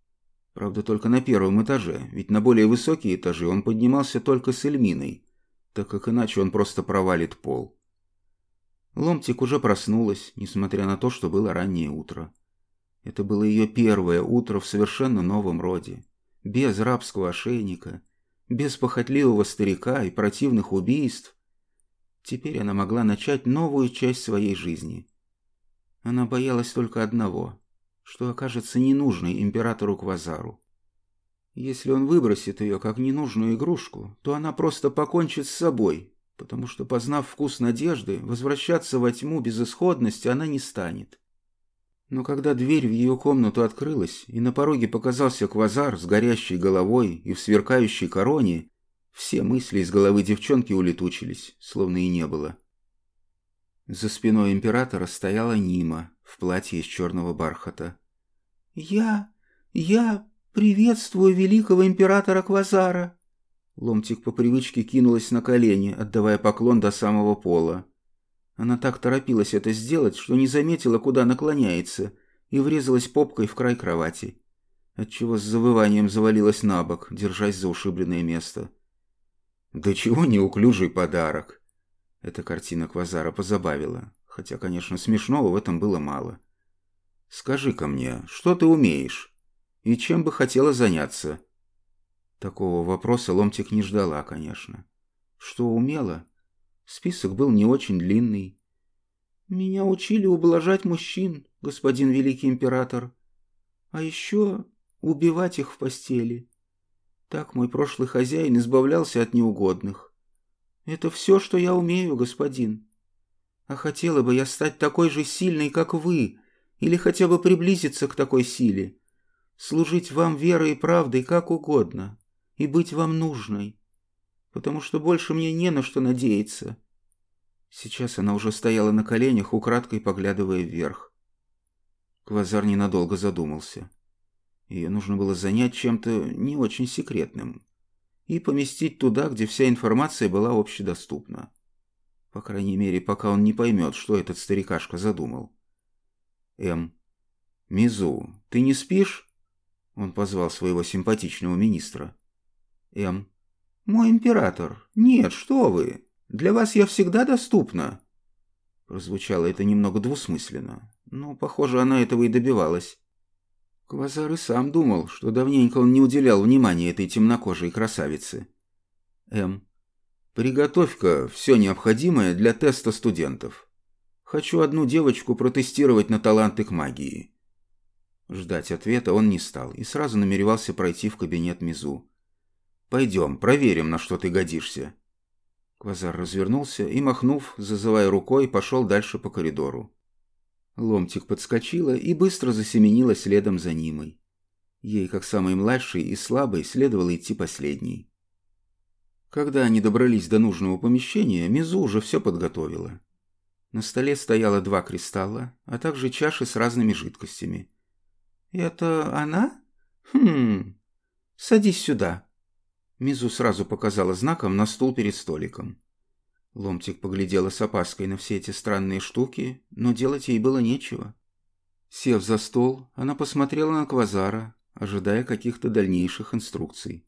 Правда, только на первом этаже, ведь на более высокие этажи он поднимался только с Эльминой, так как иначе он просто провалит пол. Ломтик уже проснулась, несмотря на то, что было раннее утро. Это было ее первое утро в совершенно новом роде. Без рабского ошейника, без похотливого старика и противных убийств, Теперь она могла начать новую часть своей жизни. Она боялась только одного, что окажется ненужной императору Квазару. Если он выбросит ее как ненужную игрушку, то она просто покончит с собой, потому что, познав вкус надежды, возвращаться во тьму безысходности она не станет. Но когда дверь в ее комнату открылась, и на пороге показался Квазар с горящей головой и в сверкающей короне, все мысли из головы девчонки улетучились, словно и не было. За спиной императора стояла Нима в платье из черного бархата. «Я... я приветствую великого императора Квазара!» Ломтик по привычке кинулась на колени, отдавая поклон до самого пола. Она так торопилась это сделать, что не заметила, куда наклоняется, и врезалась попкой в край кровати, отчего с завыванием завалилась на бок, держась за ушибленное место. Да чего неуклюжий подарок. Эта картина Квазара позабавила, хотя, конечно, смешного в этом было мало. Скажи-ка мне, что ты умеешь? И чем бы хотела заняться? Такого вопроса Ломтик не ждала, конечно. Что умела? Список был не очень длинный. Меня учили ублажать мужчин, господин великий император. А еще убивать их в постели. Так мой прошлый хозяин избавлялся от неугодных. Это все, что я умею, господин. А хотела бы я стать такой же сильной, как вы, или хотя бы приблизиться к такой силе, служить вам верой и правдой как угодно, и быть вам нужной, потому что больше мне не на что надеяться. Сейчас она уже стояла на коленях, украдкой поглядывая вверх. Квазар ненадолго задумался. Ее нужно было занять чем-то не очень секретным и поместить туда, где вся информация была общедоступна. По крайней мере, пока он не поймет, что этот старикашка задумал. М. «Мизу, ты не спишь?» Он позвал своего симпатичного министра. М. «Мой император, нет, что вы! Для вас я всегда доступна!» Прозвучало это немного двусмысленно, но, похоже, она этого и добивалась. Квазар и сам думал, что давненько он не уделял внимания этой темнокожей красавице. М. «Приготовь-ка все необходимое для теста студентов. Хочу одну девочку протестировать на таланты к магии». Ждать ответа он не стал и сразу намеревался пройти в кабинет Мизу. «Пойдем, проверим, на что ты годишься». Квазар развернулся и, махнув, зазывая рукой, пошел дальше по коридору. Ломтик подскочила и быстро засеменила следом за Нимой. Ей, как самой младшей и слабой, следовало идти последней. Когда они добрались до нужного помещения, Мизу уже все подготовила. На столе стояло два кристалла, а также чаши с разными жидкостями. «Это она? Хм... Садись сюда». Мизу сразу показала знаком на стул перед столиком. Ломтик поглядела с опаской на все эти странные штуки, но делать ей было нечего. Сев за стол, она посмотрела на Квазара, ожидая каких-то дальнейших инструкций.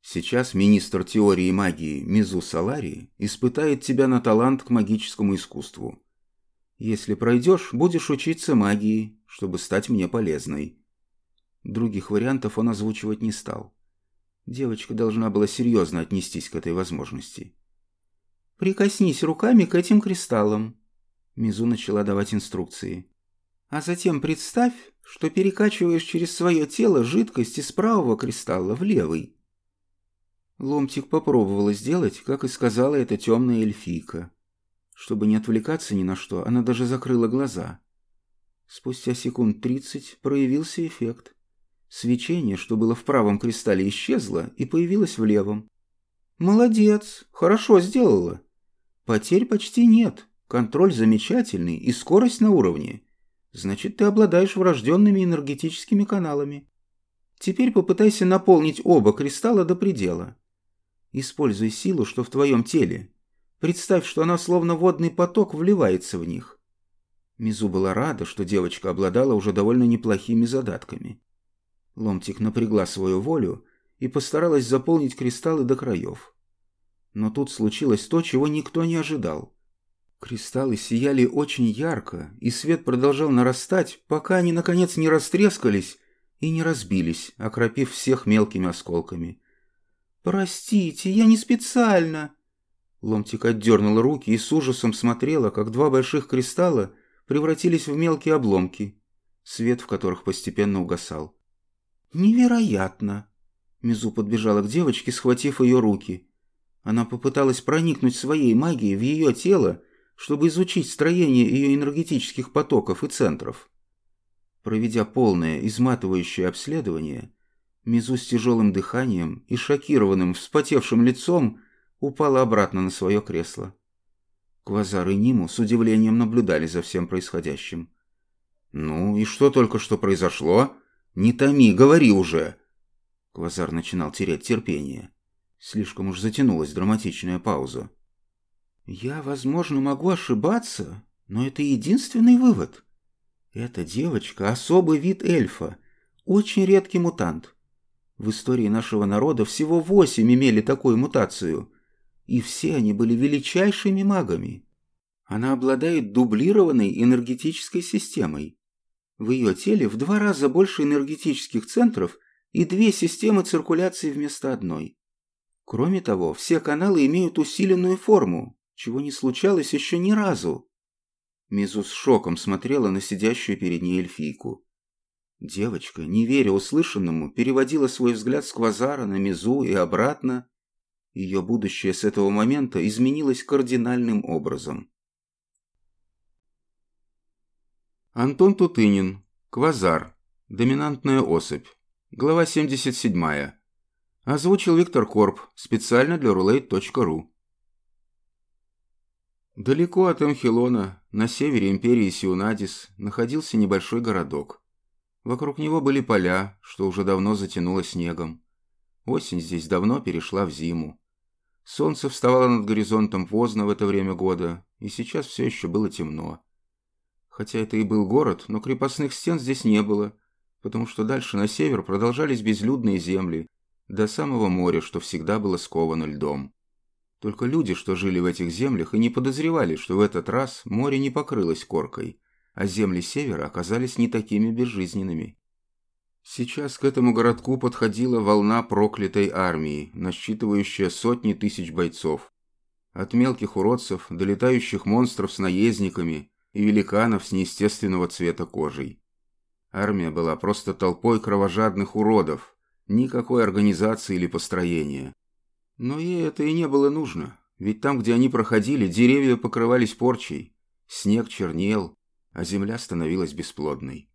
Сейчас министр теории магии Мизу Салари испытает тебя на талант к магическому искусству. Если пройдешь, будешь учиться магии, чтобы стать мне полезной. Других вариантов он озвучивать не стал. Девочка должна была серьезно отнестись к этой возможности. «Прикоснись руками к этим кристаллам», — Мизу начала давать инструкции. «А затем представь, что перекачиваешь через свое тело жидкость из правого кристалла в левый». Ломтик попробовала сделать, как и сказала эта темная эльфийка. Чтобы не отвлекаться ни на что, она даже закрыла глаза. Спустя секунд тридцать проявился эффект. Свечение, что было в правом кристалле, исчезло и появилось в левом. «Молодец, хорошо сделала. Потерь почти нет, контроль замечательный и скорость на уровне. Значит, ты обладаешь врожденными энергетическими каналами. Теперь попытайся наполнить оба кристалла до предела. Используй силу, что в твоем теле. Представь, что она словно водный поток вливается в них». Мизу была рада, что девочка обладала уже довольно неплохими задатками. Ломтик напрягла свою волю и постаралась заполнить кристаллы до краев. Но тут случилось то, чего никто не ожидал. Кристаллы сияли очень ярко, и свет продолжал нарастать, пока они, наконец, не растрескались и не разбились, окропив всех мелкими осколками. «Простите, я не специально!» Ломтик отдернула руки и с ужасом смотрела, как два больших кристалла превратились в мелкие обломки, свет в которых постепенно угасал. «Невероятно!» Мизу подбежала к девочке, схватив ее руки. Она попыталась проникнуть своей магией в ее тело, чтобы изучить строение ее энергетических потоков и центров. Проведя полное, изматывающее обследование, Мизу с тяжелым дыханием и шокированным, вспотевшим лицом упала обратно на свое кресло. Квазар и Ниму с удивлением наблюдали за всем происходящим. «Ну и что только что произошло? Не томи, говори уже!» Квазар начинал терять терпение. Слишком уж затянулась драматичная пауза. «Я, возможно, могу ошибаться, но это единственный вывод. Эта девочка – особый вид эльфа, очень редкий мутант. В истории нашего народа всего восемь имели такую мутацию, и все они были величайшими магами. Она обладает дублированной энергетической системой. В ее теле в два раза больше энергетических центров, и две системы циркуляции вместо одной. Кроме того, все каналы имеют усиленную форму, чего не случалось еще ни разу. Мизу с шоком смотрела на сидящую перед ней эльфийку. Девочка, не веря услышанному, переводила свой взгляд с квазара на Мизу и обратно. Ее будущее с этого момента изменилось кардинальным образом. Антон Тутынин. Квазар. Доминантная особь. Глава 77. Озвучил Виктор Корп специально для Roulette.ru. Далеко от Эмхилона, на севере империи Сиунадис, находился небольшой городок. Вокруг него были поля, что уже давно затянуло снегом. Осень здесь давно перешла в зиму. Солнце вставало над горизонтом поздно в это время года, и сейчас все еще было темно. Хотя это и был город, но крепостных стен здесь не было, потому что дальше на север продолжались безлюдные земли, до самого моря, что всегда было сковано льдом. Только люди, что жили в этих землях, и не подозревали, что в этот раз море не покрылось коркой, а земли севера оказались не такими безжизненными. Сейчас к этому городку подходила волна проклятой армии, насчитывающая сотни тысяч бойцов. От мелких уродцев до летающих монстров с наездниками и великанов с неестественного цвета кожей. Армия была просто толпой кровожадных уродов, никакой организации или построения. Но ей это и не было нужно, ведь там, где они проходили, деревья покрывались порчей, снег чернел, а земля становилась бесплодной.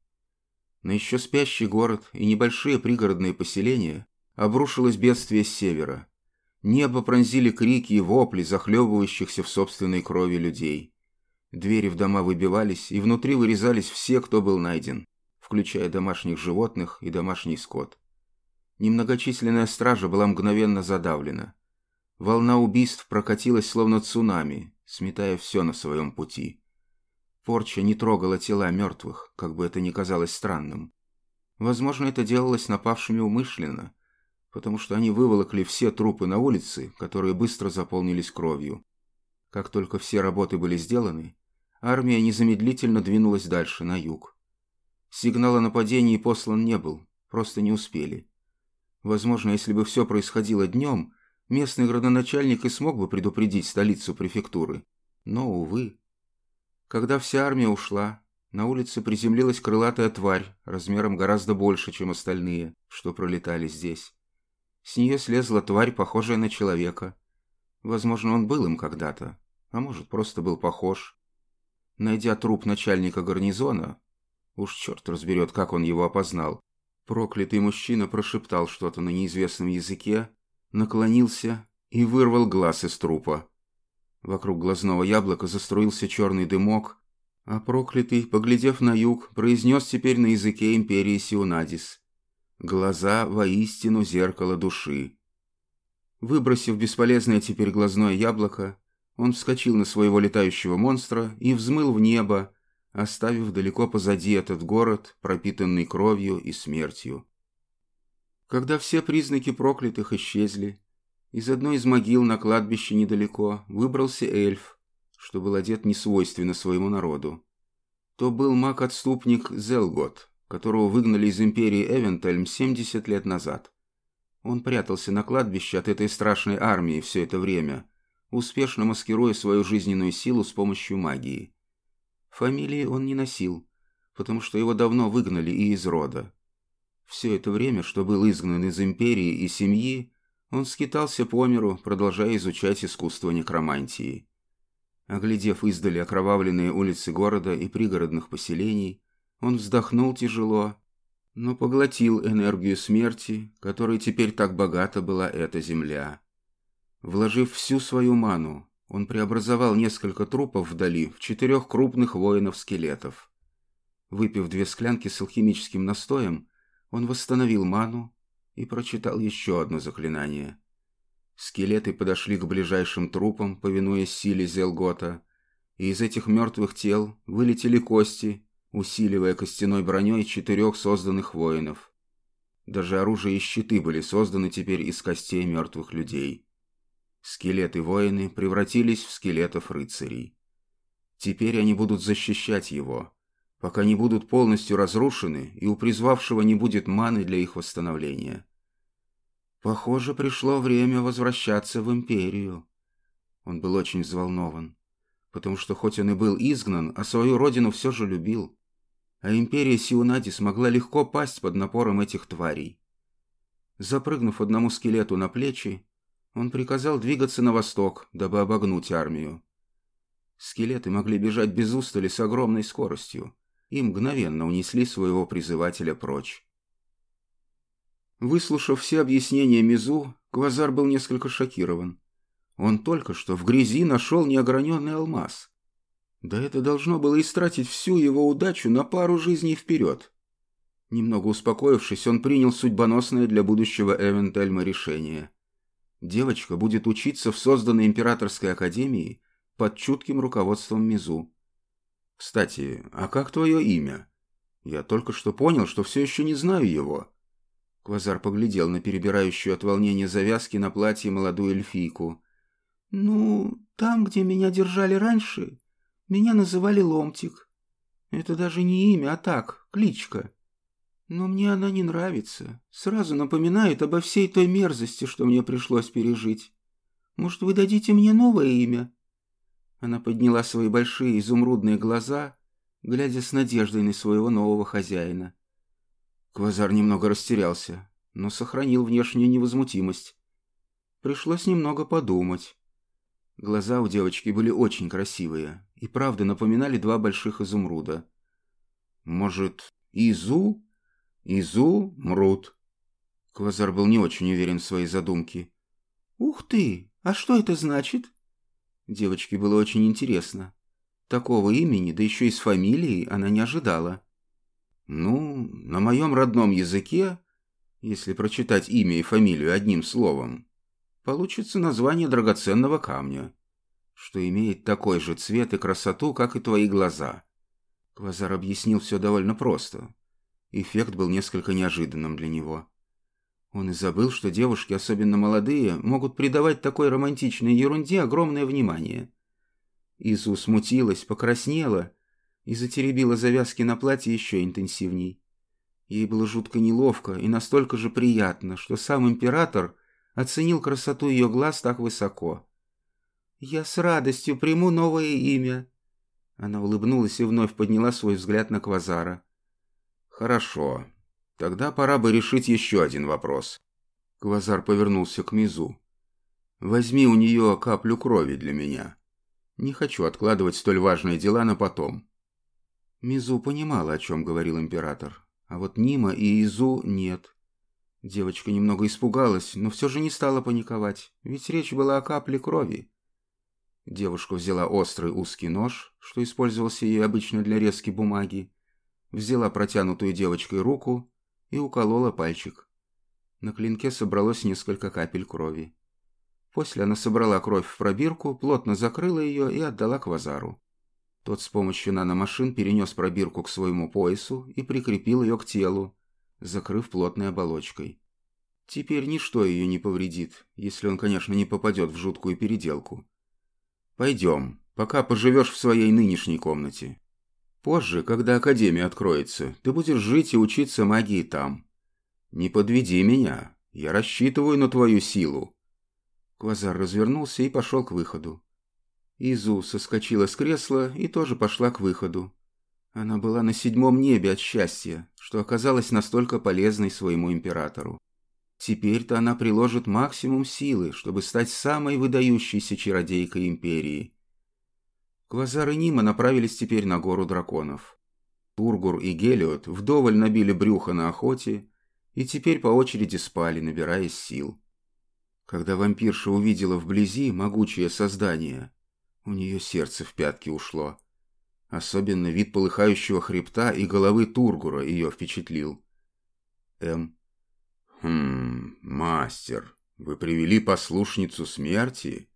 На еще спящий город и небольшие пригородные поселения обрушилось бедствие с севера. Небо пронзили крики и вопли захлебывающихся в собственной крови людей. Двери в дома выбивались, и внутри вырезались все, кто был найден, включая домашних животных и домашний скот. Немногочисленная стража была мгновенно задавлена. Волна убийств прокатилась словно цунами, сметая все на своем пути. Порча не трогала тела мертвых, как бы это ни казалось странным. Возможно, это делалось напавшими умышленно, потому что они выволокли все трупы на улице, которые быстро заполнились кровью. Как только все работы были сделаны, армия незамедлительно двинулась дальше, на юг. Сигнал о нападении послан не был, просто не успели. Возможно, если бы все происходило днем, местный градоначальник и смог бы предупредить столицу префектуры. Но, увы. Когда вся армия ушла, на улице приземлилась крылатая тварь, размером гораздо больше, чем остальные, что пролетали здесь. С нее слезла тварь, похожая на человека. Возможно, он был им когда-то, а может, просто был похож. Найдя труп начальника гарнизона, уж черт разберет, как он его опознал, Проклятый мужчина прошептал что-то на неизвестном языке, наклонился и вырвал глаз из трупа. Вокруг глазного яблока заструился черный дымок, а проклятый, поглядев на юг, произнес теперь на языке империи Сиунадис. Глаза воистину зеркало души. Выбросив бесполезное теперь глазное яблоко, он вскочил на своего летающего монстра и взмыл в небо, оставив далеко позади этот город, пропитанный кровью и смертью. Когда все признаки проклятых исчезли, из одной из могил на кладбище недалеко выбрался эльф, что был одет несвойственно своему народу. То был маг-отступник Зелгот, которого выгнали из империи Эвентельм 70 лет назад. Он прятался на кладбище от этой страшной армии все это время, успешно маскируя свою жизненную силу с помощью магии. Фамилии он не носил, потому что его давно выгнали и из рода. Все это время, что был изгнан из империи и семьи, он скитался по миру, продолжая изучать искусство некромантии. Оглядев издали окровавленные улицы города и пригородных поселений, он вздохнул тяжело, но поглотил энергию смерти, которой теперь так богата была эта земля. Вложив всю свою ману, он преобразовал несколько трупов вдали в четырех крупных воинов-скелетов. Выпив две склянки с алхимическим настоем, он восстановил ману и прочитал еще одно заклинание. Скелеты подошли к ближайшим трупам, повинуясь силе Зелгота, и из этих мертвых тел вылетели кости, усиливая костяной броней четырех созданных воинов. Даже оружие и щиты были созданы теперь из костей мертвых людей. Скелеты-воины превратились в скелетов рыцарей. Теперь они будут защищать его, пока не будут полностью разрушены и у призвавшего не будет маны для их восстановления. Похоже, пришло время возвращаться в Империю. Он был очень взволнован, потому что хоть он и был изгнан, а свою родину все же любил. А Империя Сиунади смогла легко пасть под напором этих тварей. Запрыгнув одному скелету на плечи, он приказал двигаться на восток, дабы обогнуть армию. Скелеты могли бежать без устали с огромной скоростью и мгновенно унесли своего призывателя прочь. Выслушав все объяснения Мизу, Квазар был несколько шокирован. Он только что в грязи нашел неограненный алмаз. Да это должно было истратить всю его удачу на пару жизней вперед. Немного успокоившись, он принял судьбоносное для будущего Эвентельма решение. Девочка будет учиться в созданной императорской академии под чутким руководством Мизу. «Кстати, а как твое имя? Я только что понял, что все еще не знаю его». Квазар поглядел на перебирающую от волнения завязки на платье молодую эльфийку. «Ну, там, где меня держали раньше, меня называли Ломтик. Это даже не имя, а так, кличка. Но мне она не нравится. Сразу напоминает обо всей той мерзости, что мне пришлось пережить. Может, вы дадите мне новое имя?» Она подняла свои большие изумрудные глаза, глядя с надеждой на своего нового хозяина. Квазар немного растерялся, но сохранил внешнюю невозмутимость. Пришлось немного подумать. Глаза у девочки были очень красивые и правда напоминали два больших изумруда. «Может, Изу?» Изу мрут. Квазар был не очень уверен в своей задумке. «Ух ты! А что это значит?» Девочке было очень интересно. Такого имени, да еще и с фамилией, она не ожидала. «Ну, на моем родном языке, если прочитать имя и фамилию одним словом, получится название драгоценного камня, что имеет такой же цвет и красоту, как и твои глаза». Квазар объяснил все довольно просто. Эффект был несколько неожиданным для него. Он и забыл, что девушки, особенно молодые, могут придавать такой романтичной ерунде огромное внимание. Изу смутилась, покраснела и затеребила завязки на платье еще интенсивней. Ей было жутко неловко и настолько же приятно, что сам император оценил красоту ее глаз так высоко. «Я с радостью приму новое имя». Она улыбнулась и вновь подняла свой взгляд на Квазара. «Хорошо. Тогда пора бы решить еще один вопрос». Квазар повернулся к Мизу. «Возьми у нее каплю крови для меня. Не хочу откладывать столь важные дела на потом». Мизу понимала, о чем говорил император, а вот Нима и Изу нет. Девочка немного испугалась, но все же не стала паниковать, ведь речь была о капле крови. Девушка взяла острый узкий нож, что использовался ей обычно для резки бумаги, взяла протянутую девочкой руку и уколола пальчик. На клинке собралось несколько капель крови. После она собрала кровь в пробирку, плотно закрыла ее и отдала Квазару. Тот с помощью наномашин перенес пробирку к своему поясу и прикрепил ее к телу, закрыв плотной оболочкой. Теперь ничто ее не повредит, если он, конечно, не попадет в жуткую переделку. «Пойдем, пока поживешь в своей нынешней комнате. Позже, когда Академия откроется, ты будешь жить и учиться магии там. Не подведи меня, я рассчитываю на твою силу». Квазар развернулся и пошел к выходу. Изу соскочила с кресла и тоже пошла к выходу. Она была на седьмом небе от счастья, что оказалась настолько полезной своему императору. Теперь-то она приложит максимум силы, чтобы стать самой выдающейся чародейкой империи – И Нима направились теперь на гору драконов. Тургур и Гелиот вдоволь набили брюхо на охоте и теперь по очереди спали, набираясь сил. Когда вампирша увидела вблизи могучее создание, у нее сердце в пятки ушло. Особенно вид полыхающего хребта и головы Тургура ее впечатлил. М. «Хм, мастер, вы привели послушницу смерти?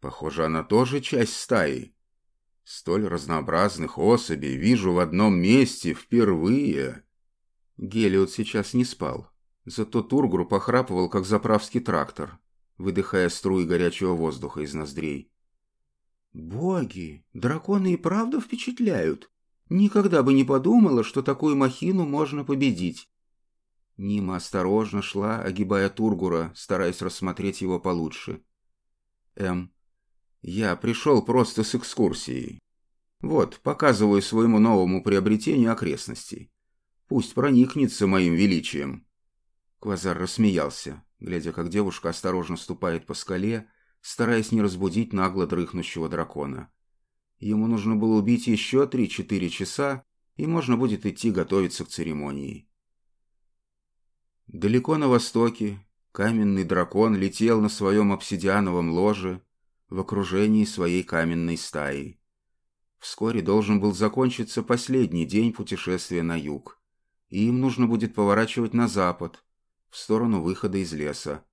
Похоже, она тоже часть стаи». Столь разнообразных особей вижу в одном месте впервые. Гелиот сейчас не спал. Зато Тургру похрапывал, как заправский трактор, выдыхая струи горячего воздуха из ноздрей. «Боги, драконы и правда впечатляют. Никогда бы не подумала, что такую махину можно победить». Нима осторожно шла, огибая Тургура, стараясь рассмотреть его получше. «М, я пришел просто с экскурсией. Вот, показываю своему новому приобретению окрестностей. Пусть проникнется моим величием». Квазар рассмеялся, глядя, как девушка осторожно ступает по скале, стараясь не разбудить нагло дрыхнущего дракона. Ему нужно было убить еще три-четыре часа, и можно будет идти готовиться к церемонии. Далеко на востоке каменный дракон летел на своем обсидиановом ложе, в окружении своей каменной стаи. Вскоре должен был закончиться последний день путешествия на юг, и им нужно будет поворачивать на запад, в сторону выхода из леса.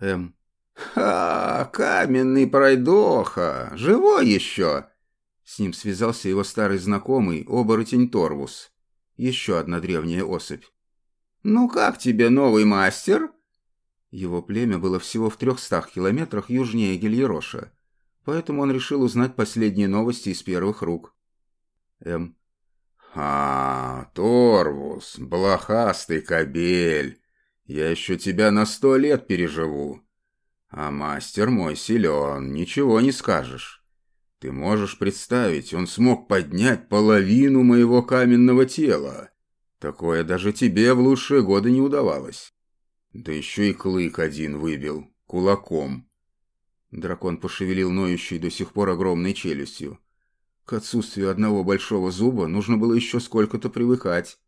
М. «Ха, каменный пройдоха! Живой еще!» С ним связался его старый знакомый, оборотень Торвус. Еще одна древняя особь. «Ну как тебе новый мастер?» Его племя было всего в трехстах километрах южнее Гильероша, поэтому он решил узнать последние новости из первых рук. М. «А, Торвус, блохастый кобель, я еще тебя на сто лет переживу. А мастер мой силен, ничего не скажешь. Ты можешь представить, он смог поднять половину моего каменного тела. Такое даже тебе в лучшие годы не удавалось. Да еще и клык один выбил, кулаком. Дракон пошевелил ноющей до сих пор огромной челюстью. К отсутствию одного большого зуба нужно было еще сколько-то привыкать.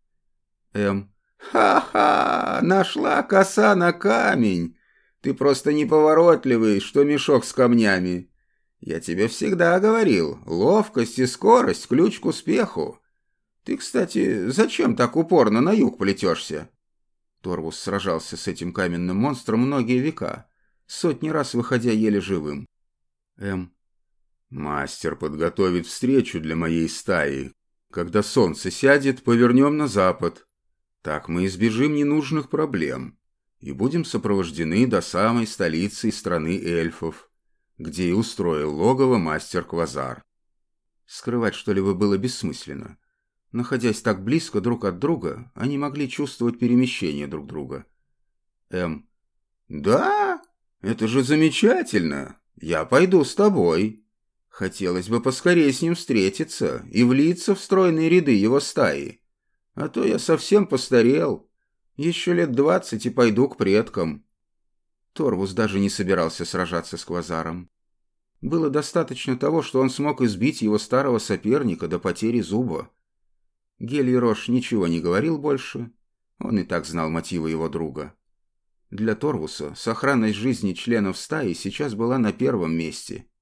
М. «Ха-ха! Нашла коса на камень! Ты просто неповоротливый, что мешок с камнями. Я тебе всегда говорил, ловкость и скорость – ключ к успеху. Ты, кстати, зачем так упорно на юг плетешься?» Торвус сражался с этим каменным монстром многие века, сотни раз выходя еле живым. М. «Мастер подготовит встречу для моей стаи. Когда солнце сядет, повернем на запад. Так мы избежим ненужных проблем и будем сопровождены до самой столицы страны эльфов, где и устроил логово мастер Квазар. Скрывать что-либо было бессмысленно. Находясь так близко друг от друга, они могли чувствовать перемещение друг друга. М. «Да? Это же замечательно! Я пойду с тобой. Хотелось бы поскорее с ним встретиться и влиться в стройные ряды его стаи. А то я совсем постарел». Еще лет двадцать и пойду к предкам». Торвус даже не собирался сражаться с Квазаром. Было достаточно того, что он смог избить его старого соперника до потери зуба. Гельерош ничего не говорил больше. Он и так знал мотивы его друга. Для Торвуса сохранность жизни членов стаи сейчас была на первом месте –